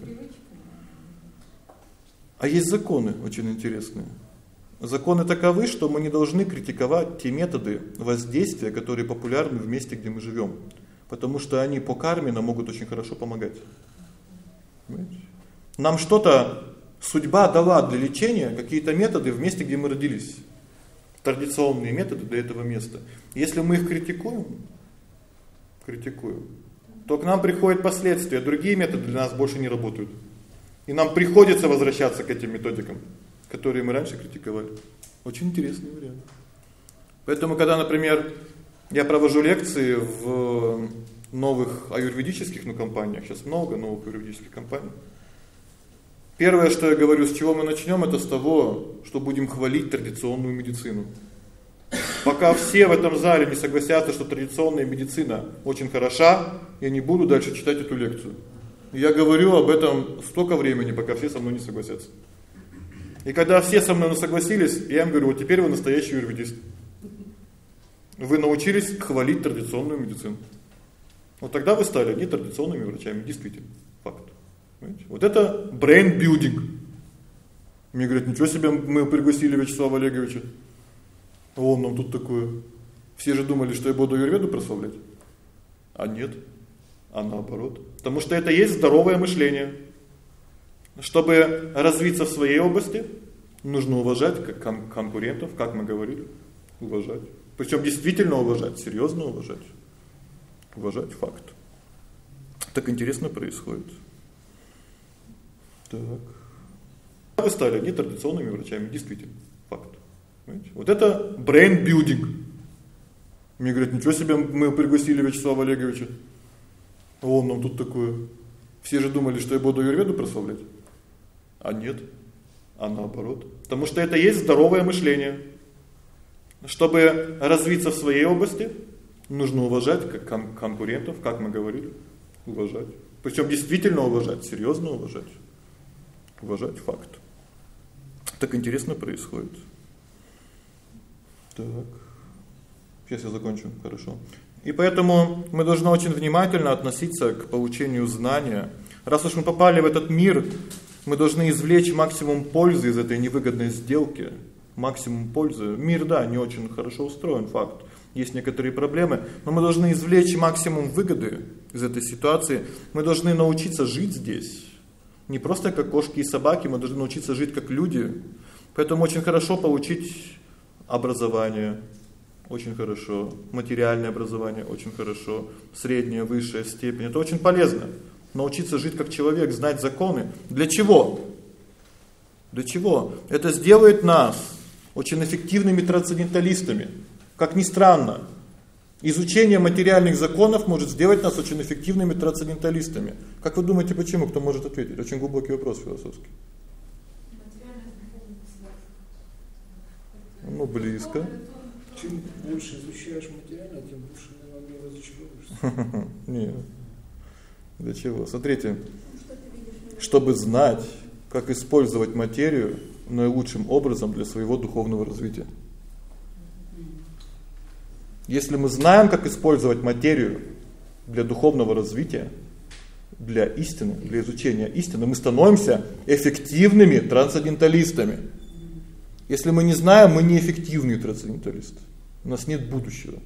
А есть законы очень интересные. Законы таковы, что мы не должны критиковать те методы воздействия, которые популярны в месте, где мы живем, потому что они по карме нам могут очень хорошо помогать. Понимаете? Нам что-то судьба дала для лечения какие-то методы в месте, где мы родились. Традиционные методы для этого места. Если мы их критикуем, критикуем, то к нам приходят последствия, другие методы для нас больше не работают. И нам приходится возвращаться к этим методикам, которые мы раньше критиковали. Очень интересный вариант. Поэтому когда, например, я провожу лекции в новых аюрведических ну компаниях, сейчас много новых аюрведических компаний. Первое, что я говорю, с чего мы начнем, это с того, что будем хвалить традиционную медицину. Пока все в этом зале не согласятся, что традиционная медицина очень хороша, я не буду дальше читать эту лекцию. Я говорю об этом столько времени, пока все со мной не согласятся. И когда все со мной согласились, я им говорю: "Вот теперь вы настоящий юридист. Вы научились хвалить традиционную медицину. Вот тогда вы стали не традиционными врачами, действительно, факт. Понимаете? Вот это brain building. Мне говорят: "Ничего себе, мы пригласили Вячеслава Олеговича. А он нам тут такое. Все же думали, что я буду аюрведу прославлять. А нет а наоборот. Потому что это есть здоровое мышление. Чтобы развиться в своей области, нужно уважать как кон конкурентов, как мы говорили, уважать. Причем действительно уважать, серьезно уважать. Уважать факт. Так интересно происходит. Так. Вы стали нетрадиционными врачами, действительно. Понимаете? Вот это brain building. Мне говорят: "Ничего себе, мы пригласили Вячеслава Олеговича он нам тут такое. Все же думали, что я буду аюрведу прославлять. А нет. А наоборот. Потому что это есть здоровое мышление. Чтобы развиться в своей области, нужно уважать как кон конкурентов, как мы говорили, уважать. Причем действительно уважать, серьезно уважать. Уважать факт. Так интересно происходит. Так. Сейчас я закончу, хорошо. И поэтому мы должны очень внимательно относиться к получению знания. Раз уж мы попали в этот мир, мы должны извлечь максимум пользы из этой невыгодной сделки. Максимум пользы. Мир, да, не очень хорошо устроен, факт. Есть некоторые проблемы, но мы должны извлечь максимум выгоды из этой ситуации. Мы должны научиться жить здесь. Не просто как кошки и собаки, мы должны научиться жить как люди. Поэтому очень хорошо получить образование, очень хорошо, материальное образование очень хорошо, средняя, высшая степень это очень полезно. Научиться жить как человек, знать законы. Для чего? Для чего? Это сделает нас очень эффективными трансценденталистами. Как ни странно, изучение материальных законов может сделать нас очень эффективными трансценденталистами. Как вы думаете, почему? Кто может ответить? Очень глубокий вопрос философский. Ну, близко. чем больше изучаешь материально, тем больше, наверное, разочаровываешься. (laughs) Нет. Для чего? Смотрите. Чтобы знать, как использовать материю наилучшим образом для своего духовного развития. Если мы знаем, как использовать материю для духовного развития, для истины, для изучения истины, мы становимся эффективными трансценденталистами. Если мы не знаем, мы неэффективные трансценденталисты. У нас нет будущего.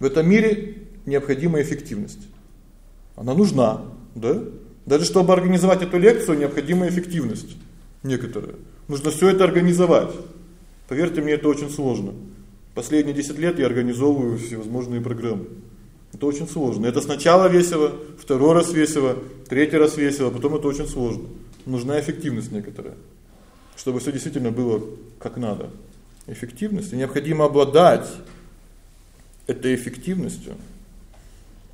В этом мире необходима эффективность. Она нужна, да? Даже чтобы организовать эту лекцию, необходима эффективность некоторая. Нужно всё это организовать. Поверьте мне, это очень сложно. Последние 10 лет я организовываю всевозможные программы. Это очень сложно. Это сначала весело, второй раз весело, третий раз весело, потом это очень сложно. Нужна эффективность некоторая, чтобы всё действительно было как надо. Эффективность, и необходимо обладать этой эффективностью.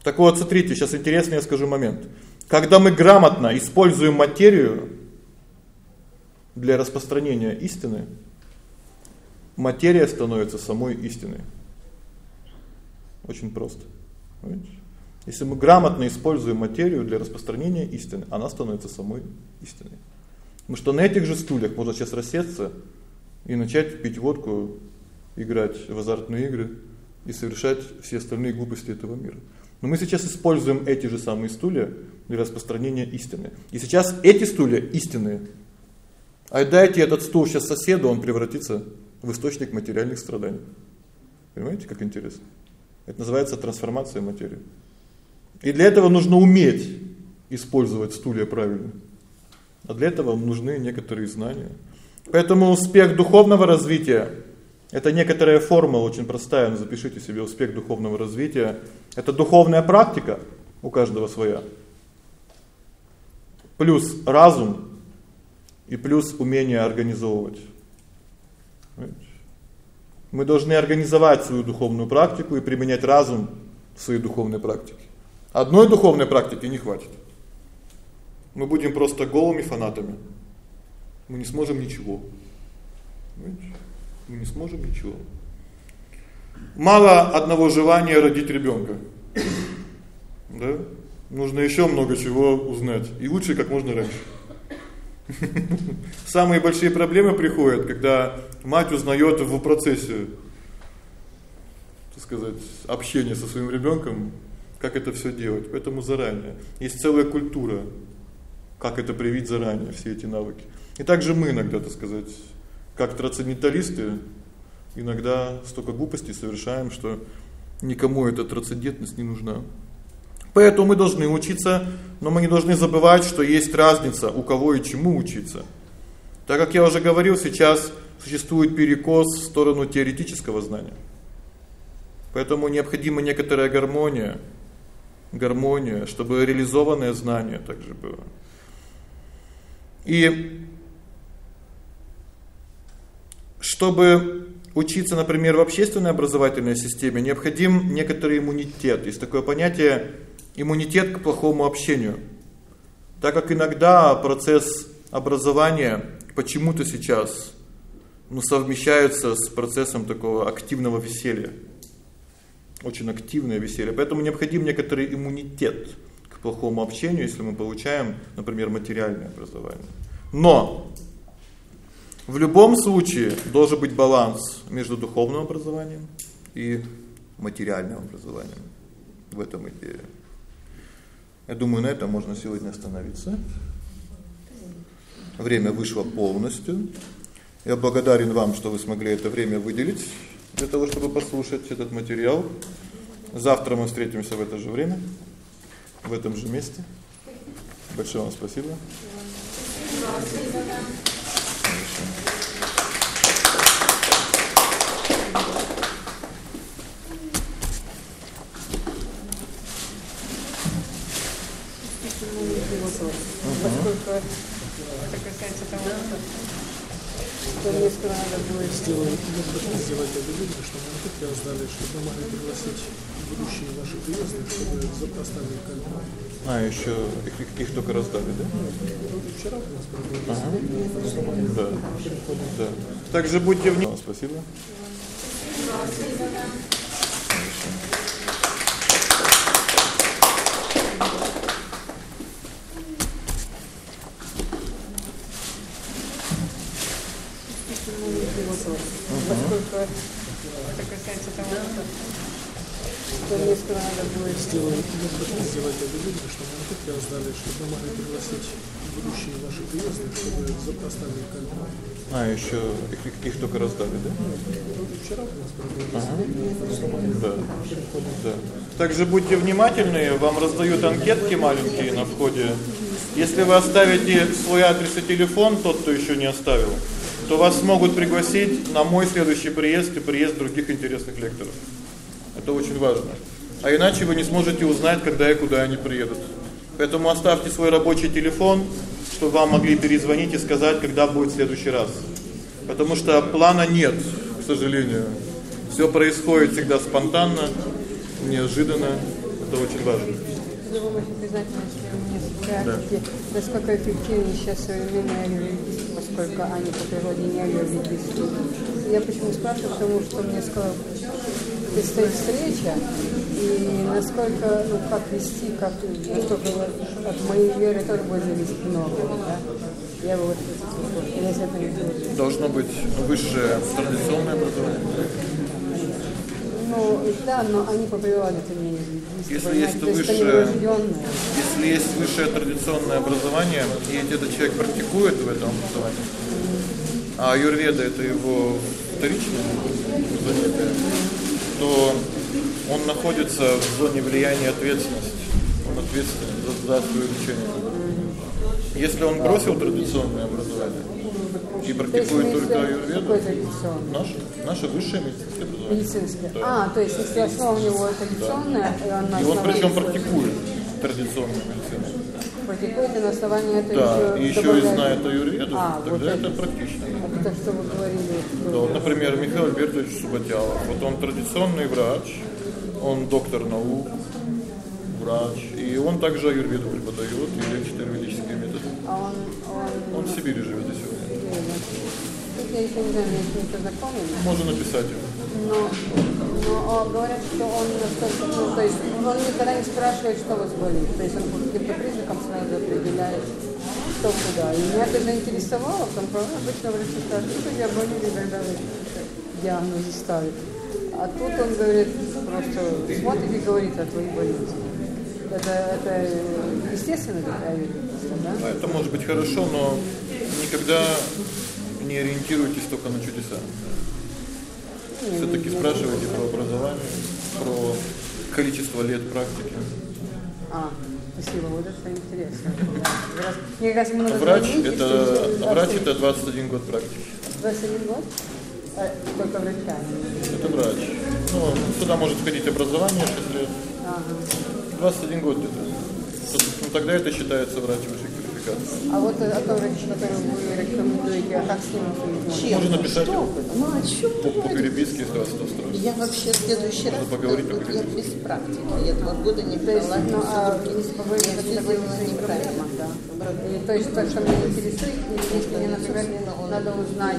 Так вот, смотрите, сейчас интересный я скажу момент. Когда мы грамотно используем материю для распространения истины, материя становится самой истиной. Очень просто. Понимаете? Если мы грамотно используем материю для распространения истины, она становится самой истиной. Потому что на этих же стульях можно сейчас рассесться и начать пить водку, играть в азартные игры и совершать все остальные глупости этого мира. Но мы сейчас используем эти же самые стулья для распространения истины. И сейчас эти стулья истинные. А дайте этот стул сейчас соседу, он превратится в источник материальных страданий. Понимаете, как интересно? Это называется трансформация материи. И для этого нужно уметь использовать стулья правильно. А для этого нужны некоторые знания. Поэтому успех духовного развития это некоторая формула очень простая, но запишите себе успех духовного развития. Это духовная практика, у каждого своя. Плюс разум и плюс умение организовывать. Мы должны организовать свою духовную практику и применять разум в своей духовной практике. Одной духовной практики не хватит. Мы будем просто голыми фанатами. Мы не сможем ничего. Мы не сможем ничего. Мало одного желания родить ребёнка. Да? Нужно ещё много чего узнать, и лучше как можно раньше. (laughs) Самые большие проблемы приходят, когда мать узнаёт в процессе так сказать, общения со своим ребёнком, как это всё делать. Поэтому заранее есть целая культура, как это привить заранее все эти навыки. И также мы иногда, так сказать, как трансценденталисты, иногда столько глупостей совершаем, что никому эта трансцендентность не нужна. Поэтому мы должны учиться, но мы не должны забывать, что есть разница, у кого и чему учиться. Так как я уже говорил, сейчас существует перекос в сторону теоретического знания. Поэтому необходима некоторая гармония, гармония, чтобы реализованное знание также было. И чтобы учиться, например, в общественной образовательной системе, необходим некоторый иммунитет. Есть такое понятие иммунитет к плохому общению. Так как иногда процесс образования почему-то сейчас ну совмещается с процессом такого активного веселья. Очень активное веселье. Поэтому необходим некоторый иммунитет плохому общению, если мы получаем, например, материальное образование. Но в любом случае должен быть баланс между духовным образованием и материальным образованием. В этом идея. Я думаю, на этом можно сегодня остановиться. Время вышло полностью. Я благодарен вам, что вы смогли это время выделить для того, чтобы послушать этот материал. Завтра мы встретимся в это же время, в этом же месте. Большое вам спасибо. Поскольку это касается того, что несколько надо будет сделать, чтобы мы могли пригласить будущие наши приездные, чтобы оставили кальмар. А, еще их, их только раздали, да? Вчера у нас ага. Да. да. Также будьте внимательны. Спасибо. Поскольку это касается того, что мне скоро Сделать, это чтобы раздали, чтобы мы могли пригласить будущие чтобы. А, еще их, их только раздали, да? Вчера у нас провели Ага. Да. Да. Также будьте внимательны, вам раздают анкетки маленькие на входе. Если вы оставите свой адрес и телефон, тот, кто еще не оставил, то вас могут пригласить на мой следующий приезд и приезд других интересных лекторов. Это очень важно. А иначе вы не сможете узнать, когда и куда они приедут. Поэтому оставьте свой рабочий телефон, чтобы вам могли перезвонить и сказать, когда будет в следующий раз. Потому что плана нет, к сожалению. Всё происходит всегда спонтанно, неожиданно. Это очень важно. Я вам очень признательна, что вы мне скажете, насколько эффективны сейчас современные аллергисты, поскольку они по природе не аллергисты. Я почему спрашиваю, потому что мне сказал, предстоит встреча, и насколько, ну, как вести, как, насколько вот от моей веры тоже будет зависеть многое, да? Я вот, если это не будет. Должно быть высшее традиционное образование. Ну, да, но они по природе это не Если есть то высшее. Если есть высшее традиционное образование, и этот человек практикует в этом образовании, а аюрведа это его вторичное занятие, то он находится в зоне влияния ответственности. Он ответственен за, за свое лечение. Если он бросил традиционное образование и практикует То только аюрведу, наше, наше высшее медицинское образование. Медицинское. Да. А, то есть если основа у него традиционная, и он на И он причем практикует традиционную медицину. Практикует, и на основании этого Да, и еще еще и добавляет- знает аюрведу, А, вот тогда это это. практично. Это то, что вы говорили. Да, вот, например, Михаил Альбертович Субатялов. Вот он традиционный врач, он доктор наук, врач, и он также аюрведу преподает и лечит аюрведические методы. А он, он, Он в Сибири живет и сегодня. Я еще не знаю, с ним познакомились. Можно написать ему. Но, но а, говорят, что он ну, то есть он никогда не спрашивает, что вас болит. То есть он по каким-то признакам сразу определяет, что куда. И меня это заинтересовало, потому что обычно врачи спрашивают, что я болею, когда вы диагнозы ставят. А тут он говорит, просто смотрит и говорит о твоей болезни. Это, это естественно такая вещь, да? А Это может быть хорошо, но никогда не ориентируйтесь только на чудеса. Все-таки спрашивайте про образование, про количество лет практики. А, спасибо, вот это интересно. Да. Раз- Мне много Врач это врач это 21 год практики. 21 год? А, Только врача. Это врач. Ну, сюда может входить образование 6 лет. Ага. 21 год где-то. Ну, тогда это считается врач квалификации. А вот о том враче, который вы рекомендуете, а как с ним соединиться? Можно написать Что вы? Ну о чем по, вы по переписке, это устроит. Я вообще в следующий раз, Можно поговорить вот по я без практики, я два года не брала ну, а ни если поговорить Я о все такой делала неправильно. да. То есть то, что меня интересует, мне, например, надо узнать,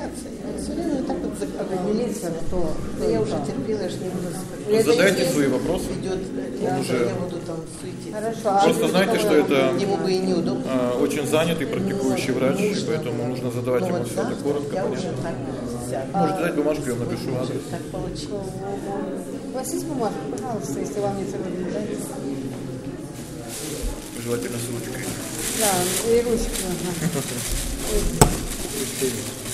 стекляться. Я все время так вот закрывала. определиться, что, Да я уже терпела, я ж не буду Ну, Задайте свои вопросы. Идет, я, уже- я буду там суетиться. Хорошо. а Просто если знайте, что это Ему бы и неудобно. а, очень занятый практикующий врач, и поэтому нужно задавать Ну ему вот все это коротко, я уже так сяду. Можете дать бумажку, я вам напишу адрес. Так получилось. У вас есть бумажка, пожалуйста, если вам не трудно? Желательно с ручкой. Да, и ручки нужно. (laughs)